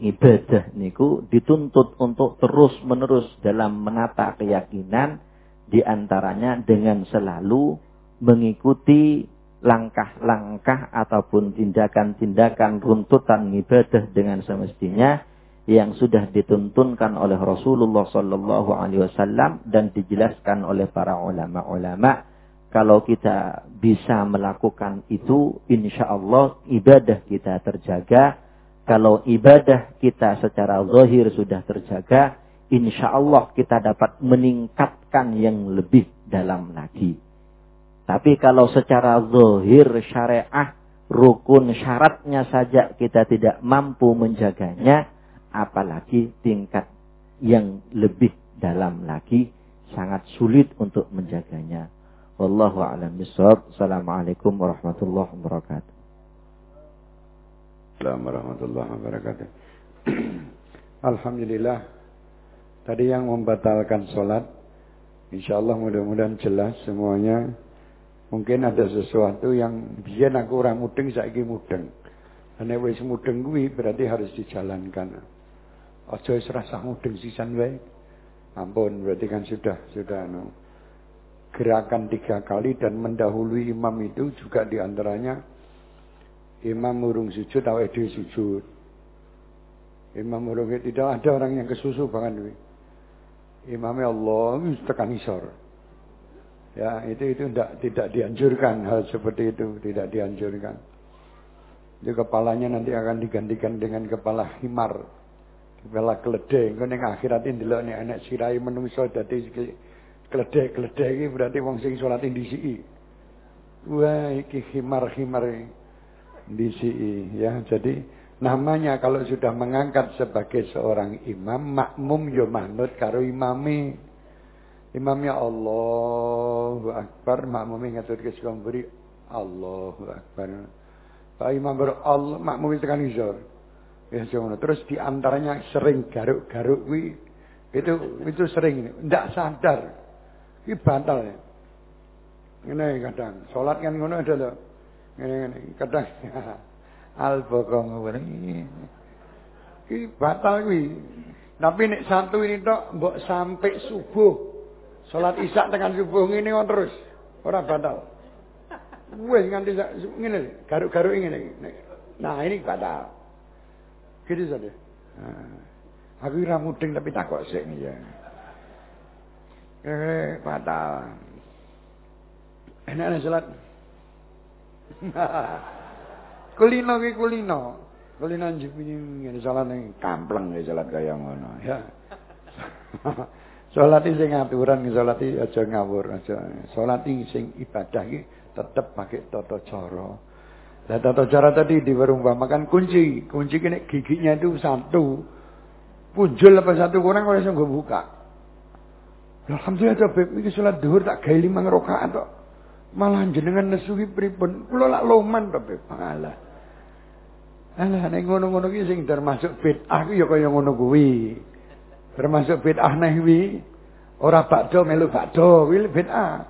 ibadah niku dituntut untuk terus menerus dalam menata keyakinan di antaranya dengan selalu mengikuti langkah-langkah ataupun tindakan-tindakan runtutan ibadah dengan semestinya yang sudah dituntunkan oleh Rasulullah Sallallahu Alaihi Wasallam dan dijelaskan oleh para ulama-ulama kalau kita bisa melakukan itu, insya Allah ibadah kita terjaga. Kalau ibadah kita secara zahir sudah terjaga, insya Allah kita dapat meningkatkan yang lebih dalam lagi. Tapi kalau secara zahir syariah, rukun syaratnya saja kita tidak mampu menjaganya, apalagi tingkat yang lebih dalam lagi, sangat sulit untuk menjaganya. Wallahu a'lam bishawab. Assalamualaikum warahmatullahi wabarakatuh. Assalamualaikum warahmatullahi wabarakatuh. Alhamdulillah. Tadi yang membatalkan sholat. InsyaAllah mudah-mudahan jelas semuanya. Mungkin ada sesuatu yang biar aku orang mudeng saiki mudeng. Ane wis mudeng kuwi berarti harus dijalankan. Aja wis rasa mudeng sisan wae. Ampun berarti kan sudah sudah no gerakan tiga kali dan mendahului imam itu juga di antaranya imam murung sujud atau ede sujud. Imam murung tidak ada orang yang kesusu bahkan Imamnya Allah tekan isor. Ya, itu itu tidak tidak dianjurkan hal seperti itu, tidak dianjurkan. Itu kepalanya nanti akan digantikan dengan kepala himar. Kepala keledai. Engko ning akhirat ndelok nek anak sirai menungso dadi Keledek-keledek ini berarti wong sing salat ndisiki. Wah, iki khimar-khimar ndisiki ya. Jadi Namanya kalau sudah mengangkat sebagai seorang imam, makmum yo manut karo imami. Imamnya Allahu Akbar, makmumnya ngatur ke beri Allahu Akbar. Pak Imam ber Allah, makmum itu kan izor. Ya. Terus di antaranya sering garuk-garuk kuwi itu itu sering ndak sadar. Iki batal ya. Ngene kadang. Salat kan ngono ada lho. Ngene-ngene kadang al bokong ngene. Iki batal kuwi. Tapi nek satu ini tok mbok sampai subuh. Salat Isya tekan subuh ngene terus. Ora batal. Wes nganti ngene garuk-garuk ngene. Nah, ini batal. Saja. Nah, aku ora mudeng tapi takok sik ya. Eh, batal. Enak salat. kulino ki kulino. Kulino njipini ngene salat ning kampleng ya salat kaya ngono ya. Salat sing aturan salat aja ngawur aja. Salat sing ibadah ki tetep pakai tata cara. Nah, tata cara tadi diperumpamakan kunci. Kunci kini giginya itu satu. Punjul apa satu kurang kalau saya buka. Alhamdulillah coba ini sholat duhur tak gaya lima rakaat tok. Malah jenengan nesuhi pripun. Kula lak loman to Beb. Alah. Nek ngono-ngono ki sing termasuk bid'ah ya kaya ngono kuwi. Termasuk bid'ah nahwi. Ora bakdo melu bakdo kuwi bid'ah.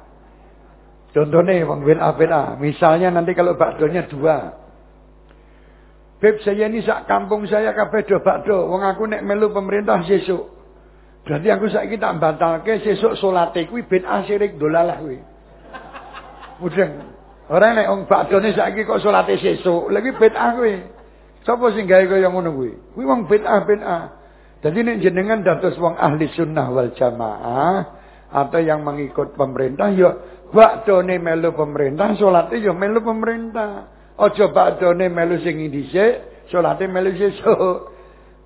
Contohnya wong bid'ah bid'ah. Misalnya nanti kalau bakdonya dua. Beb saya ini sak kampung saya kabeh do bakdo. Wong aku nek melu pemerintah sesuk. Berarti aku saiki tak batalke sesuk salate kuwi bid'ah syirik dolalah kuwi. Mudeng. Ora nek wong bakdone saiki kok salate sesuk. Lagi bid'ah kuwi. Sapa sing gawe kaya ngono kuwi? Kuwi wong bid'ah bid'ah. Jadi nek jenengan dados wong ahli sunnah wal jamaah atau yang mengikut pemerintah ya Bakdone melu pemerintah, salate ya melu pemerintah. Aja bakdone melu sing dhisik, salate melu sesuk.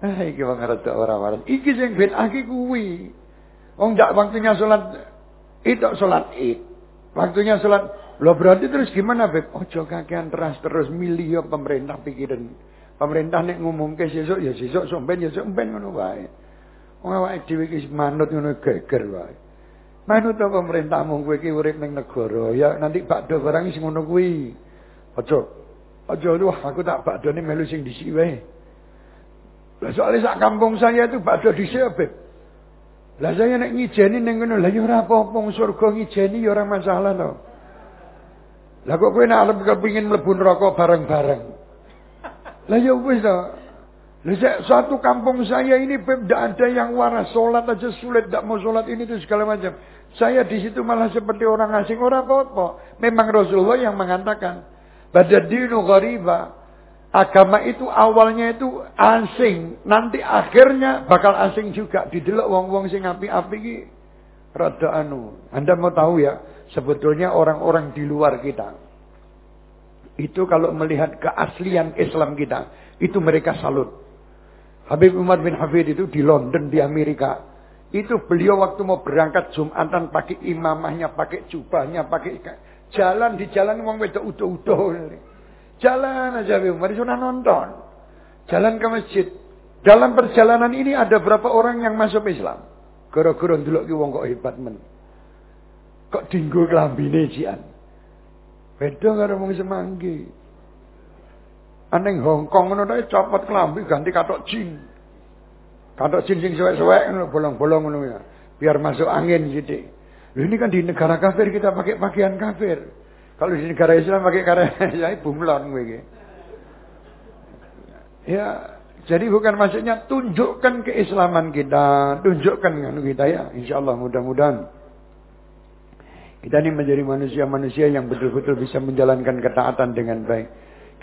Ah iki wong rada ora waras. Iki sing bid'ah ki kuwi. Wong ndak waktunya salat itu salat Id. Waktunya salat Loh berarti terus gimana Beb? Ojo kakean teras terus milih ya pemerintah pikiran. Pemerintah nek ngumumke sesuk ya sesuk, somben ya somben ngono wae. Wong awake dhewe iki manut ngono geger wae. Manut to pemerintah mung kowe iki urip ning negara. Ya nanti bakdo barang sing ngono kuwi. Aja. Aja lu aku tak bakdone melu sing dhisik wae. Lah soalnya sak kampung saya itu bakdo dhisik Beb. Lah saya nek ngijeni ning ngono, lah ya ora apa-apa surga ngijeni ya ora masalah to. Lah kok kowe nek arep kepengin mlebu neraka bareng-bareng. Lah ya wis to. Satu kampung saya ini tidak ada yang waras. Sholat aja sulit. Tidak mau sholat ini itu segala macam. Saya di situ malah seperti orang asing. Orang apa-apa. Memang Rasulullah yang mengatakan. Badadinu ghariba. Agama itu awalnya itu asing. Nanti akhirnya bakal asing juga. Didelok wong-wong sing api-api ki. Rada anu. Anda mau tahu ya. Sebetulnya orang-orang di luar kita. Itu kalau melihat keaslian Islam kita. Itu mereka salut. Habib Umar bin Hafid itu di London di Amerika. Itu beliau waktu mau berangkat Jumatan pakai imamahnya, pakai jubahnya, pakai jalan di jalan wong wedok utuh-utuh. Jalan aja Habib Umar sudah nonton. Jalan ke masjid. Dalam perjalanan ini ada berapa orang yang masuk Islam? Gara-gara dulu ki wong kok hebat men. Kok dinggo klambine jian. Beda karo wong semanggi. Aneng Hongkong ngono tok copot klambi ganti katok jin. Katok jin sing suwek-suwek ngono bolong-bolong ngono ya. Biar masuk angin sithik. Loh ini kan di negara kafir kita pakai pakaian kafir. Kalau di negara Islam pakai karya bumlon kowe iki. Ya, jadi bukan maksudnya tunjukkan keislaman kita, tunjukkan kan kita ya. Insyaallah mudah-mudahan kita ini menjadi manusia-manusia yang betul-betul bisa menjalankan ketaatan dengan baik.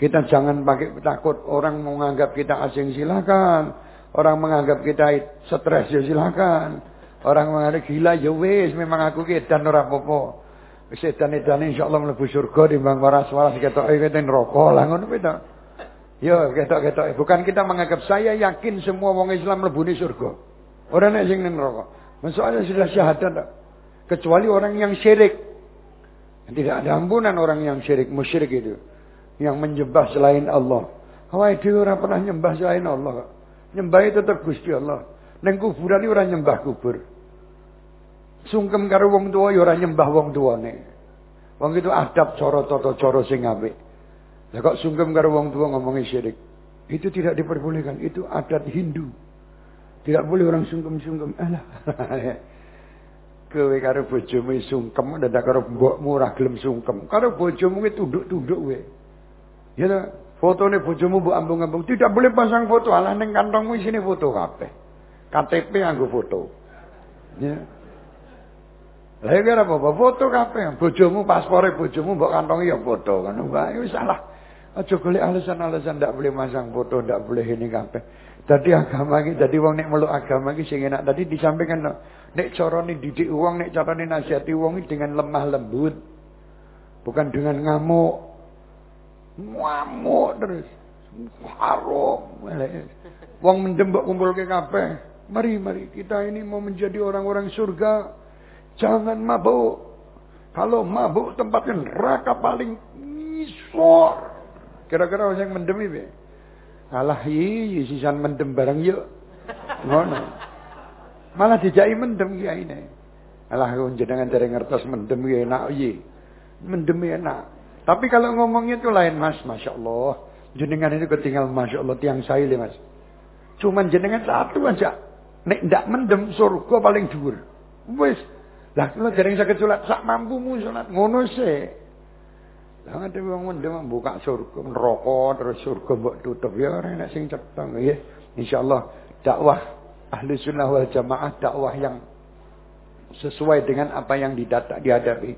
Kita jangan pakai takut orang menganggap kita asing silakan. Orang menganggap kita stres ya silakan. Orang menganggap gila ya wis memang aku dan ora apa-apa. Wis edan edan insyaallah mlebu surga timbang waras-waras ketoke kete neraka lah ngono to. Ya ketok-ketok bukan kita menganggap saya yakin semua wong Islam mlebune surga. Orang nek sing neraka. Maksudnya sudah syahadat. Kecuali orang yang syirik. Tidak ada ampunan orang yang syirik, musyrik itu yang menyembah selain Allah. Awake dhewe ora pernah nyembah selain Allah. Nyembah tetep Gusti Allah. Ning kuburan iki ora nyembah kubur. Sungkem karo wong tuwa ya ora nyembah wong tuwane. Wong itu adab cara tata cara sing apik. Kok sungkem karo wong tua ngomongi syirik. Itu tidak diperbolehkan. Itu adat Hindu. Tidak boleh orang sungkem-sungkem. Alah. Kowe karo bojomu sungkem dadak karo mbokmu ora gelem sungkem. Karo bojomu ki tunduk-tunduk kowe. Ya ta, fotone bojomu mbok ambung-ambung. Tidak boleh pasang foto. Alah ning kantongmu isine foto kabeh. KTP nganggo foto. Ya. Lah iki ora apa-apa, foto kabeh. Bojomu paspore bojomu mbok kantongi ya foto kan. Wah, itu salah. Aja golek alasan-alasan ndak boleh masang foto, ndak boleh ini kabeh. Dadi agama iki, dadi wong nek meluk agama iki sing enak. Tadi disampaikan. Nek carane didik wong, nek carane nasihati iki dengan lemah lembut. Bukan dengan ngamuk. Ngamuk terus. Haram. Wong mendem mbok kumpulke kabeh. Mari, mari kita ini mau menjadi orang-orang surga. Jangan mabuk. Kalau mabuk tempatnya neraka paling ngisor. Kira-kira orang yang mendem ini. Alah iya, sisan mendem bareng yuk. Ngono. Malah dijai mendem ya ini. Alah jenengan dari ngertos mendem ya enak iya. Mendem ya enak. Tapi kalau ngomongnya itu lain mas, masya Allah. Jenengan ini ketinggal masya Allah tiang saya mas. Cuman jenengan satu aja. Nek ndak mendem surga paling dhuwur. Wis. Lah kalau dereng saged salat sak mampumu salat ngono sih. Lah ada wong mendem buka surga neraka terus surga mbok tutup ya ora enak sing cetha nggih. Insyaallah dakwah ahli sunnah wal jamaah dakwah yang sesuai dengan apa yang didata dihadapi.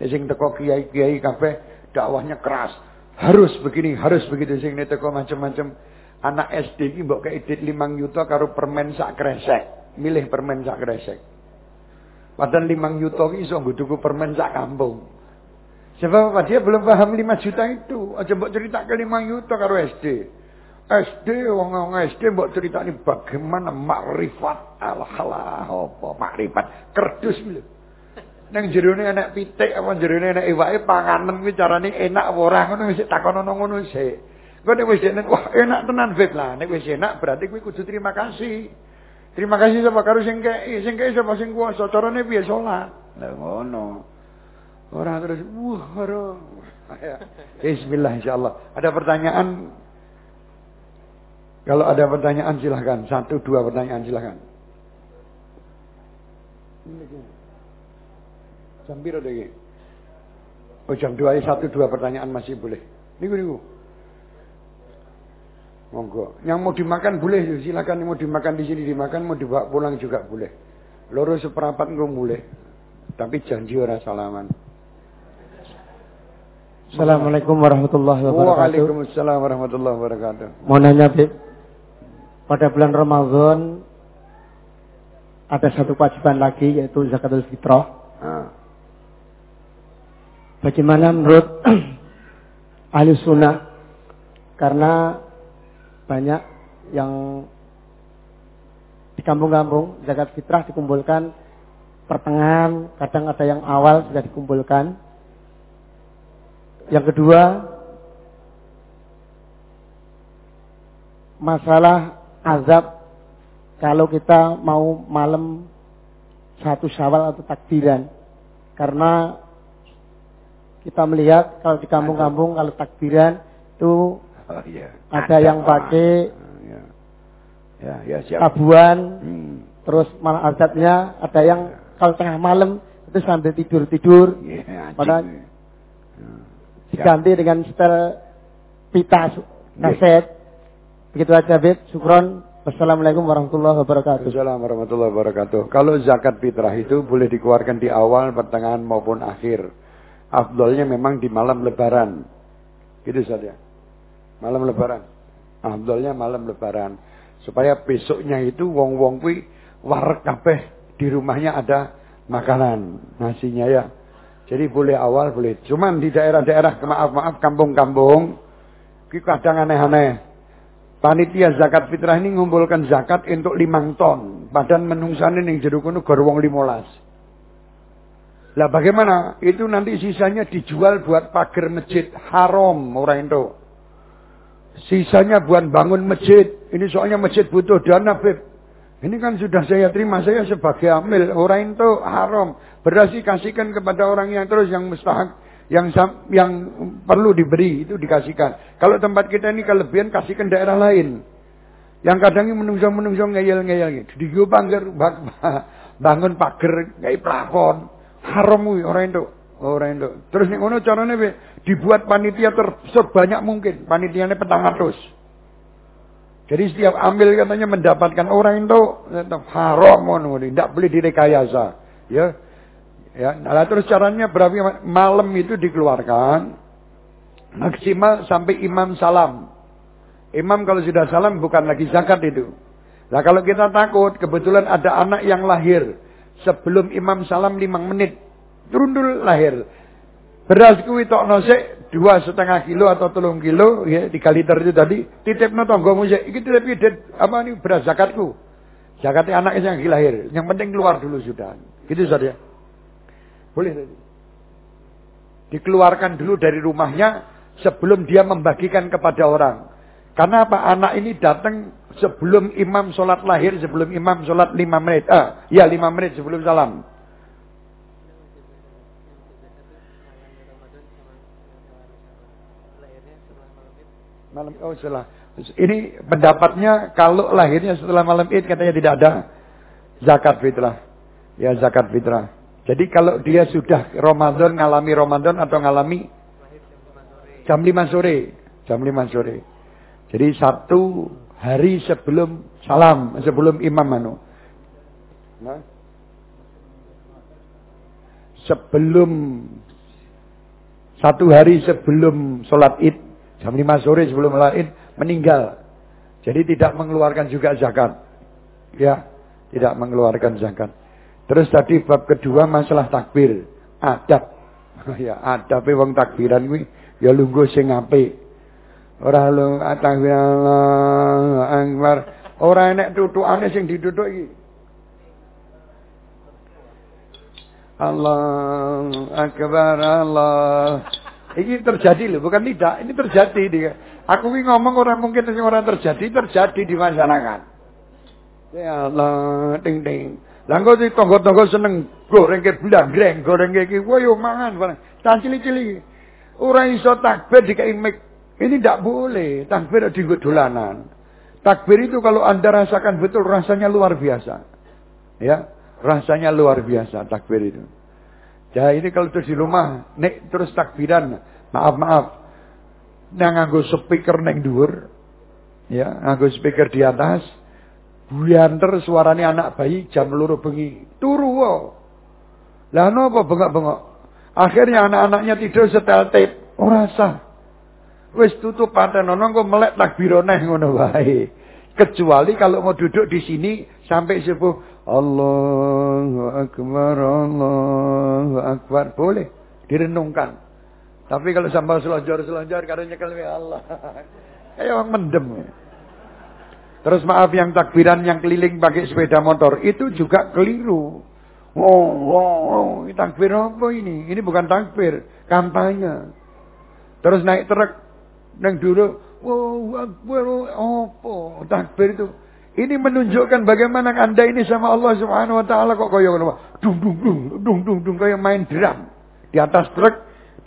Sing teko kiai-kiai kabeh dakwahnya keras. Harus begini, harus begitu sing teko macam-macam. Anak SD iki mbok kei dit 5 yuta karo permen sak kresek. Milih permen sak kresek. Padahal 5 yuta iki iso nggo permen sak kampung. Sebab apa? Dia belum paham 5 juta itu. Aja mbok cerita ke 5 juta karo SD. SD, wong SD mbok cerita ini bagaimana makrifat. Alah, apa makrifat. Kerdus lho. Nang jerone enak pitik apa jerone enak iwake panganen kuwi carane enak apa ora ngono wis takonono ngono sik. Engko nek wis enak wah enak tenan Beb lah. Nek wis enak berarti kuwi kudu terima kasih. Terima kasih sama karo sing kei, sing kei sapa sing kuwasa carane piye salat. Lah ngono. Orang terus, wah, ora. Ya. Bismillah insyaallah. Ada pertanyaan? Kalau ada pertanyaan silahkan. Satu, dua pertanyaan silahkan. Jam biru deh. Oh jam dua satu dua pertanyaan masih boleh. Niku niku. Monggo. Yang mau dimakan boleh silakan. Yang mau dimakan di sini dimakan, mau dibawa pulang juga boleh. Loro seperapat nggak boleh. Tapi janji orang salaman. Assalamualaikum warahmatullahi wabarakatuh. Waalaikumsalam warahmatullahi wabarakatuh. Mau nanya, Bib. Pada bulan Ramadan ada satu kewajiban lagi yaitu zakatul fitrah. Ah. Bagaimana menurut ahli sunnah? Karena banyak yang di kampung-kampung zakat fitrah dikumpulkan pertengahan, kadang ada yang awal sudah dikumpulkan. Yang kedua, masalah azab kalau kita mau malam satu syawal atau takbiran. Karena kita melihat kalau di kampung-kampung kalau takbiran itu Oh, iya. ada yang pakai Ya, ya, ya siap. tabuan, Hmm. terus malah azabnya ada yang kalau tengah malam itu sambil tidur-tidur, Iya. Ya. Siap. diganti dengan setel pita su- kaset. Begitu aja, Bib. Syukron. Wassalamualaikum warahmatullahi wabarakatuh. Assalamualaikum warahmatullahi wabarakatuh. Kalau zakat fitrah itu boleh dikeluarkan di awal, pertengahan maupun akhir. Afdolnya memang di malam lebaran. Gitu saja. Malam lebaran. Afdolnya malam lebaran. Supaya besoknya itu wong-wong kui warek kabeh di rumahnya ada makanan, nasinya ya. Jadi boleh awal boleh. Cuman di daerah-daerah maaf-maaf kampung-kampung kadang aneh-aneh. Panitia zakat fitrah ini ngumpulkan zakat untuk limang ton. Badan menungsane ning jero kono gor wong 15. Lah bagaimana? Itu nanti sisanya dijual buat pagar masjid haram ora ento. Sisanya buat bangun masjid. Ini soalnya masjid butuh dana, Beb. Ini kan sudah saya terima saya sebagai amil. Orang itu haram. Beras kasihkan kepada orang yang terus yang mustahak. Yang yang perlu diberi itu dikasihkan. Kalau tempat kita ini kelebihan kasihkan daerah lain. Yang kadang menungso-menungso ngeyel-ngeyel gitu. Di bangger bangun pagar kayak plafon. Haram orang itu. Orang itu. Terus nih ngono caranya dibuat panitia terbanyak mungkin. Panitianya petang ratus. Jadi setiap ambil katanya mendapatkan orang itu haram ngono, tidak boleh direkayasa. Ya. Ya, nah terus caranya berapa? Malam itu dikeluarkan maksimal sampai imam salam. Imam kalau sudah salam bukan lagi zakat itu. Nah kalau kita takut kebetulan ada anak yang lahir. Sebelum imam salam lima menit Turundul lahir. Beras kuwi tok nosek dua setengah kilo atau telung kilo ya tiga liter itu tadi titip no tonggomu sih iki titip titip apa ini beras zakatku? Zakatnya anaknya yang lahir. Yang penting keluar dulu sudah. Gitu saja boleh tadi dikeluarkan dulu dari rumahnya sebelum dia membagikan kepada orang karena apa anak ini datang sebelum imam sholat lahir sebelum imam sholat lima menit ah ya lima menit sebelum salam Malam oh setelah. Ini pendapatnya kalau lahirnya setelah malam Id katanya tidak ada zakat fitrah. Ya zakat fitrah. Jadi kalau dia sudah Ramadan ngalami Ramadan atau ngalami jam 5 sore, jam 5 sore. Jadi satu hari sebelum salam, sebelum imam manu. Nah, sebelum satu hari sebelum sholat id Jam 5 sore sebelum lain meninggal. Jadi tidak mengeluarkan juga zakat. Ya, tidak mengeluarkan zakat. Terus tadi bab kedua masalah takbir, adab. ya, adab wong takbiran kuwi ya lungguh sing apik. Ora lu takbir Allah akbar. Ora enek tutukane sing ditutuk iki. Allah akbar Allah ini terjadi loh, bukan tidak. Ini terjadi. Dia. Aku ini ngomong orang mungkin orang terjadi, terjadi di masyarakat. Ya Allah, ting ting. Lah kok tonggo-tonggo seneng goreng ke greng, goreng ke wah yo mangan barang. Tan cili-cili. Ora iso takbir dikai mik. Ini tidak boleh. Takbir di dolanan. Takbir itu kalau Anda rasakan betul rasanya luar biasa. Ya, rasanya luar biasa takbir itu. Ya ini kalau terus di rumah, nek terus takbiran, maaf maaf, nang nganggo speaker neng dhuwur, ya nganggo speaker di atas, buyanter suaranya anak bayi jam loro bengi, turu wo. Lah napa bengok-bengok? Akhirnya anak-anaknya tidur setel tape, ora sah. Wis tutup paten ono kok melek takbir neh ngono wae. Kecuali kalau mau duduk di sini sampai sepuh Allahu Akbar, Allahu Akbar. Boleh direnungkan. Tapi kalau sambal selonjor-selonjor karena nyekel ya Allah. Kayak orang mendem. Terus maaf yang takbiran yang keliling pakai sepeda motor itu juga keliru. Oh, oh, oh, takbir apa ini? Ini bukan takbir, kampanye. Terus naik truk nang dulu, wow, akbar, apa? Takbir itu ini menunjukkan bagaimana anda ini sama Allah Subhanahu Wa Taala kok kaya dung dung dung dung dung dung kayak main drum di atas truk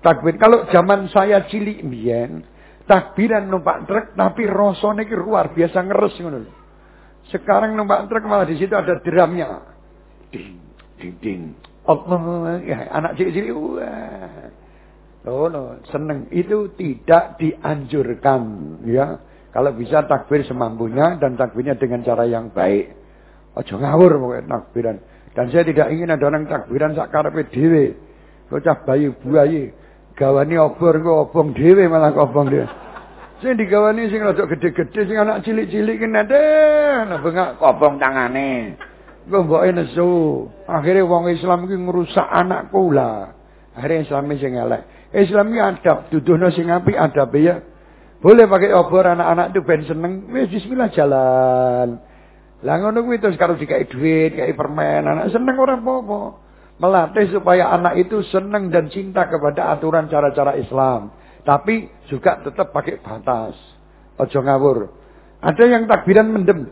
takbir. Kalau zaman saya cilik mbiyen takbiran numpak truk tapi rosone ki luar biasa ngeres ngono. Sekarang numpak truk malah di situ ada drumnya. Ding ding ding. Allah ya anak cilik-cilik wah. Oh, no, seneng itu tidak dianjurkan ya. Kalau bisa takbir semampunya dan takbirnya dengan cara yang baik. Ojo ngawur pokoknya takbiran. Dan saya tidak ingin ada orang takbiran sak karepe dhewe. Kocah bayi buayi. Gawani obor kok obong dhewe malah obong dhewe. Sing digawani sing rada gede-gede sing anak cilik-cilik ki nete nah bengak obong tangane. Kok mboke nesu. Akhirnya wong Islam ki ngrusak anakku lah. Akhirnya Islam sing elek. Islam ki adab, duduhno sing apik adabe ya. Boleh pakai obor anak-anak itu ben seneng. Wis bismillah jalan. Lah ngono kuwi terus karo dikai duit, dikai permen, anak seneng orang apa-apa. Melatih supaya anak itu seneng dan cinta kepada aturan cara-cara Islam. Tapi juga tetap pakai batas. Ojo ngawur. Ada yang takbiran mendem.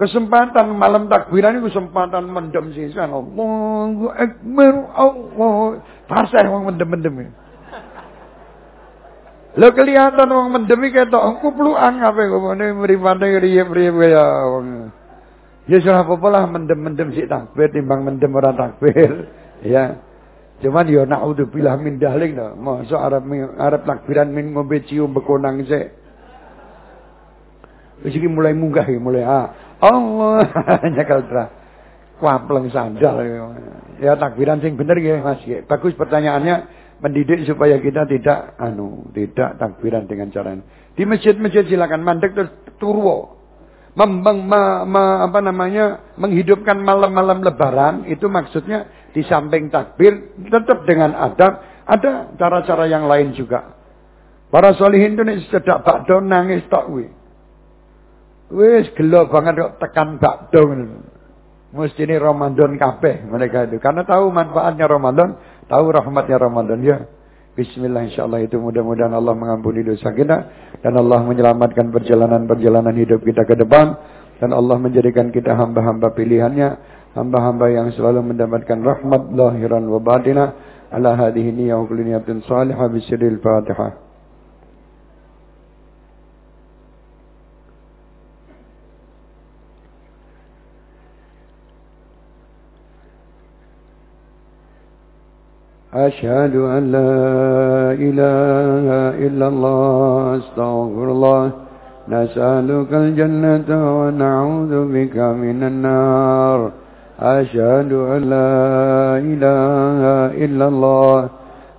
Kesempatan malam takbiran itu kesempatan mendem sisan. Allahu Akbar. Allah. Fasih wong mendem-mendem. Lo kelihatan wong mendem iki ketok kuplukan apa ngomone mripate riye-riye ya wong. Ya salah apa lah mendem-mendem sik takbir timbang mendem ora takbir. Ya. Cuman ya naudzubillah min dahlik no. Masa Arab Arab takbiran min ngombe cium bekonang sik. Wis iki mulai munggah iki mulai ah. Allah nyakal tra. Kuapleng sandal. Ya takbiran sing bener nggih Mas. Bagus pertanyaannya mendidik supaya kita tidak anu tidak takbiran dengan cara ini. Di masjid-masjid silakan mandek terus turwo. Ma, ma, apa namanya menghidupkan malam-malam lebaran itu maksudnya di samping takbir tetap dengan adab ada cara-cara yang lain juga. Para solihin itu nih sedak bakdo nangis tak wi. Wis gelo banget kok tekan bakdo Mesti ini Ramadan kabeh mereka itu. Karena tahu manfaatnya Ramadan, tahu rahmatnya Ramadan ya. Bismillah insyaallah itu mudah-mudahan Allah mengampuni dosa kita. Dan Allah menyelamatkan perjalanan-perjalanan hidup kita ke depan. Dan Allah menjadikan kita hamba-hamba pilihannya, hamba-hamba yang selalu mendapatkan rahmat lahiran wa batinah ala hadhihi niyyah wa kulli niyatin salihah bisirril Fatihah. أشهد أن لا إله إلا الله أستغفر الله. نسألك الجنة ونعوذ بك من النار. أشهد أن لا إله إلا الله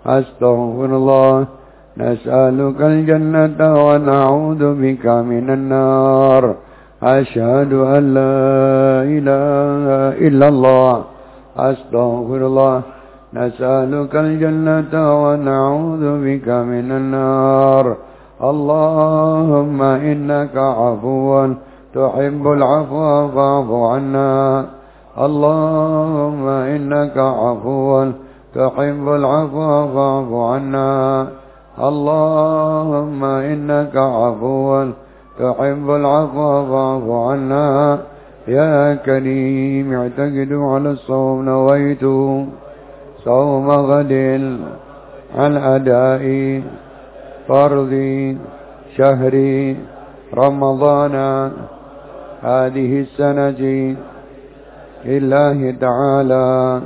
أستغفر الله. نسألك الجنة ونعوذ بك من النار. أشهد أن لا إله إلا الله أستغفر الله. نسألك الجنة ونعوذ بك من النار. اللهم إنك عفو تحب العفو فاعف عنا. اللهم إنك عفو تحب العفو فاعف عنا. اللهم إنك عفو تحب العفو فاعف عنا. يا كريم اعتقد على الصوم نويت. صوم غد عن أداء فرض شهر رمضان. هذه السنة لله تعالى.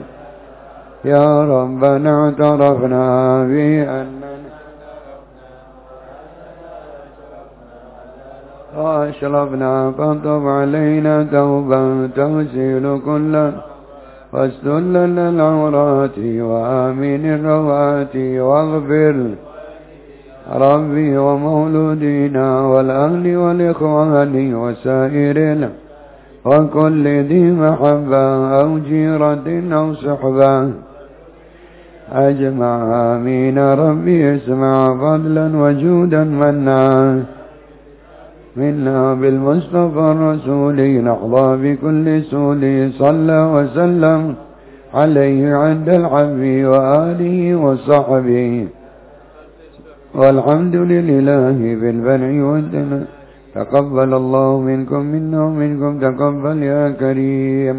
يا ربنا اعترفنا بأننا وأشرفنا فاطب علينا توبا تغسل كل واستل العورات وآمن الروات واغفر ربي ومولودينا والأهل والإخوان وسائر وكل ذي محبة أو جيرة أو صحبة. أجمع آمين ربي اسمع فضلا وجودا منا. منا بالمصطفى الرسول نحظى بكل سول صلى وسلم عليه عند العفو وآله وصحبه. والحمد لله بالبنع والدنا تقبل الله منكم منا ومنكم تقبل يا كريم.